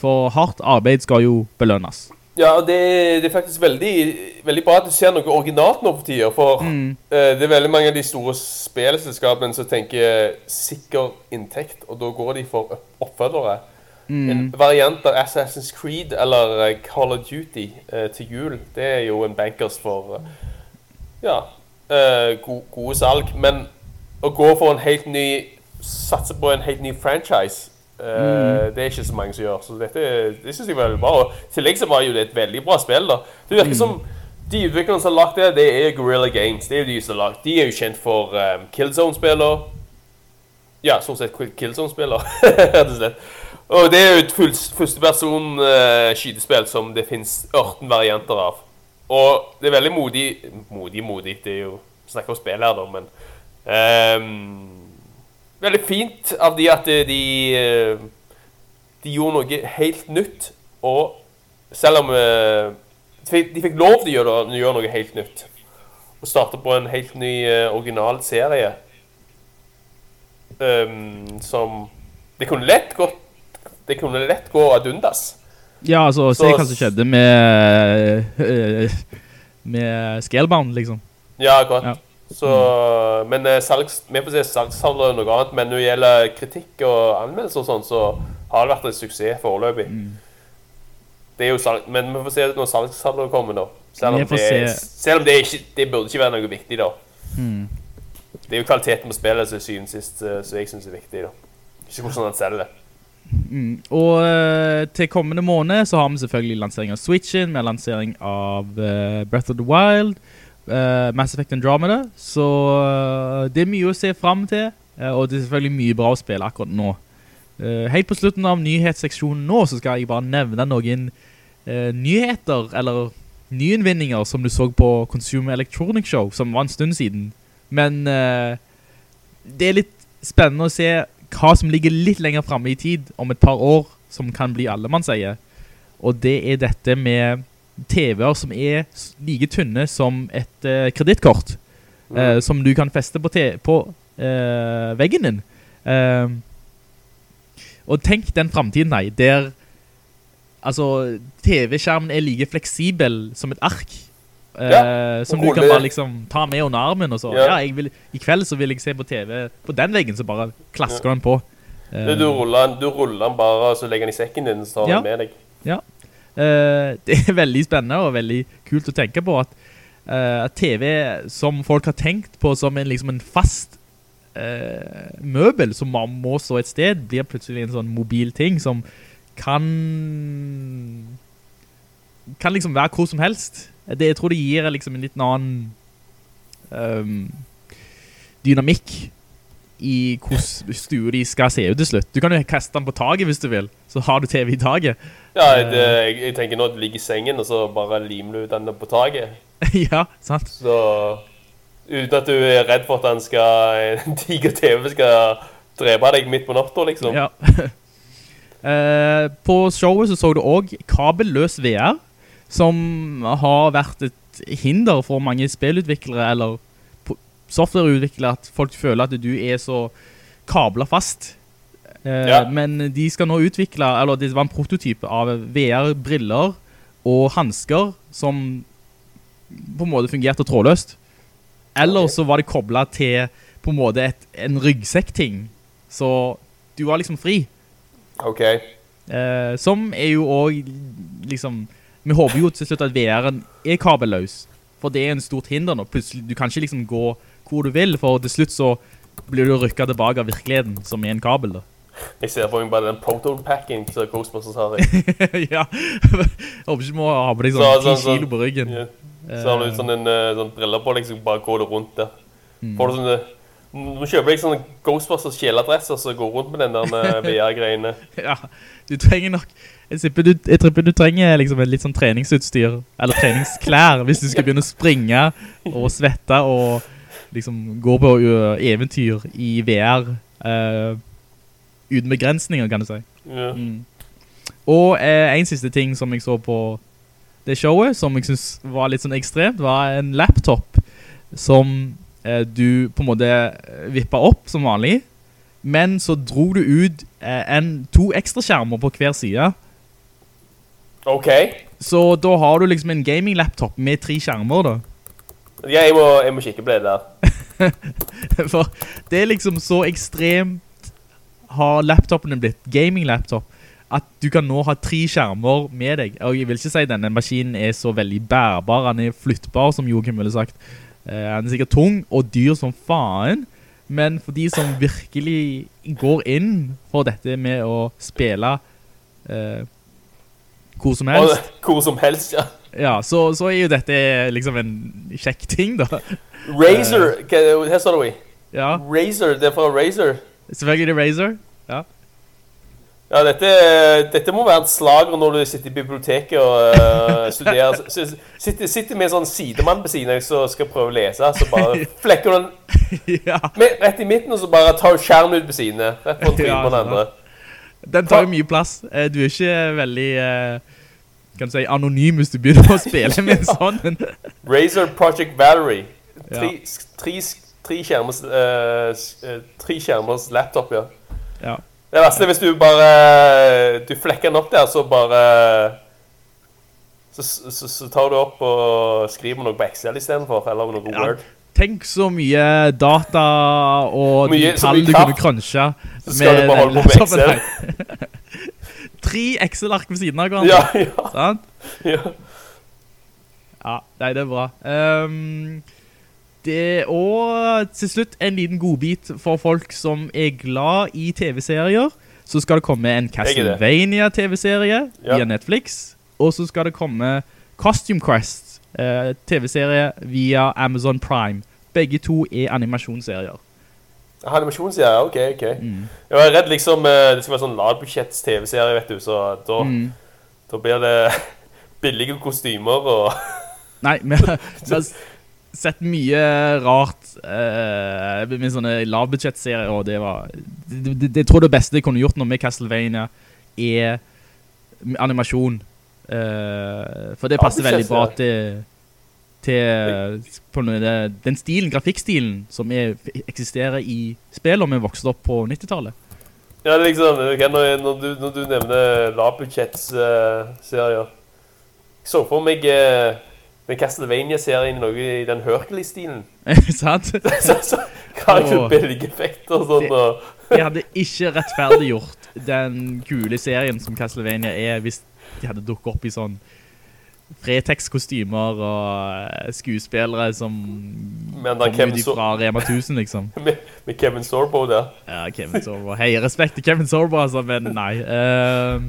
Speaker 6: For hardt arbeid skal jo belønnes.
Speaker 7: Ja, og det, det er faktisk veldig, veldig bra at du ser noe originalt nå for tida. For
Speaker 6: Mm.
Speaker 7: uh, det er veldig mange av de store spillselskapene som tenker sikker inntekt, og da går de for oppfølgere.
Speaker 6: Mm.
Speaker 7: En variant av Assassin's Creed eller eh, Call of Duty uh, til jul, det er jo en bankers for uh, ja, eh, go gode salg. Men å gå for en helt ny Satse på en helt ny franchise eh, Det er ikke så mange som gjør. Så dette det synes jeg var veldig bra. Og i tillegg så var jo det et veldig bra spill. da Det virker som de utviklerne som har lagt det, det er Gorilla Games. Det er de som har lagt De er jo kjent for um, Killzone-spiller. Ja, stort sett Killzone-spiller, rett og slett. Og det er jo et førsteperson uh, skytespill som det finnes 18 varianter av. Og det er veldig modig Modig, modig, det er jo Snakker om spill her, da, men ehm, Veldig fint av de at de eh, De gjorde noe helt nytt, og selv om eh, de fikk- lov til å gjøre, gjøre noe helt nytt. Og starte på en helt ny eh, original serie. um, som Det kunne lett gått Det kunne lett gå ad undas.
Speaker 6: Ja, altså, se hva som skjedde med Med Scalebound, liksom.
Speaker 7: Ja, akkurat.
Speaker 6: Ja.
Speaker 7: Så, men eh, salgs, vi får se salgshandler og noe annet, men når det gjelder kritikk og anmeldelser og sånn, så har det vært en suksess foreløpig.
Speaker 6: Mm.
Speaker 7: Er men vi får se når salgshandler kommer da. Selv om, det, er- selv om det, er ikke, det burde ikke være noe viktig da.
Speaker 6: Mm.
Speaker 7: Det er jo kvaliteten på spillet som synes sist, eh, som jeg synes er viktig da. Ikke hvordan han selger det.
Speaker 6: Mm. Og øh, til kommende måned så har vi selvfølgelig lansering av Switchen, med lansering av uh, Breath of the Wild, Mass Effect Andromeda. Så øh, det er mye å se frem til, øh, og det er selvfølgelig mye bra å spille akkurat nå. Eh, helt på slutten av nyhetsseksjonen nå, så skal jeg bare nevne noen eh, nyheter, eller nyinnvinninger som du så på Consumer Electronic Show, som var en stund siden. Men eh, det er litt spennende å se hva som ligger litt lenger fremme i tid, om et par år, som kan bli alle man sier. Og det er dette med TV-er som er like tynne som et uh, kreditkort, uh, som du kan feste på, på uh, veggen din. Eh, og tenk den fremtiden, nei, der altså, TV-skjermen er like fleksibel som et ark. eh,
Speaker 7: Ja,
Speaker 6: som du kan bare liksom ta med under armen og så.
Speaker 7: Ja.
Speaker 6: Ja, vil, i kveld så vil jeg se på TV på den veggen, så bare klasker den på. Eh,
Speaker 7: Du, du, ruller, den- du ruller den bare, så legger den i sekken din, så tar
Speaker 6: Ja.
Speaker 7: den med deg.
Speaker 6: Ja. Eh, det er veldig spennende og veldig kult å tenke på at, eh, at TV som folk har tenkt på som en, liksom en fast uh, møbel som man må stå et sted, blir plutselig en sånn mobil ting som kan kan liksom være hvor som helst. Det, jeg tror det gir liksom en litt annen um, dynamikk i hvordan stua de skal se ut til slutt. Du kan jo kaste den på taget hvis du vil, så har du TV i taget.
Speaker 7: Ja, det, jeg, jeg tenker nå at du ligger i sengen, og så bare limer du den på taget.
Speaker 6: ja, sant.
Speaker 7: Så uten at du er redd for at den skal, en diger TV skal drepe deg midt på natta, liksom.
Speaker 6: Ja. uh, på showet så så du også kabelløs VR, som har vært et hinder for mange spillutviklere, eller softwareutviklere, at folk føler at du er så kablet fast. Eh,
Speaker 7: Ja.
Speaker 6: Men de skal nå utvikle, eller det var en prototyp av VR-briller og handsker som på en måte fungerte trådløst. Eller så var det koblet til på en måte et, en ryggsekk-ting. Så du var liksom fri.
Speaker 7: OK.
Speaker 6: Eh, som er jo også liksom Vi håper jo til slutt at VR-en er kabelløs. For det er en stort hinder nå. Plutselig, du kan ikke liksom gå hvor du vil, for til slutt så blir du rykket tilbake av virkeligheten, som i en kabel da.
Speaker 7: Jeg ser for meg bare den proton-packen som Ghostbusters har i.
Speaker 6: ja. Jeg håper ikke du må ha på deg sånn 10
Speaker 7: Så- sånn-
Speaker 6: kilo på ryggen.
Speaker 7: Ja. Så har du sånn en eh, sånn briller på deg, så bare går du rundt der.
Speaker 6: Mm.
Speaker 7: Får du sånne Du kjøper kjøpe deg sånne Ghostbusters Og som går rundt med den der eh, VR-greiene.
Speaker 6: Ja, du trenger nok Jeg tripper du, jeg tripper du trenger liksom en litt sånn treningsutstyr Eller treningsklær Hvis du skal begynne å springe Og svette og liksom går på eventyr i VR eh, Uten begrensninger kan du si
Speaker 7: Ja.
Speaker 6: Og eh, en siste ting som jeg så på det showet Som jeg synes var litt sånn ekstremt Var en laptop Som eh, du på en måte vippet opp som vanlig Men så dro du ut en, to ekstra skjermer på hver side
Speaker 7: OK.
Speaker 6: Så da har du liksom en gaming-laptop med tre skjermer da
Speaker 7: Ja, jeg må, jeg må kikke på det der.
Speaker 6: For det er liksom så ekstremt Har laptopene blitt gaming-laptop At du kan nå ha tre skjermer med deg Og jeg vil ikke si denne maskinen er så veldig bærbar Han er flyttbar som Joachim ville sagt eh, Han er sikkert tung og dyr som faen Men for de som virkelig går inn for dette med å spille eh, hvor som helst
Speaker 7: hvor som helst, ja.
Speaker 6: Ja, så, så er jo dette liksom en kjekk ting da
Speaker 7: Razer hva- Her står det vi.
Speaker 6: Ja,
Speaker 7: Razer, det er fra Razer.
Speaker 6: selvfølgelig det er Razer Ja
Speaker 7: Ja, dette, dette må være en slager når du sitter i biblioteket og uh, studerer. Sitter, sitter med en sånn sidemann på siden av som skal prøve å lese, så bare flekker du den
Speaker 6: Ja,
Speaker 7: med, rett i midten, og så bare tar du skjermen ut på sidene. Rett på trynet
Speaker 6: Ja,
Speaker 7: på den andre.
Speaker 6: den tar jo mye plass Eh, Du er ikke veldig eh, Kan du si anonym hvis du begynner å spille med en sånn
Speaker 7: Razer Project Valerie.
Speaker 6: Ja.
Speaker 7: Tre, tre, tre, skjermers, uh, eh, tre skjermers laptop, ja.
Speaker 6: Ja,
Speaker 7: Det verste er hvis du bare Du flekker den opp der, så bare så, så, så tar du opp og skriver noe på Excel istedenfor, eller noe
Speaker 6: Ja.
Speaker 7: Word.
Speaker 6: Tenk så mye data og
Speaker 7: Mye-
Speaker 6: tall
Speaker 7: mye
Speaker 6: du kunne crunche
Speaker 7: Så skal du bare holde på med Excel.
Speaker 6: Tre Excel-ark ved siden av hverandre
Speaker 7: Ja, ja,
Speaker 6: Sant?
Speaker 7: ja.
Speaker 6: Ja, nei, det er bra. Um, det, og til slutt en liten godbit for folk som er glad i TV-serier. Så skal det komme en
Speaker 7: er.
Speaker 6: Castlevania-TV-serie
Speaker 7: Ja.
Speaker 6: via Netflix. Og så skal det komme Costume Quest, eh, TV-serie via Amazon Prime. Begge to er animasjonsserier.
Speaker 7: Animasjonsserie, ok, ok.
Speaker 6: Mm.
Speaker 7: Jeg var redd liksom eh, det skal være sånn lavbudsjetts TV-serie, vet du, så da,
Speaker 6: Mm.
Speaker 7: da blir det billige kostymer og
Speaker 6: Nei, har vi har sett mye rart eh, med sånne lavbudsjettserier, og det var... Det, det, det, jeg tror det beste jeg kunne gjort nå med Castlevania er animasjon. Eh, for det passer veldig bra til, til den stilen, grafikkstilen, som er, eksisterer i spillet vi vokste opp på 90-tallet.
Speaker 7: Ja, det er liksom okay, når, når, du, når du nevner lavbudsjetts-serier Jeg så for meg uh, den Castlevania-serien noe i den Hercules-stilen.
Speaker 6: Sant?
Speaker 7: så, så har jo
Speaker 6: Åh.
Speaker 7: billige effekter og sånn. Og,
Speaker 6: De hadde ikke rettferdiggjort den kule serien som Castlevania er hvis de hadde dukket opp i sånn Fretex-kostymer og eh, skuespillere som kommer
Speaker 7: Kevin
Speaker 6: ut fra Rema 1000, liksom.
Speaker 7: med, med Kevin Sorbo der.
Speaker 6: Ja, Kevin Sorbo. Hei, respekt til Kevin Sorbo, altså, men nei. Uh,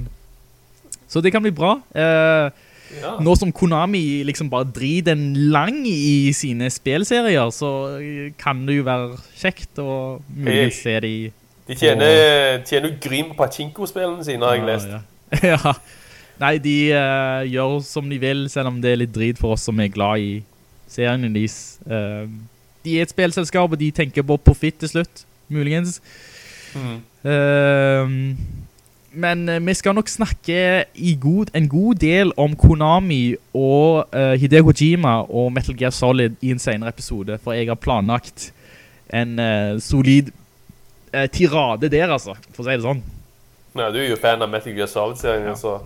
Speaker 6: så det kan bli bra. Uh,
Speaker 7: Ja.
Speaker 6: nå som Konami liksom bare driter en lang i sine spilserier, så kan det jo være kjekt å muligens se de
Speaker 7: De tjener, tjener jo grym på pachinko-spillene sine, har jeg lest.
Speaker 6: Ja, ja. Ja. Nei, de uh, gjør som de vil, selv om det er litt drit for oss som er glad i serien deres. Uh, de er et spilselskap, og de tenker på profit til slutt, muligens.
Speaker 7: Mm.
Speaker 6: Uh, men vi skal nok snakke i god, en god del om Konami og Hideo Kojima og Metal Gear Solid i en senere episode, for jeg har planlagt en solid tirade der, altså, for å si det sånn.
Speaker 7: Ja, du er jo fan av Metal Gear Solid-serien, så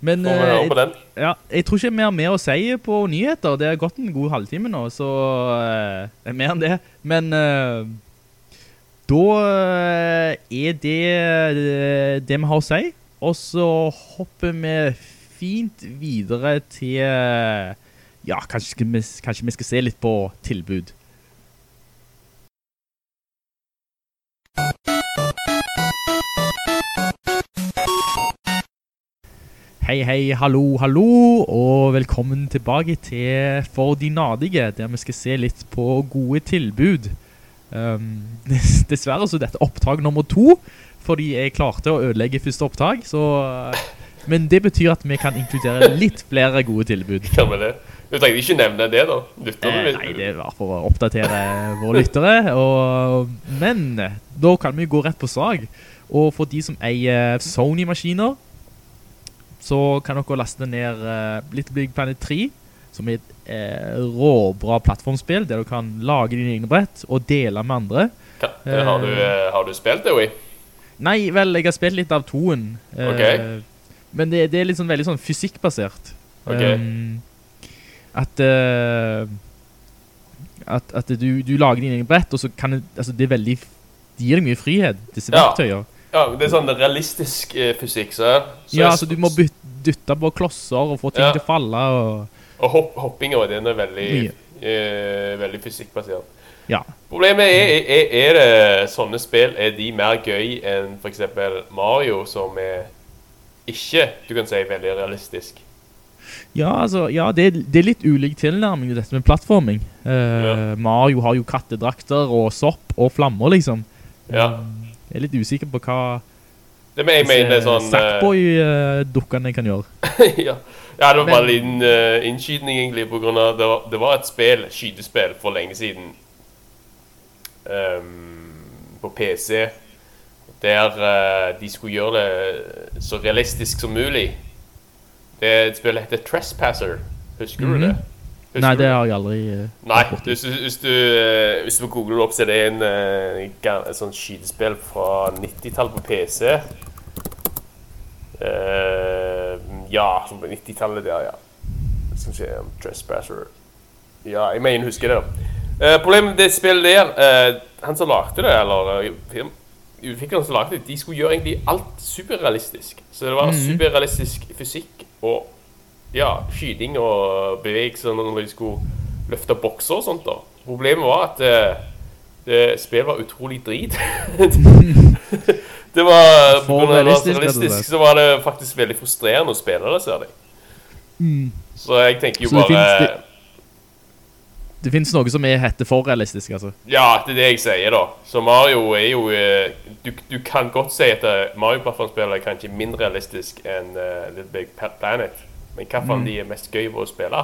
Speaker 6: Men
Speaker 7: jeg,
Speaker 6: eh,
Speaker 7: den.
Speaker 6: ja, jeg tror ikke vi har mer å si på nyheter. Det har gått en god halvtime nå, så eh, det er mer enn det. Men uh, da er det det vi har å si. Og så hopper vi fint videre til Ja, kanskje, kanskje vi skal se litt på tilbud. Hei, hei, hallo, hallo, og velkommen tilbake til For de nadige, der vi skal se litt på gode tilbud. Um, dessverre så dette opptak nummer to, fordi jeg klarte å ødelegge første opptak, så... Men det betyr at vi kan inkludere litt flere gode tilbud.
Speaker 7: Kan vi det? Du trenger ikke nevne det, da. Lytter
Speaker 6: Eh, nei, det var for å oppdatere våre lyttere. Og, men da kan vi gå rett på sag. Og for de som eier Sony-maskiner, så kan dere laste ned uh, Little Big Planet 3, som er et uh, råbra plattformspill, der du kan lage dine egne brett og dele med andre.
Speaker 7: Kan, har, du, uh, har du spilt det, Wii?
Speaker 6: Nei, vel, jeg har spilt litt av toen. eh,
Speaker 7: Ok.
Speaker 6: Men det, det er litt sånn, veldig sånn fysikkbasert.
Speaker 7: Okay.
Speaker 6: Um, at, eh, at, at du, du lager dine egne brett, og så kan det, altså det er veldig, det gir deg mye frihet, disse
Speaker 7: Ja. Ja, det er sånn realistisk eh, fysikk, så, så
Speaker 6: Ja, altså du må dytte på klosser og få ting
Speaker 7: Ja.
Speaker 6: til å falle, og
Speaker 7: Og hopp, hoppinga, den er veldig, eh, veldig fysikkbasert.
Speaker 6: ja.
Speaker 7: Problemet er, er, er det sånne spill, er de mer gøy enn for eksempel Mario, som er ikke, du kan si, veldig realistisk.
Speaker 6: Ja, altså, ja, det, er- det er litt ulik tilnærming til dette med plattforming. Eh,
Speaker 7: Ja.
Speaker 6: Mario har jo kattedrakter og sopp og flammer, liksom.
Speaker 7: Ja.
Speaker 6: Jeg er litt usikker på hva
Speaker 7: Det men jeg mener sånn... eh,
Speaker 6: Sackboy-dukkene kan gjøre.
Speaker 7: ja. ja, det var bare en liten uh, innskytning egentlig, på grunn av det var, det var et spill, skydespill, for lenge siden. Um, på PC. Der uh, de skulle gjøre det så realistisk som mulig. Det er et spill som heter Trespasser. Husker
Speaker 6: Mhm.
Speaker 7: du det? Husker
Speaker 6: Nei, det har jeg aldri uh,
Speaker 7: Nei, du, hvis du, uh, hvis du googler opp, så er det en, uh, et sånt skytespill fra 90-tallet på PC. Eh, ja, som på 90-tallet der, ja. Skal vi se, um, Trespasser. Ja, jeg mener, husker det da. Eh, problemet med det spillet der, eh, han som lagde det, eller film, utvikleren som lagde det, de skulle gjøre egentlig alt superrealistisk. Så det var superrealistisk fysikk og ja, skyting og bevegelser når de skulle løfte bokser og sånt da. Problemet var at eh, det spillet var utrolig drit. det var,
Speaker 6: For realistisk,
Speaker 7: realistisk, så var det faktisk veldig frustrerende å spille det, ser jeg. Så jeg tenker jo
Speaker 6: Mm.
Speaker 7: Bare...
Speaker 6: Det finnes noe som er hette for realistisk, altså.
Speaker 7: Ja, det er det jeg sier da. Så Mario er jo... eh, Du, du kan godt si at eh, Mario-plattformspillet er kanskje mindre realistisk enn uh, Little Big Planet. Men hva faen de er mest gøy for å spille?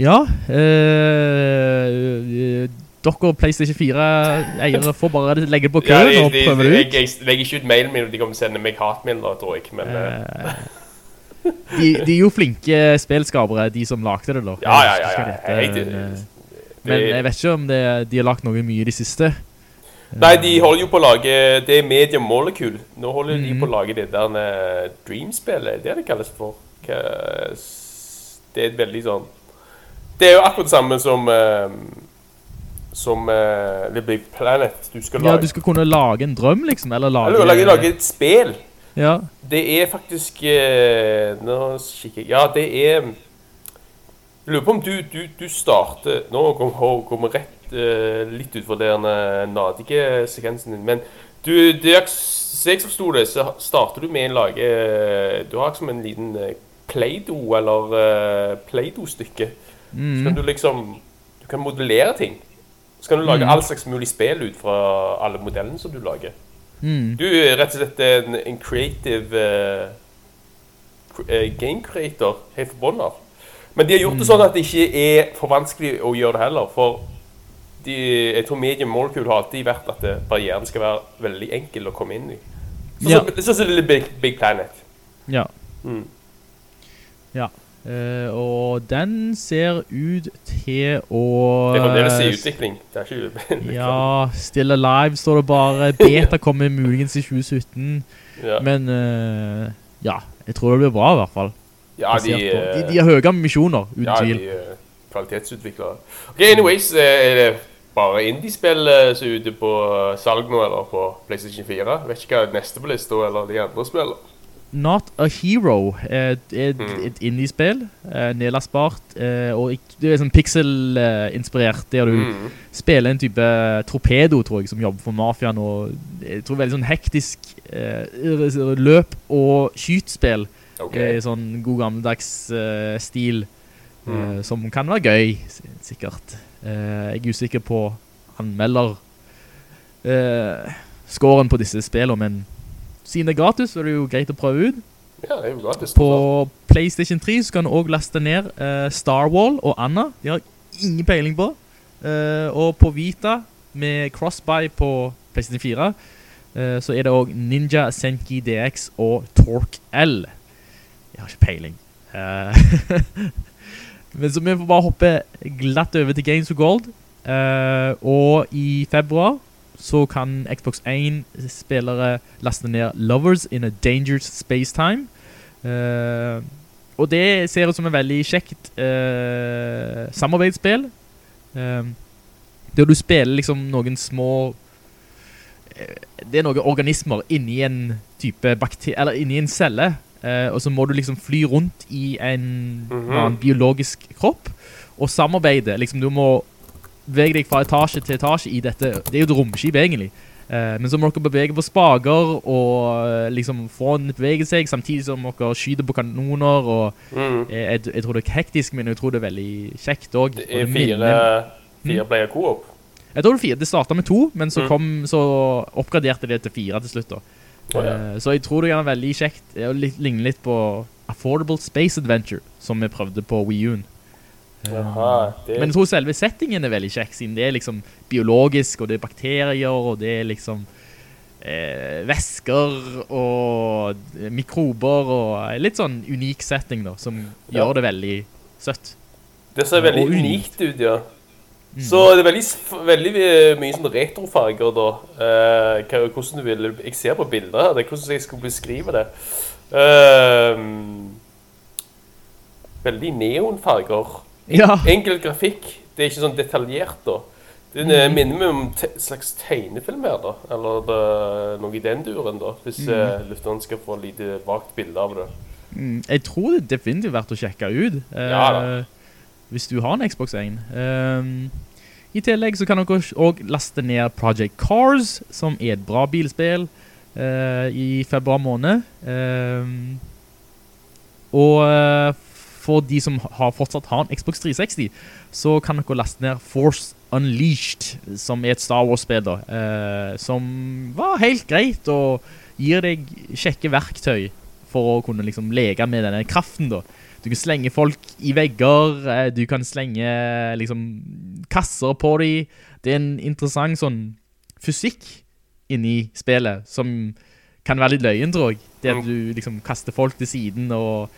Speaker 6: Ja, øh, dere PlayStation 4-eiere får bare legge det på
Speaker 7: Ja,
Speaker 6: køen
Speaker 7: de,
Speaker 6: og prøve det ut.
Speaker 7: jeg legger ikke ut mailen min, og de kommer til å sende meg hatmail da, tror jeg. Men uh,
Speaker 6: De, de er jo flinke spillskapere, de som lagde det da.
Speaker 7: ja, ja, ja. ja. Jeg, det,
Speaker 6: men, men jeg vet ikke om det, de har lagt noe mye i det siste.
Speaker 7: Nei, de holder jo på å lage Det er Medium Molecule. Nå holder de
Speaker 6: Mhm.
Speaker 7: på å lage det der eh, Dream-spillet. Det er det kalles for. Det er veldig sånn Det er jo akkurat det samme som eh, Som uh, The Big Planet. Du skal lage.
Speaker 6: Ja, du skal kunne lage en drøm, liksom, eller lage...
Speaker 7: Eller lage, lage et spill.
Speaker 6: Ja,
Speaker 7: Det er faktisk uh, Nå kikker jeg Ja, det er Jeg lurer på om du, du, du starter Nå kommer kom vi rett uh, litt ut for den uh, nadige sekvensen din. Men du, det jeg, Så jeg forsto det, så starter du med en lage Du har liksom en liten eh, Play-Doh eller uh, Play-Doh-stykke. Så kan du liksom Du kan modellere ting. Så kan du lage all slags mulig spill ut fra alle modellene som du lager. Du er rett og slett en, en creative uh, eh, game creator helt fra bunnen av. Men de har gjort det sånn at det ikke er for vanskelig å gjøre det heller. For de, jeg tror Medium Molecule har alltid vært at det, barrieren skal være veldig enkel å komme inn i. Sånn
Speaker 6: Ja.
Speaker 7: som så, som Little Big, Big Planet.
Speaker 6: Ja.
Speaker 7: Mm.
Speaker 6: Ja. Uh, og den ser ut til å
Speaker 7: Det er fremdeles i utvikling. Det er ikke
Speaker 6: Ja, Still Alive står det bare. Beta kommer muligens i 2017.
Speaker 7: ja.
Speaker 6: Men uh, ja, jeg tror det blir bra i hvert fall.
Speaker 7: Ja, de,
Speaker 6: på- de,
Speaker 7: eh,
Speaker 6: de har høye ambisjoner, uten
Speaker 7: ja,
Speaker 6: tvil.
Speaker 7: de er kvalitetsutviklere. Ok, anyways, eh, er det bare indie-spill eh, som er ute på eh, salg nå, eller på PlayStation 4? Vet ikke hva er neste på lista, eller de andre spillene.
Speaker 6: Not a Hero er et, et,
Speaker 7: Mm.
Speaker 6: indie-spill, eh, nedlastbart, eh, og det er sånn pixel-inspirert, der du
Speaker 7: Mm.
Speaker 6: spiller en type torpedo, tror jeg, som jobber for mafiaen, og jeg tror veldig sånn hektisk eh, løp- og skytspill,
Speaker 7: Ok.
Speaker 6: i sånn god gammeldags uh, stil,
Speaker 7: mm.
Speaker 6: uh, som kan være gøy, sikkert. Uh, jeg er usikker på anmelder eh, scoren på disse spillene, men siden det er gratis, så er det jo greit å prøve ut.
Speaker 7: Ja, det er jo gratis.
Speaker 6: På PlayStation 3 så kan du også laste ned eh, Starwall og Anna. De har ingen peiling på. Eh, og på Vita, med crossbuy på PlayStation 4, eh, så er det også Ninja Senki DX og Torque L. Jeg har ikke peiling. Eh, Men så vi får bare hoppe glatt over til Games of Gold. Uh, og i februar så kan Xbox 1-spillere laste ned Lovers in a Dangerous Spacetime. Uh, og det ser ut som en veldig kjekt uh, samarbeidsspill. Eh, der du spiller liksom noen små Det er noen organismer inni en type bakter... Eller inni en celle. Eh, og så må du liksom fly rundt i en
Speaker 7: mm
Speaker 6: -hmm. en biologisk kropp og samarbeide. Liksom du må bevege deg fra etasje til etasje i dette. Det er jo et romskip egentlig. Uh, men så må dere bevege på spager og eh, liksom få den bevege seg, samtidig som dere skyter på kanoner. Og
Speaker 7: Mm.
Speaker 6: jeg, jeg tror det er hektisk, men jeg tror det er veldig kjekt òg.
Speaker 7: Det er fire, fire player co-op.
Speaker 6: Jeg tror det, det starta med to, men så,
Speaker 7: Mm.
Speaker 6: kom, så oppgraderte det til fire til slutt. da.
Speaker 7: Ja.
Speaker 6: Eh, så jeg tror det er veldig kjekt. Det er litt, på Affordable Space Adventure, som vi prøvde på Wii U-en.
Speaker 7: Jaha, det
Speaker 6: Men jeg tror selve settingen er veldig kjekk, siden det er liksom biologisk, og det er bakterier, og det er liksom eh, væsker og mikrober, og litt sånn unik setting da, som
Speaker 7: Ja.
Speaker 6: gjør det veldig søtt.
Speaker 7: Det ser veldig
Speaker 6: unikt.
Speaker 7: unikt ut, ja. Så det er veldig, veldig eh, mye sånn retrofarger, da. Eh, hva, hvordan du vil Jeg ser på bilder her. Det er hvordan jeg skal beskrive det. Ehm, veldig neonfarger.
Speaker 6: Ja,
Speaker 7: Enkel grafikk. Det er ikke sånn detaljert, da. Det er minner meg om slags tegnefilm her, da. Eller det, noe i den duren, da. Hvis mm. lytteren skal få et lite vagt bilde av det.
Speaker 6: mm, jeg tror det er definitivt verdt å sjekke ut. eh,
Speaker 7: Ja da.
Speaker 6: Hvis du har en Xbox 1. Um, I tillegg så kan dere også laste ned Project Cars, som er et bra bilspill, uh, i februar måned. Um, og eh, for de som har fortsatt har en Xbox 360, så kan dere laste ned Force Unleashed, som er et Star Wars-spill da, uh, som var helt greit og gir deg kjekke verktøy for å kunne liksom lege med denne kraften da. Du kan slenge folk i vegger, eh, du kan slenge liksom kasser på dem. Det er en interessant sånn fysikk inni spillet som kan være litt løyen, tror jeg. Det at du liksom kaster folk til siden og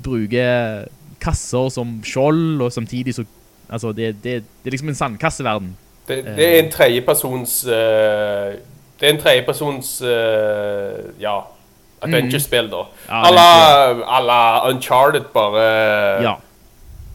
Speaker 6: bruker kasser som skjold, og samtidig så Altså, det, det, det er liksom en sandkasseverden.
Speaker 7: Det, det er en tredjepersons uh, Det er en tredjepersons uh, Ja, adventure-spill, da.
Speaker 6: Ja,
Speaker 7: À la Uncharted, bare
Speaker 6: Ja.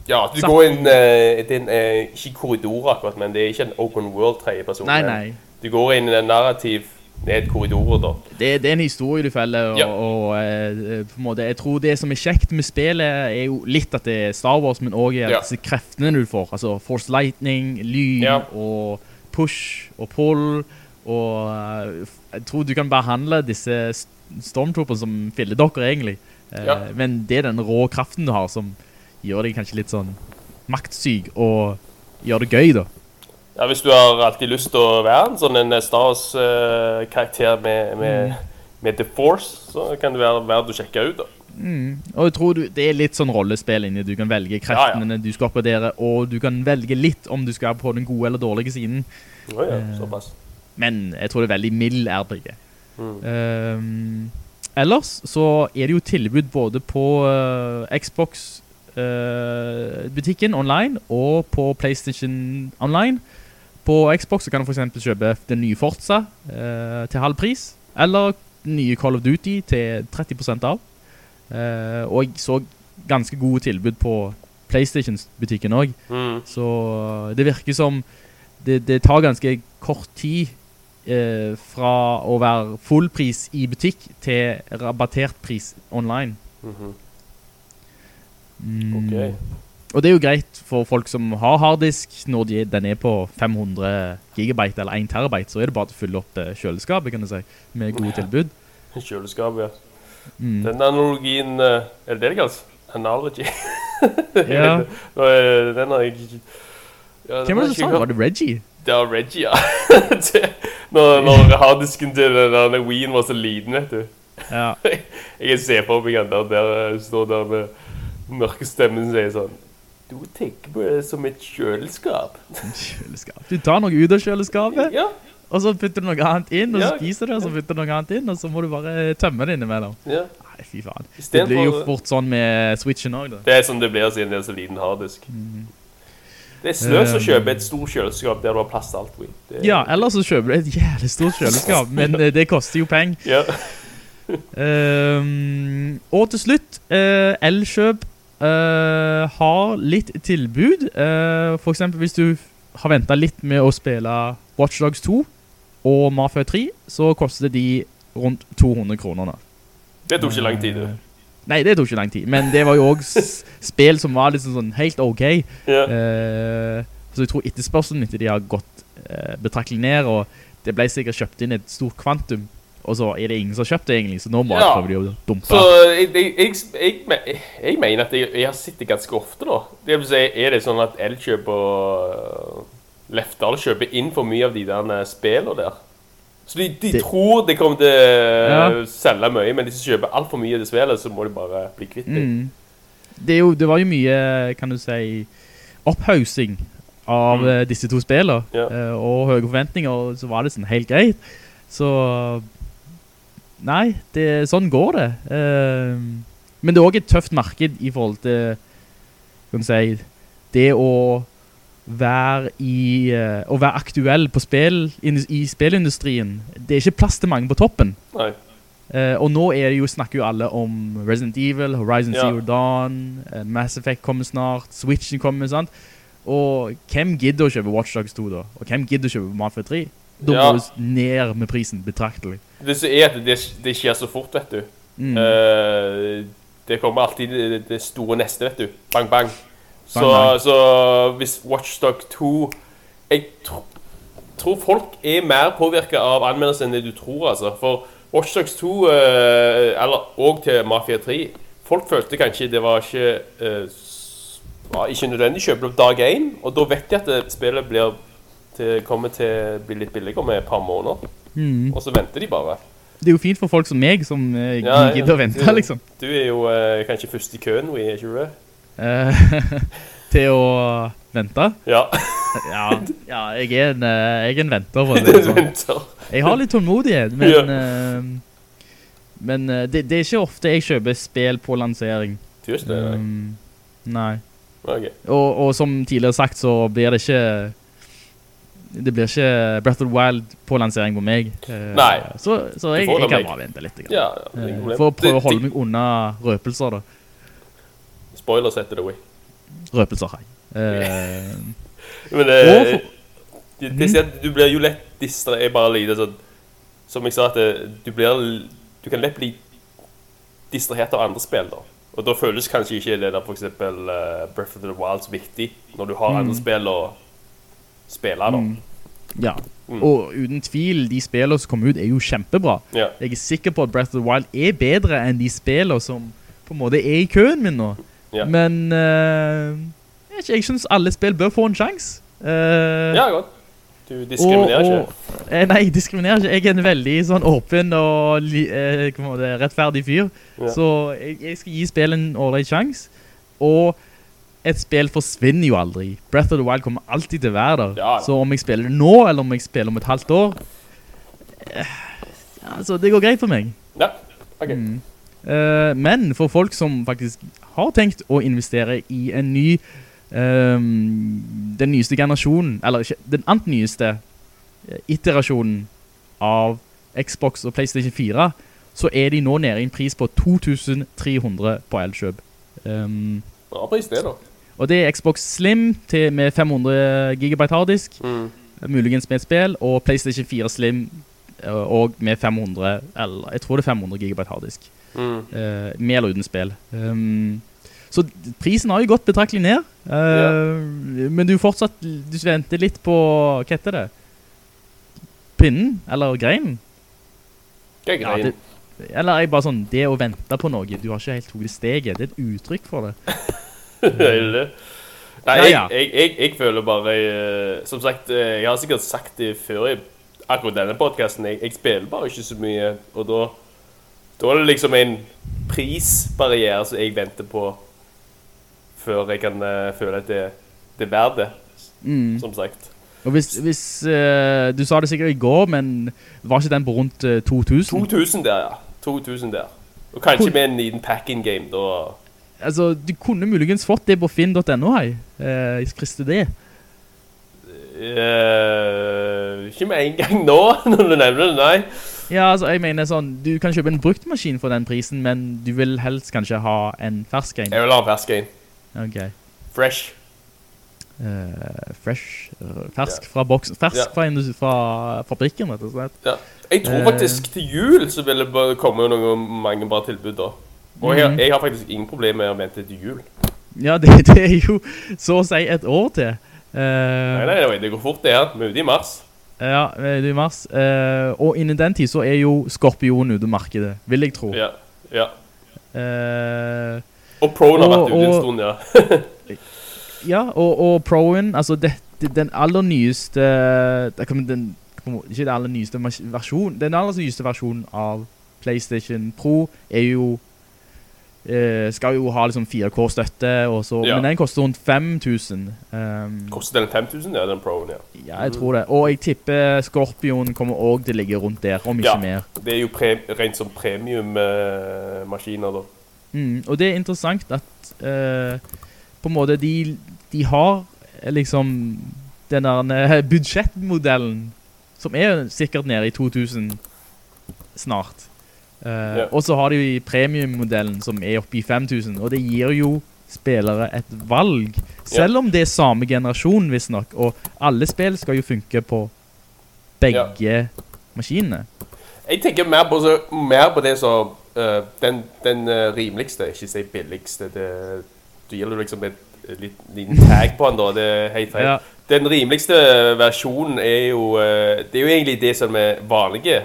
Speaker 7: Ja, du
Speaker 6: Samt.
Speaker 7: går inn uh, din, uh, eh, ikke korridor, akkurat, men det er ikke en open world tredjeperson.
Speaker 6: Nei, nei.
Speaker 7: Du går inn i en narrativ ned korridorer, da.
Speaker 6: Det, det er en historie du følger, og,
Speaker 7: Ja.
Speaker 6: og uh, på en måte, jeg tror det som er kjekt med spillet er jo litt at det er Star Wars, men at
Speaker 7: Ja.
Speaker 6: disse kreftene du får, altså Force Lightning, lyn
Speaker 7: Ja.
Speaker 6: og push og pull, Og eh, jeg tror du kan behandle disse st- som som filledokker egentlig. Eh,
Speaker 7: Ja.
Speaker 6: Men det er den rå kraften du har som gjør deg kanskje litt sånn maktsyk og gjør det gøy da.
Speaker 7: Ja, Hvis du har alltid lyst til å være en sånn en Star Wars-karakter med, med, med The Force, så kan det være verdt å sjekke ut. da.
Speaker 6: Og jeg tror du, det er litt sånn rollespill inni. Du kan velge kreftene du skal oppgradere, og du kan velge litt om du skal på den gode eller dårlige siden.
Speaker 7: Oh, ja, såpass.
Speaker 6: Men jeg tror det er veldig mild RPG. Ehm, ellers så er det jo tilbud både på eh, Xbox eh, online og på PlayStation online. På Xbox kan du for eksempel kjøpe den nye Forza til halv pris, eller nye Call of Duty til 30% av. Uh, og jeg så ganske gode tilbud på PlayStation-butikken også.
Speaker 7: Mm.
Speaker 6: Så det virker som det, det tar ganske kort tid eh, fra å være full pris i butikk til rabattert pris online.
Speaker 7: Mhm.
Speaker 6: Mm.
Speaker 7: Okay.
Speaker 6: Og det er jo greit for folk som har harddisk, når de, den er på 500 gigabyte eller 1 terabyte, så er det bare å fylle opp kjøleskapet, kan du si, med gode tilbud.
Speaker 7: Kjøleskapet, ja.
Speaker 6: Mm.
Speaker 7: Den analogien eh, Er det det det kalles? Analogy?
Speaker 6: Ja.
Speaker 7: Den har jeg ikke ja,
Speaker 6: Hvem var det
Speaker 7: du
Speaker 6: sa? Var det Reggie?
Speaker 7: Det var Reggie, ja. Det- når, når harddisken til den Wien var så liten, vet du.
Speaker 6: Ja.
Speaker 7: Jeg ser på meg han der, der eh, står der med mørke stemmen sier sånn Du tenker på det som et kjøleskap.
Speaker 6: Kjøleskap. Du tar noe ut av kjøleskapet,
Speaker 7: Ja,
Speaker 6: og så putter du noe annet inn, og så
Speaker 7: Ja.
Speaker 6: spiser du, og så putter du noe annet inn, og så må du bare tømme det innimellom.
Speaker 7: ja.
Speaker 6: Nei, fy faen. Det blir jo fort sånn med Switchen også, da.
Speaker 7: Det er sånn det blir siden det er så liten harddisk. Det er sløs å kjøpe et stort kjøleskap der du har plass til alt. Det
Speaker 6: Ja, eller så kjøper du et jævlig stort kjøleskap, men eh, det koster jo penger.
Speaker 7: ja.
Speaker 6: Ehm, og til slutt, uh, Elkjøp uh, har litt tilbud. Uh, for eksempel hvis du har ventet litt med å spille Watch Dogs 2 og Mafia 3, så koster de rundt 200 kroner.
Speaker 7: Det tok ikke lang tid. du.
Speaker 6: Nei, det tok ikke lang tid, men det var jo også spill som var liksom sånn helt ok.
Speaker 7: Yeah.
Speaker 6: Uh, så jeg tror etterspørselen etter de har gått uh, betraktelig ned, og det ble sikkert kjøpt inn et stort kvantum, og så er det ingen som har kjøpt det egentlig, så nå må
Speaker 7: Ja.
Speaker 6: prøve de å dumpe.
Speaker 7: Så jeg, jeg, jeg, jeg, mener at jeg, jeg har sett det ganske ofte, da. Det vil si, er det sånn at Elkjøp og Leftal kjøper inn for mye av de der uh, spillene der? Så de, de
Speaker 6: Det-
Speaker 7: tror de kommer til å
Speaker 6: Ja.
Speaker 7: uh, selge mye, men hvis de kjøper alt for mye av det spillet, så må de bare bli kvitt det.
Speaker 6: Mm. Det, jo, det var jo mye, kan du si, opphausing av
Speaker 7: Mm.
Speaker 6: eh, disse to spillene,
Speaker 7: Ja.
Speaker 6: eh, og høye forventninger, og så var det sånn helt greit. Så, nei, det, sånn går det. Eh, men det er også et tøft marked i forhold til, kan du si, det å være i, eh, å være aktuell på spill, i spillindustrien. Det er ikke plass til mange på toppen.
Speaker 7: Nei.
Speaker 6: Uh, og nå er jo, snakker jo alle om Resident Evil, Horizon
Speaker 7: Ja.
Speaker 6: Zero Dawn, eh, Mass Effect kommer snart, Switchen kommer, sant? Og hvem gidder å kjøpe Watch Dogs 2 da? Og hvem gidder å kjøpe Mafia 3? Da
Speaker 7: Ja.
Speaker 6: går du ned med prisen betraktelig.
Speaker 7: Det som er at det, det skjer så fort, vet du.
Speaker 6: Mm.
Speaker 7: Uh, det kommer alltid det, det store neste, vet du. Bang, bang. Så, så hvis Watchdog 2 Jeg tro, tror folk er mer påvirka av anmeldelser enn det du tror, altså. For Watchdogs 2, eh, eller òg til Mafia 3 Folk følte kanskje det var ikke eh, var ikke nødvendig å kjøpe opp dag én. Og da vet de at spillet blir til, kommer til å bli litt billigere om et par måneder.
Speaker 6: Mm.
Speaker 7: Og så venter de bare.
Speaker 6: Det er jo fint for folk som meg, som eh,
Speaker 7: Ja,
Speaker 6: gidder å vente, liksom.
Speaker 7: Du er jo eh, kanskje først i køen, we, er ikke det?
Speaker 6: Eh, til å vente.
Speaker 7: Ja.
Speaker 6: Ja, ja jeg, er en, eh, jeg er en venter på det.
Speaker 7: Venter.
Speaker 6: Jeg har litt tålmodighet, men,
Speaker 7: Ja.
Speaker 6: uh, men det, det er ikke ofte jeg kjøper spill på lansering.
Speaker 7: Ikke det? nei?
Speaker 6: Um, nei.
Speaker 7: Okay.
Speaker 6: Og, og som tidligere sagt, så blir det ikke Det blir ikke Breath of the Wild på lansering på meg.
Speaker 7: Nei.
Speaker 6: Så, så jeg, jeg kan bare vente litt.
Speaker 7: problem.
Speaker 6: For å prøve
Speaker 7: Det-
Speaker 6: å holde meg unna røpelser, da.
Speaker 7: Spoilers heter det, we.
Speaker 6: Røpelser, hei. Uh,
Speaker 7: Men
Speaker 6: det,
Speaker 7: eh,
Speaker 6: for-
Speaker 7: det, det sier at du blir jo lett distra, jeg bare lider sånn Som jeg sa, at det, du blir Du kan lett bli distrahert av andre spill, da. Og da føles kanskje ikke det der for eksempel uh, Breath of the Wild så viktig, når du har
Speaker 6: Mm.
Speaker 7: andre spill å spille, da.
Speaker 6: Ja. Og uten tvil, de spillene som kommer ut er jo kjempebra.
Speaker 7: Ja.
Speaker 6: Jeg er sikker på at Breath of the Wild er bedre enn de spillene som på en måte er i køen min nå.
Speaker 7: Ja.
Speaker 6: Men uh, jeg, jeg synes alle spill bør få en sjans. Uh,
Speaker 7: Ja, godt. Du diskriminerer
Speaker 6: og,
Speaker 7: ikke.
Speaker 6: og, eh, Nei, jeg diskriminerer ikke. Jeg er en veldig sånn åpen og li, eh, det, rettferdig fyr.
Speaker 7: Ja.
Speaker 6: Så jeg, jeg skal gi spillet en ordentlig sjans. Og et spill forsvinner jo aldri. Breath of the Wild kommer alltid til å være der.
Speaker 7: Ja,
Speaker 6: så om jeg spiller det nå, eller om jeg spiller om et halvt år, altså, det går greit for meg.
Speaker 7: Ja, ok.
Speaker 6: Eh, men for folk som faktisk har tenkt å investere i en ny ehm, den nyeste generasjonen, eller ikke, den ant nyeste eh, iterasjonen av Xbox og Playstation 4, så er de nå nede i en pris på 2300 på Elkjøp. Um,
Speaker 7: Bra pris det da.
Speaker 6: og det er Xbox Slim til, med 500 GB harddisk,
Speaker 7: Mm.
Speaker 6: muligens med et spill, og PlayStation 4 Slim eh, og med 500, eller jeg tror det er 500 GB harddisk.
Speaker 7: Mm.
Speaker 6: Eh, med eller uten spill. Um, så prisen har jo gått betraktelig ned. Eh, Men du fortsatt, du venter litt på, hva heter det? Pinnen? Eller greinen?
Speaker 7: Hva er
Speaker 6: Ja, det, eller er bare sånn, det å vente på noe, du har ikke helt tog det steget, det er et uttrykk for det.
Speaker 7: Nei, jeg, jeg, jeg, jeg føler bare eh, Som sagt, jeg har sikkert sagt det før i akkurat denne podcasten jeg spiller bare ikke så mye, og da Da er det liksom en prisbarriere som jeg venter på før jeg kan eh, føle at det, det er verdt det,
Speaker 6: Mm.
Speaker 7: som sagt.
Speaker 6: Og hvis, hvis uh, du sa det sikkert i går, men var ikke den på rundt uh, 2000?
Speaker 7: 2000 der, ja. 2000 der. Og kanskje med en liten pack-in game, da
Speaker 6: Altså, du kunne muligens fått det på finn.no, hei. Uh, jeg frister det.
Speaker 7: Uh, Ikke med en gang nå, når du nevner det, nei.
Speaker 6: Ja, altså, jeg mener sånn, du kan kjøpe en bruktmaskin for den prisen, men du vil helst kanskje ha en fersk en.
Speaker 7: Jeg vil ha en fersk en.
Speaker 6: Ok.
Speaker 7: Fresh.
Speaker 6: Uh, fresh, eh, fersk fra boksen, fersk
Speaker 7: yeah.
Speaker 6: fra, fra fabrikken, rett og slett.
Speaker 7: Ja. Jeg tror
Speaker 6: faktisk
Speaker 7: faktisk til jul så vil det komme noen mange bra tilbud da. Og jeg,
Speaker 6: Mhm.
Speaker 7: jeg har faktisk ingen problem med å vente til jul.
Speaker 6: Ja, det, det er jo så å si et år til. Eh,
Speaker 7: Nei, nei, nei, det går fort det her. Vi er ute i mars.
Speaker 6: Ja, det er mars. Eh, og innen den tid så er jo Skorpion ute i markedet, vil jeg tro.
Speaker 7: Ja, ja.
Speaker 6: Eh,
Speaker 7: Og Proen har vært ute en stund, ja.
Speaker 6: ja, og, og Proen, altså det, den aller nyeste, det den, ikke den aller nyeste versjonen, den aller nyeste versjonen av PlayStation Pro er jo, eh, skal jo ha liksom 4K-støtte, og så,
Speaker 7: Ja.
Speaker 6: men den koster rundt 5000. Um,
Speaker 7: Koster den 5000, ja, den Proen, ja.
Speaker 6: ja, jeg tror det. Og jeg tipper Scorpion kommer også til å ligge rundt der, om ikke
Speaker 7: Ja.
Speaker 6: mer.
Speaker 7: Det er jo rent som premium-maskiner da.
Speaker 6: Mm, og det er interessant at eh, på en måte de, de har eh, liksom den der eh, budsjettmodellen som er sikkert nede i 2000 snart. Eh. Og så har de premiummodellen som er oppe i 5000, og det gir jo spillere et valg. Selv om det er samme generasjon, visstnok, og alle spill skal jo funke på begge maskinene.
Speaker 7: Jeg tenker mer på, så, mer på det som uh, den, den uh, rimeligste, ikke si billigste. Det, du gjelder liksom et, liten tag på den da, det er helt feil.
Speaker 6: Ja.
Speaker 7: Den rimeligste versjonen er jo, det er jo egentlig det som er vanlige,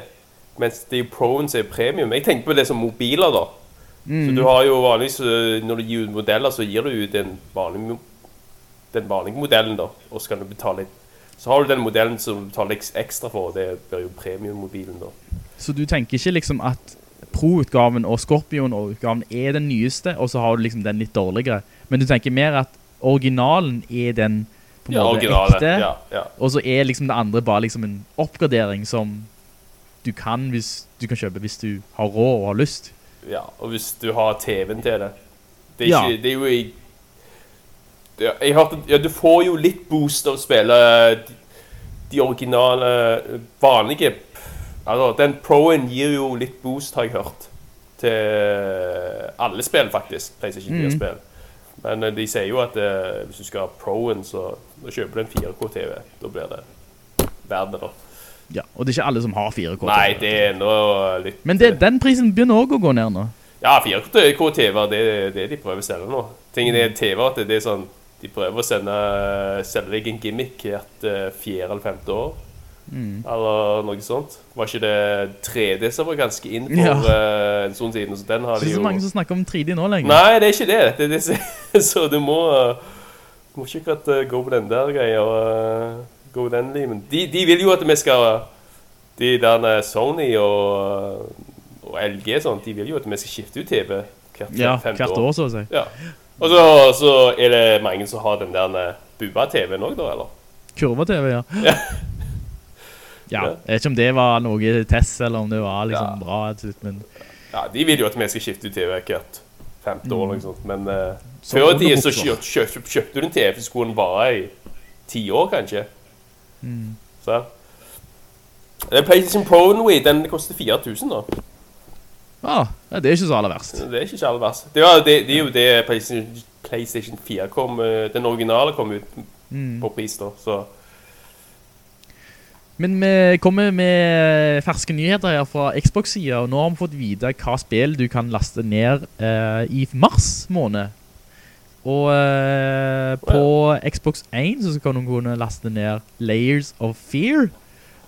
Speaker 7: mens det er Proen som er premium. Jeg tenker på det som mobiler da. Så du har jo vanligvis, eh, når du gir ut modeller, så gir du ut den vanlige, den vanlige modellen da, og så kan du betale litt. Så har du den modellen som du betaler ekstra for, og det blir jo premiummobilen da.
Speaker 6: Så du tenker ikke liksom at Pro-utgaven og Scorpion-utgaven er den nyeste, og så har du liksom den litt dårligere. Men du tenker mer at originalen er den på en
Speaker 7: Ja,
Speaker 6: måte ekte,
Speaker 7: ja, ja.
Speaker 6: og så er liksom det andre bare liksom en oppgradering som du kan, hvis, du kan kjøpe hvis du har råd og har lyst.
Speaker 7: Ja, og hvis du har TV-en til det. Det er,
Speaker 6: Ja.
Speaker 7: ikke, det er jo i, det, jeg hørte, ja, Du får jo litt boost av å spille de, de originale, vanlige Altså, den Proen gir jo litt boost, har jeg hørt. Til alle spill, faktisk. PlayStation 4-spill. Men eh, de sier jo at eh, hvis du skal ha Proen, så kjøper du en 4K-TV. Da blir det verdt det, da.
Speaker 6: Ja, og det er ikke alle som har 4K. -tv.
Speaker 7: Nei, det er nå litt
Speaker 6: Men det, den prisen begynner også å gå ned nå.
Speaker 7: Ja, 4K-TV, det er det de prøver å selge nå. Tingen er TV at det er sånn De prøver å sende, selge deg en gimmick hvert eh, fjerde eller femte år. Eller noe sånt. Var ikke det 3D som var ganske inn for
Speaker 6: Ja.
Speaker 7: eh, en sånn siden? Så den har
Speaker 6: Det
Speaker 7: de
Speaker 6: ikke så mange som snakker om 3D nå lenger.
Speaker 7: Nei, det er ikke det. det, er det så du må, eh, må ikke akkurat gå på den der greia og på den limen. De, de vil jo at vi skal De der eh, Sony og, og LG sånn, de vil jo at vi skal skifte ut TV hvert
Speaker 6: Ja, hvert år, så å si.
Speaker 7: Ja. Og så, så er det mange som har den der eh, Buba-TV-en òg, da, eller?
Speaker 6: Kurva-TV, ja.
Speaker 7: Ja.
Speaker 6: Ja, jeg vet ikke om det var noe test, eller om det var liksom
Speaker 7: Ja.
Speaker 6: bra men
Speaker 7: Ja, de vil jo at vi skal skifte ut TV hvert femte år, eller sånt. Men uh,
Speaker 6: Som
Speaker 7: før i tiden så kjøpte du en TV, skulle vare i ti år, kanskje. Så. Den PlayStation Pro Wii, den koster 4000 da.
Speaker 6: ah, det er ikke så aller verst.
Speaker 7: Det er ikke så aller verst. Det, var, det, det er jo det PlayStation, PlayStation 4 kom, eh, den originale kom ut på pris da, så...
Speaker 6: Men vi kommer med ferske nyheter her fra Xbox-siden, og nå har vi fått vite hva spill du kan laste ned eh, i mars måned. Og eh, på Xbox 1 så kan du kunne laste ned Layers of Fear.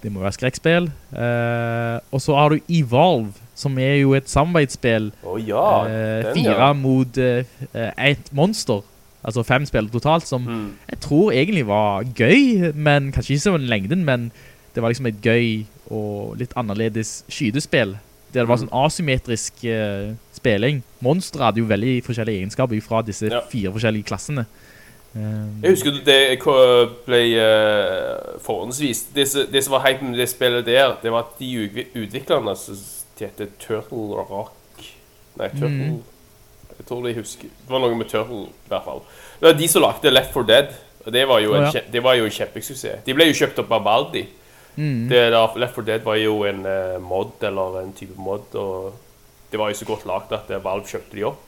Speaker 6: Det må være skrekkspill. Eh, og så har du Evolve, som er jo et samarbeidsspill.
Speaker 7: Å ja,
Speaker 6: eh, fire
Speaker 7: ja.
Speaker 6: mot eh, et monster. Altså fem spill totalt, som
Speaker 7: Mm.
Speaker 6: jeg tror egentlig var gøy, men kanskje ikke sånn lengden, men det var liksom et gøy og litt annerledes skydespill. Der det var
Speaker 7: Mm.
Speaker 6: sånn asymmetrisk eh, spilling. Monster hadde jo veldig forskjellige egenskaper fra disse
Speaker 7: Ja.
Speaker 6: fire forskjellige klassene. Um,
Speaker 7: Jeg husker det ble uh, forhåndsvist. Det, det som var helt med det spillet der, det var at de utvi- utviklerne som heter Turtle Rock Nei, Turtle Jeg tror de husker Det var noe med Turtle, i hvert fall. Det var de som lagde Left 4 Dead. Og det var jo en,
Speaker 6: oh, ja.
Speaker 7: det var jo en kjempesuksess. De ble jo kjøpt opp av Baldi.
Speaker 6: Mm.
Speaker 7: Det Left 4 Dead var jo en uh, mod, eller en type mod, og det var jo så godt lagt at eh, Valve kjøpte de opp.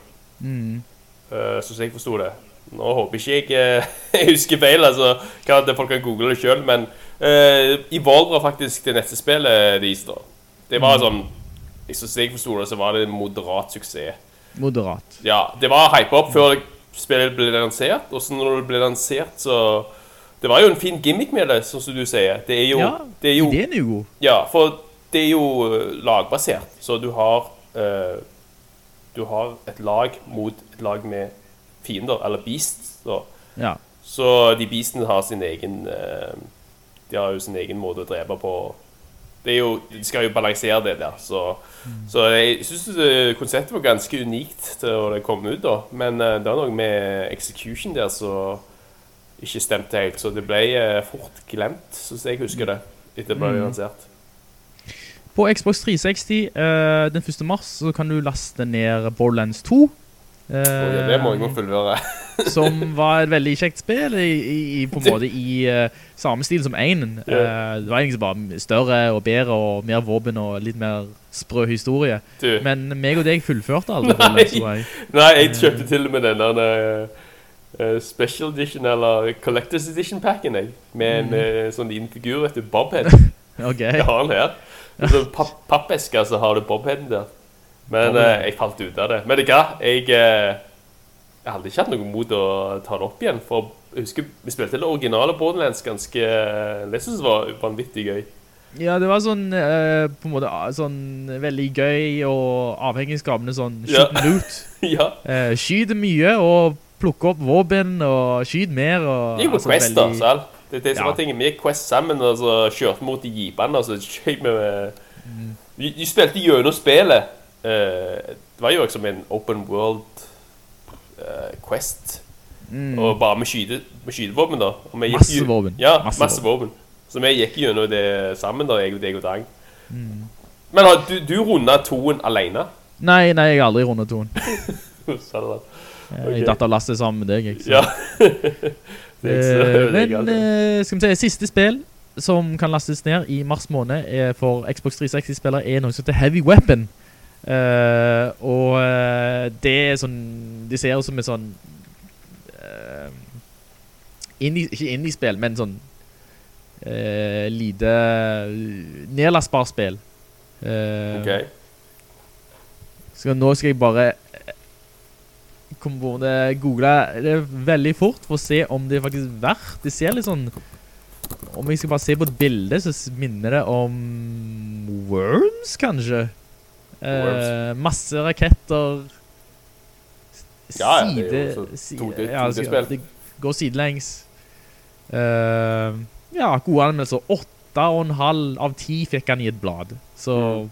Speaker 6: Mm.
Speaker 7: Uh, sånn som jeg forsto det. Nå håper ikke jeg uh, jeg husker feil, altså. Kan, folk kan google det sjøl. Men uh, Evolve var faktisk det neste spillet deres, da. Det var sånn som jeg forsto det, så var det en moderat suksess.
Speaker 6: Moderat.
Speaker 7: Ja, det var hype opp før spillet ble lansert, og så når det ble lansert, så Det var jo en fin gimmick med det, sånn som du sier. Det er jo,
Speaker 6: Ja,
Speaker 7: det er jo
Speaker 6: ideen er jo god.
Speaker 7: ja, for det er jo lagbasert, så du har eh, Du har et lag mot et lag med fiender, eller beasts.
Speaker 6: Ja.
Speaker 7: Så de beastene har sin egen uh, De har jo sin egen måte å drepe på. Det er jo, de skal jo balansere det der, så, så jeg syns konseptet var ganske unikt til å det kom ut, da. Men uh, det var noe med execution der som ikke stemte helt, så det ble eh, fort glemt, sånn jeg husker det, etter det ble lansert.
Speaker 6: På Xbox 360 uh, den 1. mars så kan du laste ned Borderlands 2. Uh,
Speaker 7: oh, ja, det må jeg jo fullføre.
Speaker 6: som var et veldig kjekt spill i, i, på en måte i uh, samme stil som 1. Uh, det var egentlig bare større og bedre og mer våpen og litt mer sprø historie.
Speaker 7: Du.
Speaker 6: Men meg og deg fullførte aldri
Speaker 7: Nei.
Speaker 6: Borderlands 2. jeg.
Speaker 7: Nei, jeg kjøpte til og med den der eh, Special Edition, eller Collectors Edition-pakken, jeg. Med en eh, sånn liten figur, vet du, Bobhead.
Speaker 6: Ok.
Speaker 7: Jeg har den her. Sånn papp pappeske, så har du Bobheaden der. Men eh, jeg falt ut av det. Men det ga, jeg eh, Jeg hadde ikke hatt noe mot å ta det opp igjen, for jeg husker vi spilte det originale Borderlands ganske Jeg Det synes jeg var vanvittig gøy.
Speaker 6: Ja, det var sånn eh, på en måte ah, sånn veldig gøy og avhengigskapende sånn
Speaker 7: Ja.
Speaker 6: shoot and loot.
Speaker 7: ja.
Speaker 6: Eh, mye og plukke opp våpen og skyte mer. Og,
Speaker 7: Det er jo
Speaker 6: altså,
Speaker 7: Quest, da.
Speaker 6: veldig-
Speaker 7: sant? Det er det som var tingen. Vi gikk Quest sammen og så kjørte mot de jeepene. Og så vi med
Speaker 6: Mm.
Speaker 7: Vi, vi spilte gjennom spillet. Uh, det var jo liksom en open world uh, Quest. Og bare med, skyte, med skytevåpen, da. Og vi gikk
Speaker 6: Mm. Masse våpen.
Speaker 7: Ja,
Speaker 6: Masse
Speaker 7: masse. Så vi gikk gjennom det sammen, da, jeg og deg og Dang. Men har du, du runda toen alene?
Speaker 6: Nei, nei, jeg har aldri rundet toen.
Speaker 7: Sa det da.
Speaker 6: Jeg
Speaker 7: Ok.
Speaker 6: datt av lasset sammen med deg. ikke så.
Speaker 7: Ja. så-
Speaker 6: Eh, men
Speaker 7: alltid.
Speaker 6: eh, skal vi se, siste spill som kan lastes ned i mars måned er for Xbox 360-spillere er noe som heter Heavy Weapon. Uh, og uh, det er sånn Det ser ut som et sånn uh, indie, Ikke indie-spill, men sånn lite Nedlastbar spill.
Speaker 7: Ok.
Speaker 6: skal, nå skal jeg bare eh, på det, google det veldig fort for å se om det faktisk er verdt. Det ser litt sånn om vi skal bare se på et bilde, så minner det om Worms, kanskje? Eh, masse raketter. Side,
Speaker 7: Ja, ja, det er jo så to- det-
Speaker 6: ja,
Speaker 7: det
Speaker 6: det går sidelengs. Eh, ja, gode anmeldelser. 8,5 av 10 fikk han i et blad. Så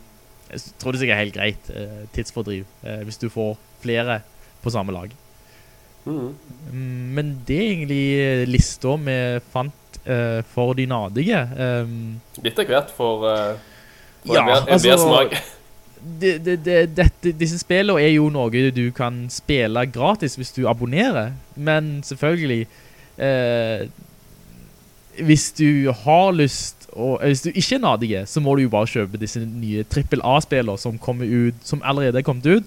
Speaker 6: jeg tror det er sikkert helt greit eh, tidsfordriv, eh, hvis du får flere på samme lag.
Speaker 7: Mhm.
Speaker 6: Mm, Men det er egentlig lista vi fant uh, for de nadige. Um,
Speaker 7: Litt av hvert for, uh, for
Speaker 6: Ja,
Speaker 7: en, en
Speaker 6: altså-
Speaker 7: smak.
Speaker 6: det, det, det, disse spillene er jo noe du kan spille gratis hvis du abonnerer. Men selvfølgelig uh, Hvis du har lyst og, Hvis du ikke er nadige, så må du jo bare kjøpe disse nye trippel A-spillene som kommer ut Som allerede er kommet ut,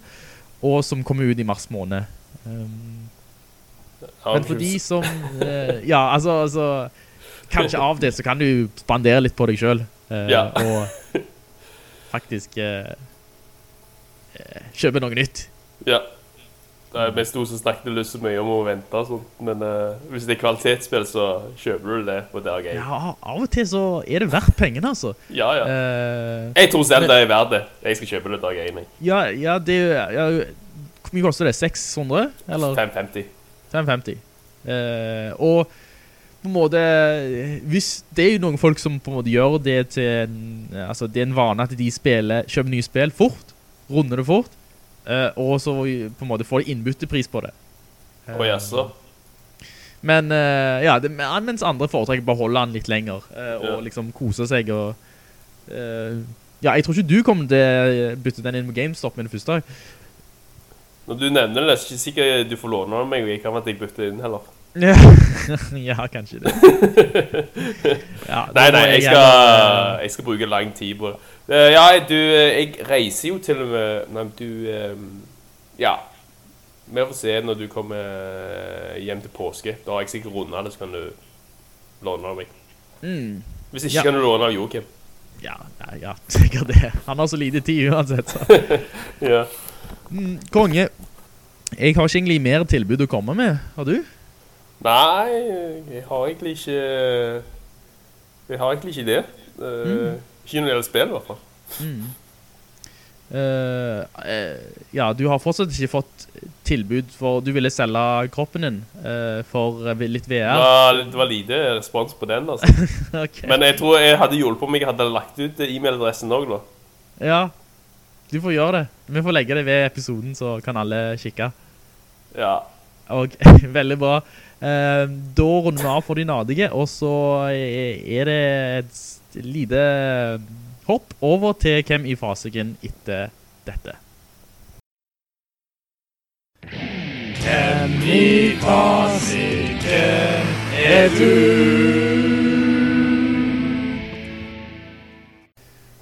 Speaker 6: og som kommer ut i mars måned. Um, men for de som uh, Ja, altså, altså Kanskje av det så kan du spandere litt på deg sjøl.
Speaker 7: Ja.
Speaker 6: Og faktisk eh, kjøpe noe nytt.
Speaker 7: Ja. Det er mest hun som snakket litt så mye om å vente og sånt, men uh, hvis det er kvalitetsspill, så kjøper du det på dag 1.
Speaker 6: Ja, av og til så er det verdt pengene, altså.
Speaker 7: Ja, ja.
Speaker 6: Uh,
Speaker 7: Jeg tror selv det er verdt det. Jeg skal kjøpe det dag 1. jeg.
Speaker 6: ja, ja, det ja, Hvor mye koster det? 600? Eller
Speaker 7: 550.
Speaker 6: 550? Uh, og på en måte Hvis det er jo noen folk som på en måte gjør det til en Altså, det er en vane at de spiller Kjøper nye spill fort, runder det fort, og så på en måte får de innbyttepris på det.
Speaker 7: Å jaså.
Speaker 6: Men eh, ja, det, mens andre foretrekker bare holde den litt lenger eh, og
Speaker 7: Ja.
Speaker 6: liksom kose seg og eh, Ja, jeg tror ikke du kommer til å bytte den inn med GameStop med det første.
Speaker 7: Når du nevner det, så er det ikke sikkert du får låne den meg, og jeg kan at jeg bytter inn heller.
Speaker 6: Ja, ja kanskje det. Ja,
Speaker 7: Nei, nei, jeg skal, jeg skal bruke lang tid på det. Eh, ja, du, eh, jeg reiser jo til og med Nei, du eh, Ja. Vi får se når du kommer hjem til påske. Da har jeg sikkert runda det, så kan du låne av meg.
Speaker 6: Mm,
Speaker 7: Hvis ikke
Speaker 6: Ja.
Speaker 7: kan du låne av Joakim.
Speaker 6: ja, ja, ja, sikkert det. Han har så lite tid uansett. Så.
Speaker 7: Ja.
Speaker 6: Mm, konge. Jeg har ikke egentlig mer tilbud å komme med. Har du?
Speaker 7: Nei, jeg har egentlig ikke Jeg har egentlig ikke det. Eh, Ikke når det gjelder spill, i hvert fall.
Speaker 6: Eh, uh, ja, du har fortsatt ikke fått tilbud for Du ville selge kroppen din uh, for litt
Speaker 7: Det
Speaker 6: VR.
Speaker 7: var, det var lite respons på den, altså.
Speaker 6: okay.
Speaker 7: Men jeg tror jeg hadde hjulpet om jeg hadde lagt ut e-mailadressen òg, da.
Speaker 6: Ja, du får gjøre det. Vi får legge det ved episoden, så kan alle kikke.
Speaker 7: Ja.
Speaker 6: Og, veldig bra. Da runder vi av for de nadige, og så er det et s- lite hopp over til hvem i fasiken etter dette. Hvem i fasiken er du?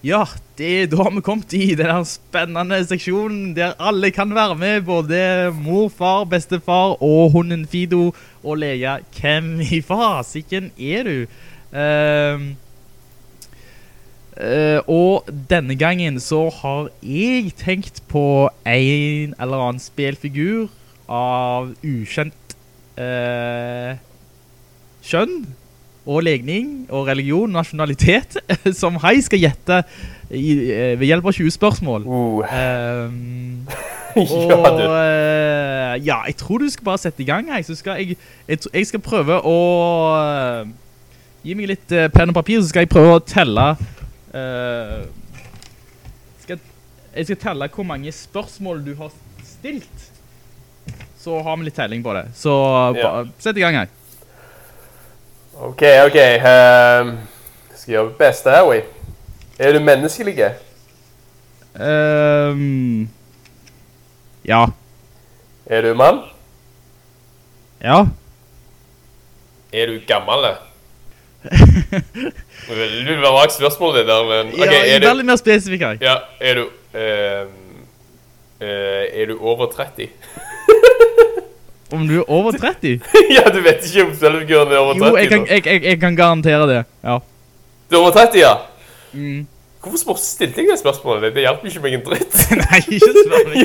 Speaker 6: Ja, det, da har vi kommet i den spennende seksjonen der alle kan være med, både mor, far, bestefar og hunden Fido og Lea. Hvem i fasiken er du? Ehm, eh, og denne gangen så har jeg tenkt på en eller annen spelfigur av ukjent uh, kjønn og legning og religion, nasjonalitet, som hei skal gjette i, eh, ved hjelp av 20 spørsmål.
Speaker 7: Uh. Um,
Speaker 6: og ja, jeg tror du skal bare sette i gang her. Så skal jeg, jeg, jeg skal prøve å Gi meg litt penn og papir, så skal jeg prøve å telle eh, skal, Jeg skal telle hvor mange spørsmål du har stilt. Så har vi litt telling på det. Så ja. sett i gang her.
Speaker 7: OK, OK. ehm, skal gjøre mitt beste her, Wei. Er du menneskelig?
Speaker 6: Um, ja.
Speaker 7: Er du mann?
Speaker 6: Ja.
Speaker 7: Er du gammel? Veldig vagt spørsmål, det der, men
Speaker 6: ja
Speaker 7: OK, er
Speaker 6: veldig
Speaker 7: du
Speaker 6: mer spesifikk her.
Speaker 7: Ja, er du ehm, eh, Er du over 30?
Speaker 6: Om du er over 30?
Speaker 7: ja, du vet ikke om spillfiguren er over 30?
Speaker 6: Jo, jeg kan, jeg, jeg, jeg kan garantere det. Ja.
Speaker 7: Du er over 30, ja?
Speaker 6: Mm.
Speaker 7: Hvorfor spør- stilte jeg det spørsmålet? Det hjelper ikke meg en dritt.
Speaker 6: Nei, ikke spør meg.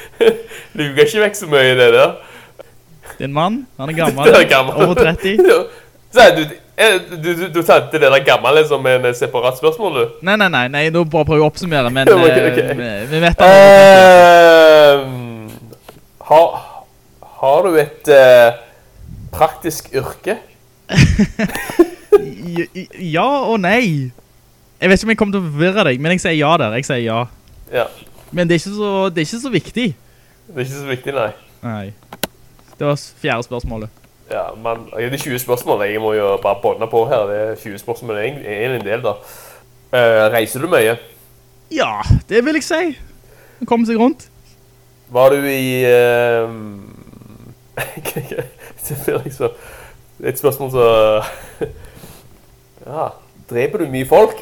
Speaker 7: Luger ikke vekk så mye i det der.
Speaker 6: Det er en mann. Han er gammel.
Speaker 7: Er gammel.
Speaker 6: Over 30.
Speaker 7: Så du, Eh, Du, du, du tatt det der gamle som en eh, separat spørsmål, du?
Speaker 6: Nei, nei, nei, nei, nå bare prøver jeg å oppsummere, men okay,
Speaker 7: okay.
Speaker 6: vi, vi vet
Speaker 7: Ehm, har, har du et uh, praktisk yrke?
Speaker 6: Ja- og nei. Jeg vet ikke om jeg kommer til å forvirre deg, men jeg sier ja der. Jeg sier ja.
Speaker 7: Ja.
Speaker 6: Men det er så, det er ikke så viktig.
Speaker 7: Det er ikke så viktig, nei.
Speaker 6: Nei. Det var fjerde spørsmålet.
Speaker 7: Ja, men det er 20 spørsmål. Jeg må jo bare bånde på her. Det er 20 spørsmål. Det er en- del, da. Uh, reiser du mye?
Speaker 6: Ja, det vil jeg si. Han kommer seg rundt.
Speaker 7: Var du i uh, liksom et spørsmål så Ja. Dreper du mye folk?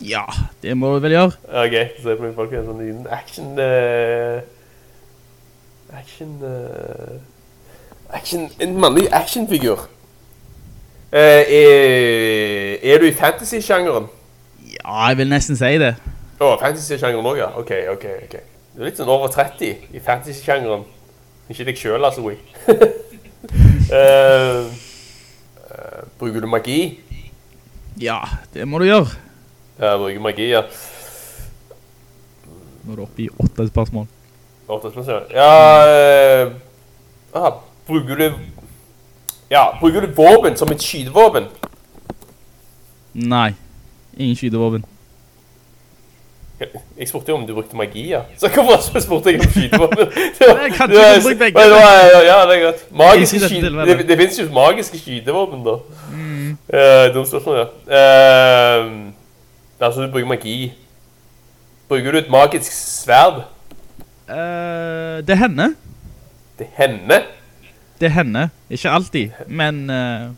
Speaker 6: Ja, det må du vel gjøre.
Speaker 7: OK. Så dreper du mye folk. En sånn liten action uh, Action eh, Action En mannlig actionfigur. Eh, er, er du i fantasy-sjangeren?
Speaker 6: Ja, jeg vil nesten si det.
Speaker 7: Å, fantasy-sjangeren òg, ja. OK, OK. ok. Du er litt sånn over 30 i fantasy-sjangeren. Ikke deg sjøl, altså, Wii. uh, uh, bruker du magi?
Speaker 6: Ja, det må du gjøre.
Speaker 7: Ja, jeg bruker magi, ja.
Speaker 6: Nå er du oppe i åtte spørsmål.
Speaker 7: Åtte spørsmål. Ja ja ah, Bruker du Ja, bruker du våpen som et skytevåpen?
Speaker 6: Nei, ingen skytevåpen.
Speaker 7: Jeg spurte jo om du brukte magi, ja. Så hvorfor spurte jeg om skytevåpen?
Speaker 6: Jeg kan ikke bruke begge.
Speaker 7: Ja, det er godt. Magiske
Speaker 6: dette
Speaker 7: Det, det finnes jo magiske skytevåpen, da.
Speaker 6: Mm.
Speaker 7: Uh, Dumt spørsmål, ja. Uh, altså, du bruker magi. Bruker du et magisk sverd?
Speaker 6: Uh, det hender.
Speaker 7: Det hender.
Speaker 6: Det hender. Ikke alltid, men uh,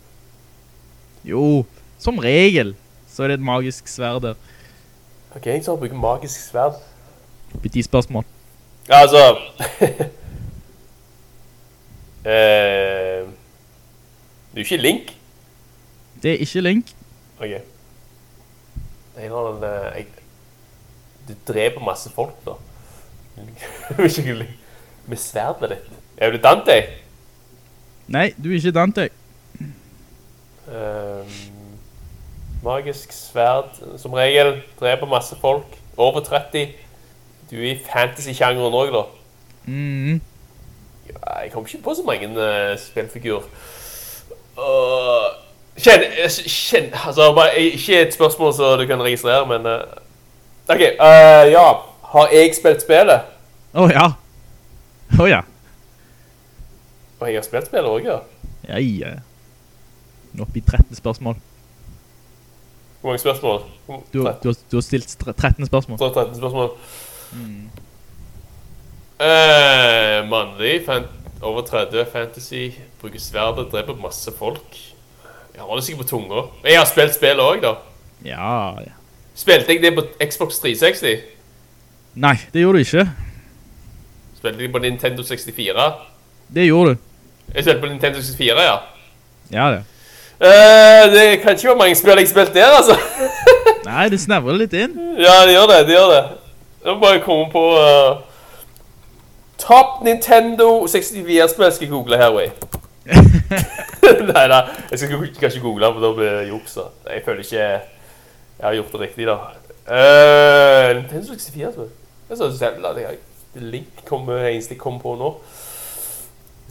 Speaker 6: Jo, som regel så er det et magisk sverd der.
Speaker 7: Ok, jeg sa bruke magisk sverd.
Speaker 6: Ti spørsmål.
Speaker 7: Altså uh, Du er ikke Link?
Speaker 6: Det er ikke Link.
Speaker 7: Ok. En eller annen eh, jeg, Du dreper masse folk, da. Er ikke Link. Med sverdet ditt. Er du Dante?
Speaker 6: Nei, du er ikke Dante.
Speaker 7: Ehm, magisk sverd, som regel. Dreper masse folk. Over 30. Du er i fantasy-sjangeren òg, da.
Speaker 6: Mm.
Speaker 7: Ja, Jeg kommer ikke på så mange uh, spillfigurer. Uh, kjenn, eh, kjenn, altså, bare, ikke et spørsmål så du kan registrere, men uh, OK. Uh, ja. Har jeg spilt spillet?
Speaker 6: Å ja. Å ja.
Speaker 7: Og jeg har spilt spillet òg, ja.
Speaker 6: Ja, ja. Nå oppe i 13 spørsmål.
Speaker 7: Hvor mange spørsmål?
Speaker 6: Du, du, har, du har stilt stre- 13 spørsmål.
Speaker 7: Så 13 spørsmål. Eh, mannlig, fan over 30, fantasy, bruker sverdet, dreper masse folk. Jeg har det sikkert på tunga. Jeg har spilt spillet òg, da.
Speaker 6: Ja, ja.
Speaker 7: Spilte jeg det på Xbox 360?
Speaker 6: Nei, det gjorde du ikke.
Speaker 7: Spilte jeg på Nintendo 64?
Speaker 6: Det gjorde du.
Speaker 7: Jeg spilte på Nintendo 64, ja.
Speaker 6: Ja, det.
Speaker 7: Uh, det kan ikke være mange spill jeg spilte der, altså.
Speaker 6: Nei, det snevrer litt inn.
Speaker 7: ja, det gjør det, det gjør det. Jeg må bare komme på uh, Top Nintendo 64-spill skal jeg google her, way. Nei da, jeg skal kanskje google for da blir det juks. da. Jeg føler ikke jeg har gjort det riktig, da. Uh, Nintendo 64-spill? Det er sånn Zelda. Det er Link kommer eneste jeg kommer på nå.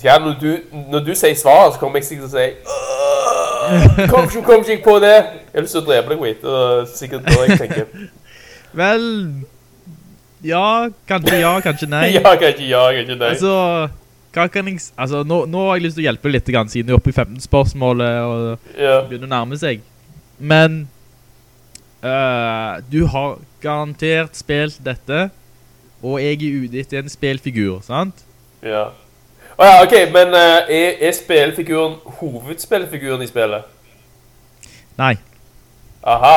Speaker 7: Ja, når, du, når du sier svaret, så kommer jeg sikkert til å si Kom ikke, kom ikke på det! Jeg har lyst til å drepe deg, Wait. Er sikkert da jeg tenker.
Speaker 6: Vel Ja, kanskje ja, kanskje nei.
Speaker 7: Ja, kanskje ja, kanskje nei.
Speaker 6: Altså, hva kan jeg Altså, nå, nå har jeg lyst til å hjelpe litt, grann, siden du er oppe i 15 spørsmålet og
Speaker 7: Ja.
Speaker 6: begynner å nærme seg. Men uh, du har garantert spilt dette, og jeg er ute etter en spillfigur, sant?
Speaker 7: ja. Å ja, OK, men uh, er, er spillfiguren hovedspillfiguren i spillet?
Speaker 6: Nei.
Speaker 7: Aha.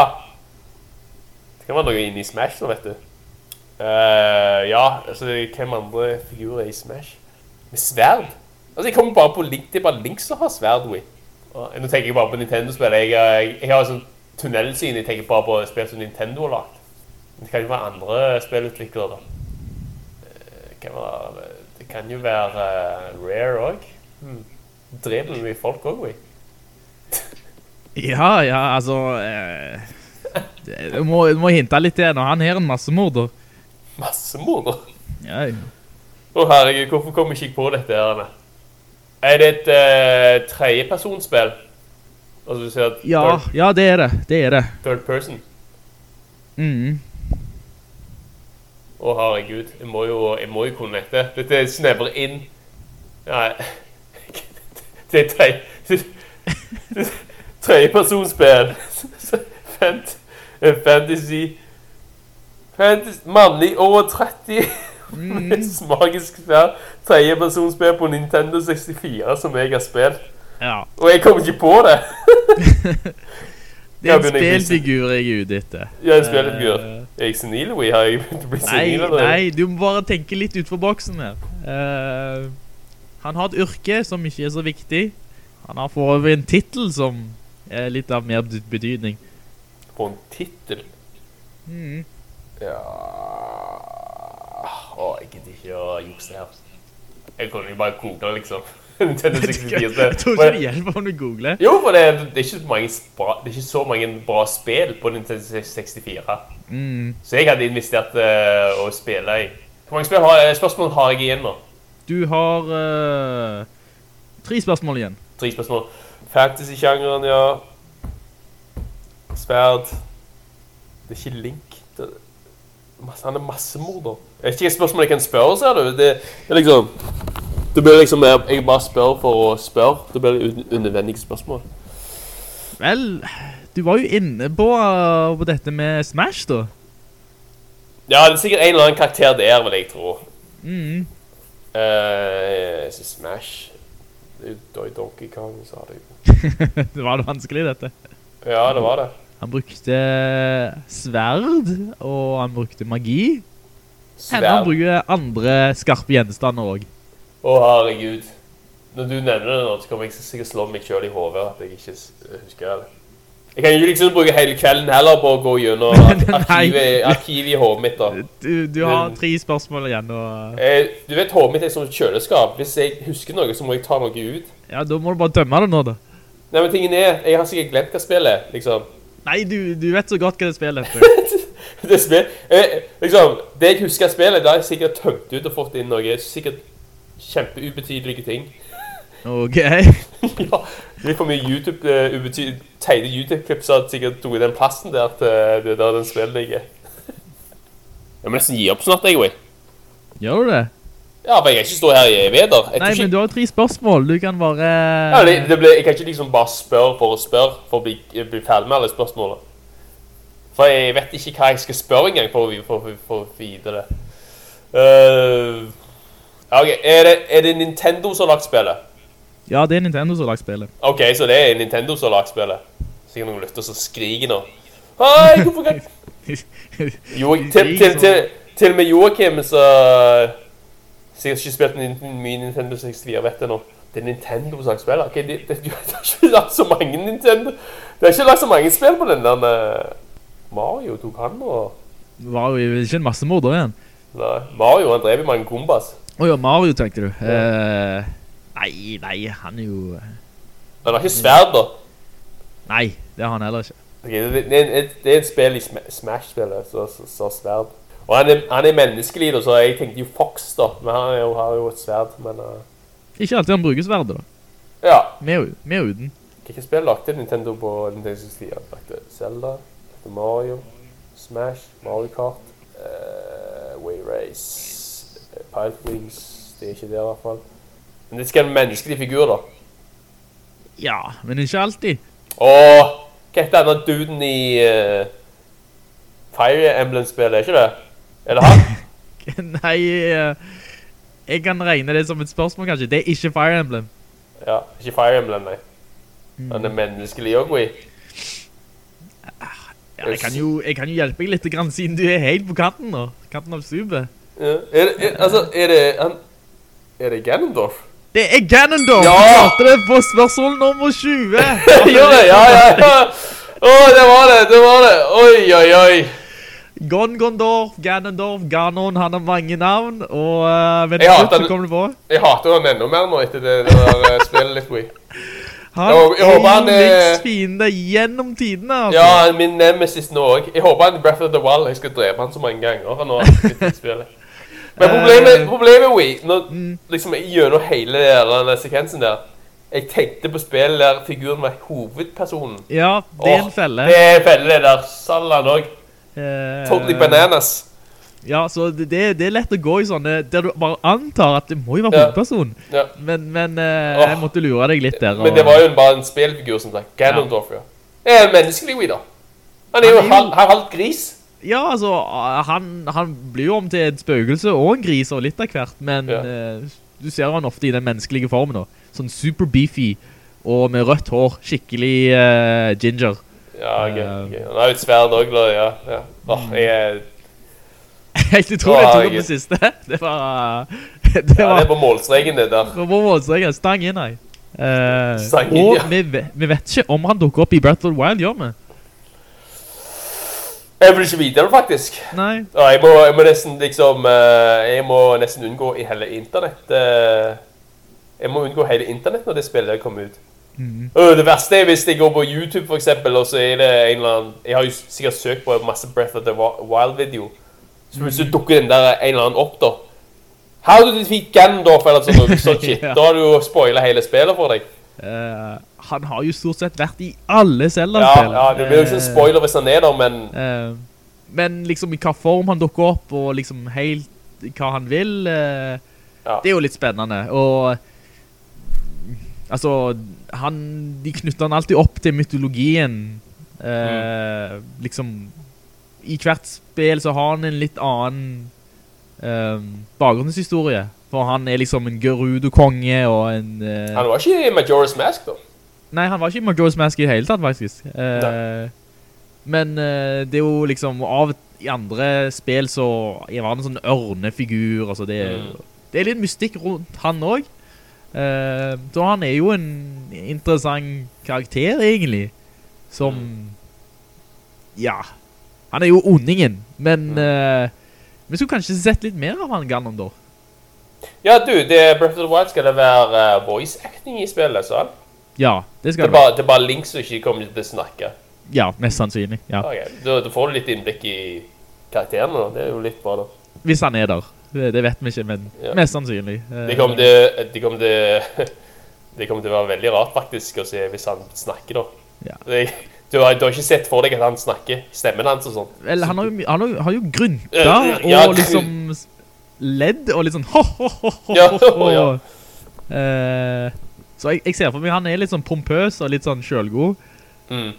Speaker 7: Det kan være noe inne i Smash nå, vet du. Uh, ja, altså, hvem andre figurer er i Smash? Med sverd? Altså, jeg kommer bare på Link, det er bare Link som har sverd, Wii. Nå tenker jeg bare på Nintendo-spill. Jeg, jeg, jeg har sånn tunnelsyn, jeg tenker bare på spill som Nintendo har lagt. Men det kan jo være andre spillutviklere, da. Eh, Det kan, være, kan jo være eh, Rare òg. Mm. Dreper mye folk òg, vi?
Speaker 6: Ja, ja, altså eh, Du må, må hinte litt til når han her en massemorder.
Speaker 7: Massemorder?
Speaker 6: Ja, ja.
Speaker 7: Å herregud, hvorfor kom jeg ikke på dette her? Er det et uh, tredjepersonsspill? Altså du sier at
Speaker 6: ja, ja, det er det. Det er det.
Speaker 7: third person?
Speaker 6: Mhm.
Speaker 7: Å herregud, jeg må jo, jeg må jo kunne dette. Dette snevrer inn. Nei. Det er tre... Tredjepersonsspill. Fant, fantasy... Fantasy... Mannlig over 30. Magisk sverd. Tredjepersonsspill på Nintendo 64 som jeg har spilt.
Speaker 6: Ja.
Speaker 7: Og jeg kom ikke på det.
Speaker 6: Det er en
Speaker 7: spillfigur jeg
Speaker 6: er ute etter.
Speaker 7: Ja, en spillfigur.
Speaker 6: Eh,
Speaker 7: Er jeg senil? Har jeg begynt å bli
Speaker 6: Nei,
Speaker 7: senil? eller?
Speaker 6: nei, du må bare tenke litt utenfor boksen her. Uh, han har et yrke som ikke er så viktig. Han har for øvrig en titel som er litt av mer betydning.
Speaker 7: På en tittel?
Speaker 6: Mhm.
Speaker 7: Ja Å, jeg gidder ikke å jukse her. Jeg kunne jo bare koke, liksom. Nintendo 64
Speaker 6: Jeg tror ikke det hjelper om du googler.
Speaker 7: Jo, for det, det, er mange det er ikke så mange bra spill på Nintendo 64.
Speaker 6: Mm.
Speaker 7: Så jeg hadde investert uh, å spille i. Hvor mange har, spørsmål har jeg igjen nå?
Speaker 6: Du har uh, tre spørsmål igjen.
Speaker 7: Tre spørsmål. Fantasy-sjangeren, ja. Sverd. Det er ikke Link. Det, han er massemorder. Er ikke et spørsmål jeg kan spørre, ser du? Det, det er liksom Det blir liksom Jeg bare spør for å spørre. Det blir un unødvendige spørsmål.
Speaker 6: Vel, du var jo inne på, på dette med Smash, da.
Speaker 7: Ja, det er sikkert en eller annen karakter der, vil jeg tro.
Speaker 6: Mhm.
Speaker 7: Uh, Smash Det er Donkey Kong, sa det jo.
Speaker 6: det var det vanskelig, dette.
Speaker 7: Ja, det var det.
Speaker 6: Han brukte sverd, og han brukte magi. Hender han
Speaker 7: Sverd.
Speaker 6: bruker andre skarpe gjenstander også.
Speaker 7: Å, herregud. Når du nevner det nå, så kommer jeg sikkert slå meg selv i hodet at jeg ikke husker det. Jeg kan jo ikke liksom bruke hele kvelden heller på å gå gjennom arkivet, arkivet i hodet mitt da.
Speaker 6: Du, du har tre spørsmål igjen, og
Speaker 7: Eh, du vet, hodet mitt er som et kjøleskap. Hvis jeg husker noe, så må jeg ta noe ut.
Speaker 6: ja, da må du bare dømme det nå, da.
Speaker 7: Nei, men tingen er, jeg har sikkert glemt hva spillet er, liksom.
Speaker 6: Nei, du, du vet så godt hva det spillet er.
Speaker 7: Det spil, eh, liksom, det jeg husker spillet, da har jeg sikkert tømt ut og fått inn noe sikkert kjempeubetydelige ting.
Speaker 6: Ok.
Speaker 7: ja, det er for mye YouTube, uh, YouTube-klipp som har sikkert tok den plassen der til det der den spillet ligger. Jeg må nesten gi opp snart, jeg.
Speaker 6: Gjør du det?
Speaker 7: Ja, for jeg kan ikke stå her i evigheter.
Speaker 6: Nei,
Speaker 7: ikke...
Speaker 6: men du har jo tre spørsmål. Du kan bare...
Speaker 7: Ja, det, det ble, jeg kan ikke liksom bare spørre for å spørre, for å bli, bli ferdig med alle spørsmålene. For jeg vet ikke hva jeg skal spørre engang for, å- for, for, for å vite det. Eh, ok, er det, er det Nintendo som har lagt spillet?
Speaker 6: Ja, det er Nintendo som har lagt spillet.
Speaker 7: Ok, så det er Nintendo som har lagt spillet. Sikkert noen lytter som skriker nå. Hei, hvorfor kan... Jo, til, til, til, til med Joachim så Sikkert ikke spilt mye Nintendo 64, vet jeg nå. Det er Nintendo som har spillet. Ok, det, det, det har ikke lagt så mange Nintendo. Det har ikke lagt så mange spill på den der eh, Mario tok han og...
Speaker 6: Det er ikke en masse morder igjen.
Speaker 7: Nei, Mario han drev i mange kombas.
Speaker 6: Åja, Mario tenkte du. Eh, nei, nei, han er jo...
Speaker 7: Han har ikke sverd da.
Speaker 6: Nei, det har han heller ikke.
Speaker 7: Ok, det, det, er en- det er et spill i Sma- Smash-spillet, så, så, så sverd. Og han er, han er menneskelig da, så jeg tenkte jo Fox da, men han jo, har jo et sverd, men... Uh...
Speaker 6: Ikke alltid han bruker sverdet da.
Speaker 7: ja,
Speaker 6: Med, med uten.
Speaker 7: hvilke spill lagde Nintendo på Nintendo 64? Lagde Zelda, lagde Mario, Smash, Mario Kart, uh, Way Race, Wings, det er ikke det i hvert fall. Men det skal en menneskelig figur da.
Speaker 6: Ja, men ikke alltid.
Speaker 7: Åh, hva heter denne duden i uh, Fire Emblem-spillet, er ikke det? Er det han?
Speaker 6: nei, uh, jeg kan regne det som et spørsmål kanskje. Det er ikke Fire Emblem.
Speaker 7: ja, ikke Fire Emblem, nei. Han er menneskelig også, vi.
Speaker 6: Ja, jeg, kan jo, jeg kan jo hjelpe deg litt, grann, siden du er helt på katten nå. Katten av stupet.
Speaker 7: Ja. Er, det- er, altså, er det han... Er det Ganondorf?
Speaker 6: Det er Ganondorf!
Speaker 7: Ja!
Speaker 6: Du klarte det på spørsmål nummer 20!
Speaker 7: Gjør det? Ja, ja, ja. oh, det var det, det var det. Oi, oi, oi.
Speaker 6: Gon Gondorf, Ganondorf, Ganon, han har mange navn, og uh, vet du hva så kommer du på?
Speaker 7: Jeg hater han enda mer nå etter det, der eh, spillet litt, vi.
Speaker 6: Han
Speaker 7: Jeg jeg håper
Speaker 6: er
Speaker 7: han er-
Speaker 6: fiende gjennom tidene, altså.
Speaker 7: Ja, min nemesis nå òg. Jeg håper han i Breath of the Wild jeg skal drepe han så mange ganger. Han har. Men problemet, problemet Wii, når, liksom gjennom hele den sekvensen der Jeg tenkte på spillet der figuren var hovedpersonen.
Speaker 6: Ja, det er en felle.
Speaker 7: Det er en felle, det der. Salan òg.
Speaker 6: Uh,
Speaker 7: Totally bananas.
Speaker 6: Ja, så det, det, er lett å gå i sånne Der du bare antar at det må jo være
Speaker 7: Ja.
Speaker 6: hovedperson.
Speaker 7: Ja.
Speaker 6: Men, men uh,
Speaker 7: Åh.
Speaker 6: jeg måtte lure deg litt der.
Speaker 7: Men det var jo bare en spillfigur, som sagt. Ganondorf, ja. Det er en menneskelig Wii, da. Han er jo
Speaker 6: Han er jo-
Speaker 7: halv, halv gris.
Speaker 6: Ja, altså, han, han blir jo om til et spøkelse og en gris og litt av hvert, men
Speaker 7: Ja.
Speaker 6: uh, du ser han ofte i den menneskelige formen nå. Sånn super beefy og med rødt hår. Skikkelig uh, ginger.
Speaker 7: Ja.
Speaker 6: Eh.
Speaker 7: ok. Han har jo svært òg, da. Ja. ja. Åh, jeg er
Speaker 6: Helt utrolig, jeg tok opp det siste. Det var... Det
Speaker 7: Ja, det er på målstregen det der.
Speaker 6: På målstregen, stang inn, nei. Uh,
Speaker 7: Stang inn,
Speaker 6: og
Speaker 7: ja.
Speaker 6: vi, vi vet ikke om han dukker opp i Breath of the Wild, gjør vi?
Speaker 7: Jeg vil ikke vite det, faktisk.
Speaker 6: Nei.
Speaker 7: Jeg, må, jeg må nesten liksom eh, Jeg må nesten unngå i hele internett eh, Jeg må unngå hele internett når det spillet kommer ut. Mm. Det verste er hvis jeg går på YouTube, for eksempel, og så er det en eller annen Jeg har jo sikkert søkt på masse Breath of the Wild-video. Så plutselig dukker den der en eller annen opp, da. How to defeat Gandalf, eller sånn shit. Da har du jo spoila hele spillet for deg.
Speaker 6: Eh, han har jo stort sett vært i alle
Speaker 7: Ja,
Speaker 6: Zelda-spill.
Speaker 7: ja, Det blir jo ikke en spoiler hvis han er der, men
Speaker 6: Uh, men liksom i hva form han dukker opp, og liksom helt hva han vil, uh,
Speaker 7: Ja.
Speaker 6: det er jo litt spennende. Og altså, han, de knytter han alltid opp til mytologien. Eh, Liksom, i hvert spill så har han en litt annen eh, bakgrunnshistorie. For han er liksom en Gerudo-konge og en... eh,
Speaker 7: han var ikke i Majora's Mask, da.
Speaker 6: Nei, han var ikke Majora's Mask i det hele tatt, faktisk. Eh, men eh, det er jo liksom Av i andre spill så er han en sånn ørnefigur. Altså det,
Speaker 7: Mm.
Speaker 6: det er litt mystikk rundt han òg. så han er jo en interessant karakter, egentlig. Som Ja. Han er jo ondingen, men eh, vi skulle kanskje sett litt mer av han Ganondorf.
Speaker 7: Ja, du, det Breath of the Wild skal det være eh, voice acting i spillet, sant?
Speaker 6: Ja, det skal
Speaker 7: er
Speaker 6: det være.
Speaker 7: bare, det er bare Link som ikke kommer til å snakke.
Speaker 6: Ja, mest sannsynlig. Ja.
Speaker 7: Ok, Da, da får du litt innblikk i karakterene, da. Det er jo litt bra, da.
Speaker 6: Hvis han er der. Det, det vet vi ikke, men
Speaker 7: Ja.
Speaker 6: mest sannsynlig.
Speaker 7: Det kommer til, Det kommer til, det kommer til å være veldig rart, faktisk, å se hvis han snakker, da.
Speaker 6: Ja.
Speaker 7: Du, har, du har ikke sett for deg at han snakker stemmen hans og sånn?
Speaker 6: Vel, han har jo, han har, jo grunta
Speaker 7: uh, uh, ja,
Speaker 6: og liksom ledd og litt sånn ho, ho, ho, ho,
Speaker 7: Ja,
Speaker 6: ho,
Speaker 7: ja.
Speaker 6: Eh, så jeg, jeg ser for meg han er litt sånn pompøs og litt sånn sjølgod.
Speaker 7: Mm.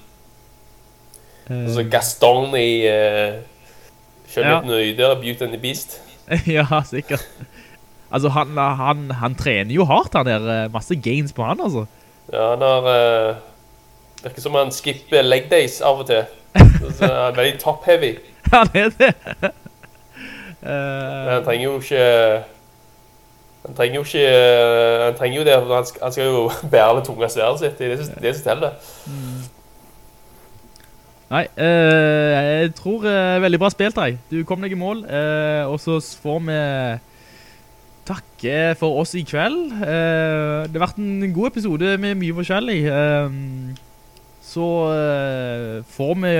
Speaker 6: Uh,
Speaker 7: så Gaston i uh, Skjønnheten
Speaker 6: Ja.
Speaker 7: og Yder, Beauty and the Beast.
Speaker 6: ja, sikkert. Altså, han, han, han trener jo hardt, han der. eh, Masse gains på han, altså.
Speaker 7: Ja, han har uh, Virker som han skipper leg days av og til. Så han er veldig top-heavy.
Speaker 6: Han er det.
Speaker 7: Men
Speaker 6: Eh,
Speaker 7: han trenger jo ikke Han trenger jo ikke eh, Han trenger jo det, han skal, han skal jo bære det tunge sverdet sitt. Det er det som- det som.
Speaker 6: Nei, eh, jeg tror eh, veldig bra spilt deg. Du kom deg i mål, eh, og så får vi takke for oss i kveld. Eh, det har vært en god episode med mye forskjellig. Eh, så eh, får vi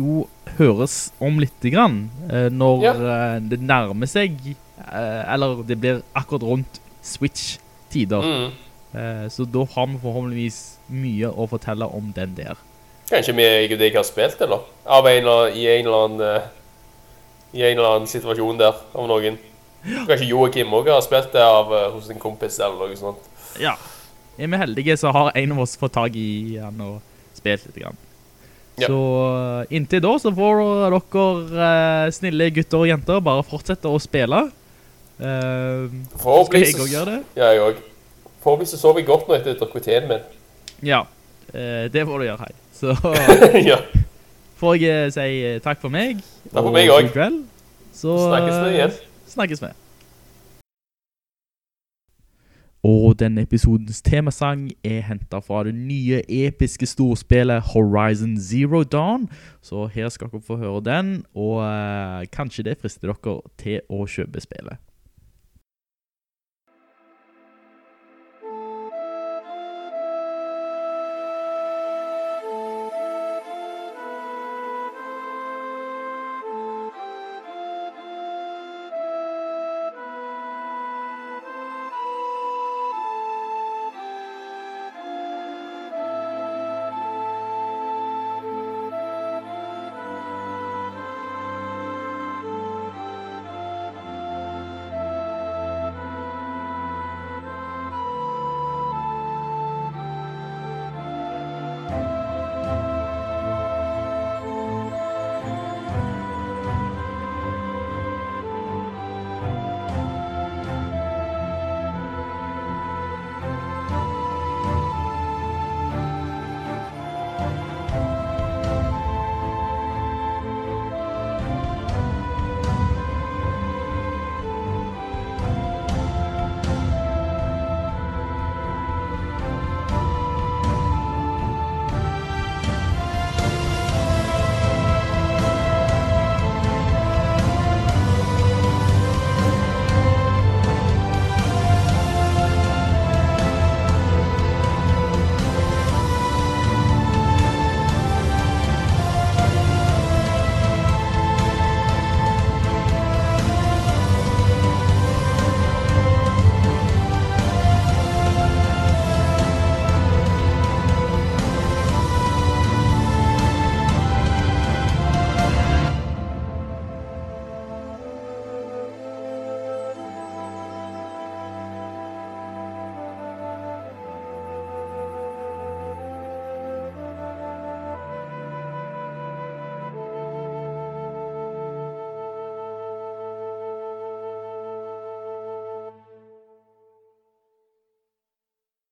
Speaker 6: jo høres om litt grann eh, når
Speaker 7: Ja.
Speaker 6: eh, det nærmer seg, eh, eller det blir akkurat rundt Switch-tider.
Speaker 7: Mm.
Speaker 6: Eh, så da har vi forhåpentligvis mye å fortelle om den der.
Speaker 7: Kanskje vi jeg og deg har spilt da? Av en eller, I en eller annen eh, I en eller annen situasjon der, av noen. Kanskje Joakim òg har spilt det av, eh, hos en kompis eller noe sånt.
Speaker 6: Ja. Er vi heldige, så har en av oss fått tag i han og spilt litt. Grann.
Speaker 7: Ja.
Speaker 6: Så eh, inntil da så får dere eh, snille gutter og jenter bare fortsette å spille. Uh, skal jeg også gjøre det?
Speaker 7: Ja, jeg også. Forhåpentligvis så sover jeg godt nå etter teen min.
Speaker 6: Ja, eh, det får du gjøre, hei. Så
Speaker 7: ja.
Speaker 6: får jeg eh, si eh, takk for meg.
Speaker 7: Takk for
Speaker 6: og
Speaker 7: meg også.
Speaker 6: god kveld. Så
Speaker 7: Snakkes vi igjen.
Speaker 6: Snakkes vi. Og denne episodens temasang er hentet fra det nye episke storspillet Horizon Zero Dawn. Så her skal dere få høre den, og kanskje det frister dere til å kjøpe spillet.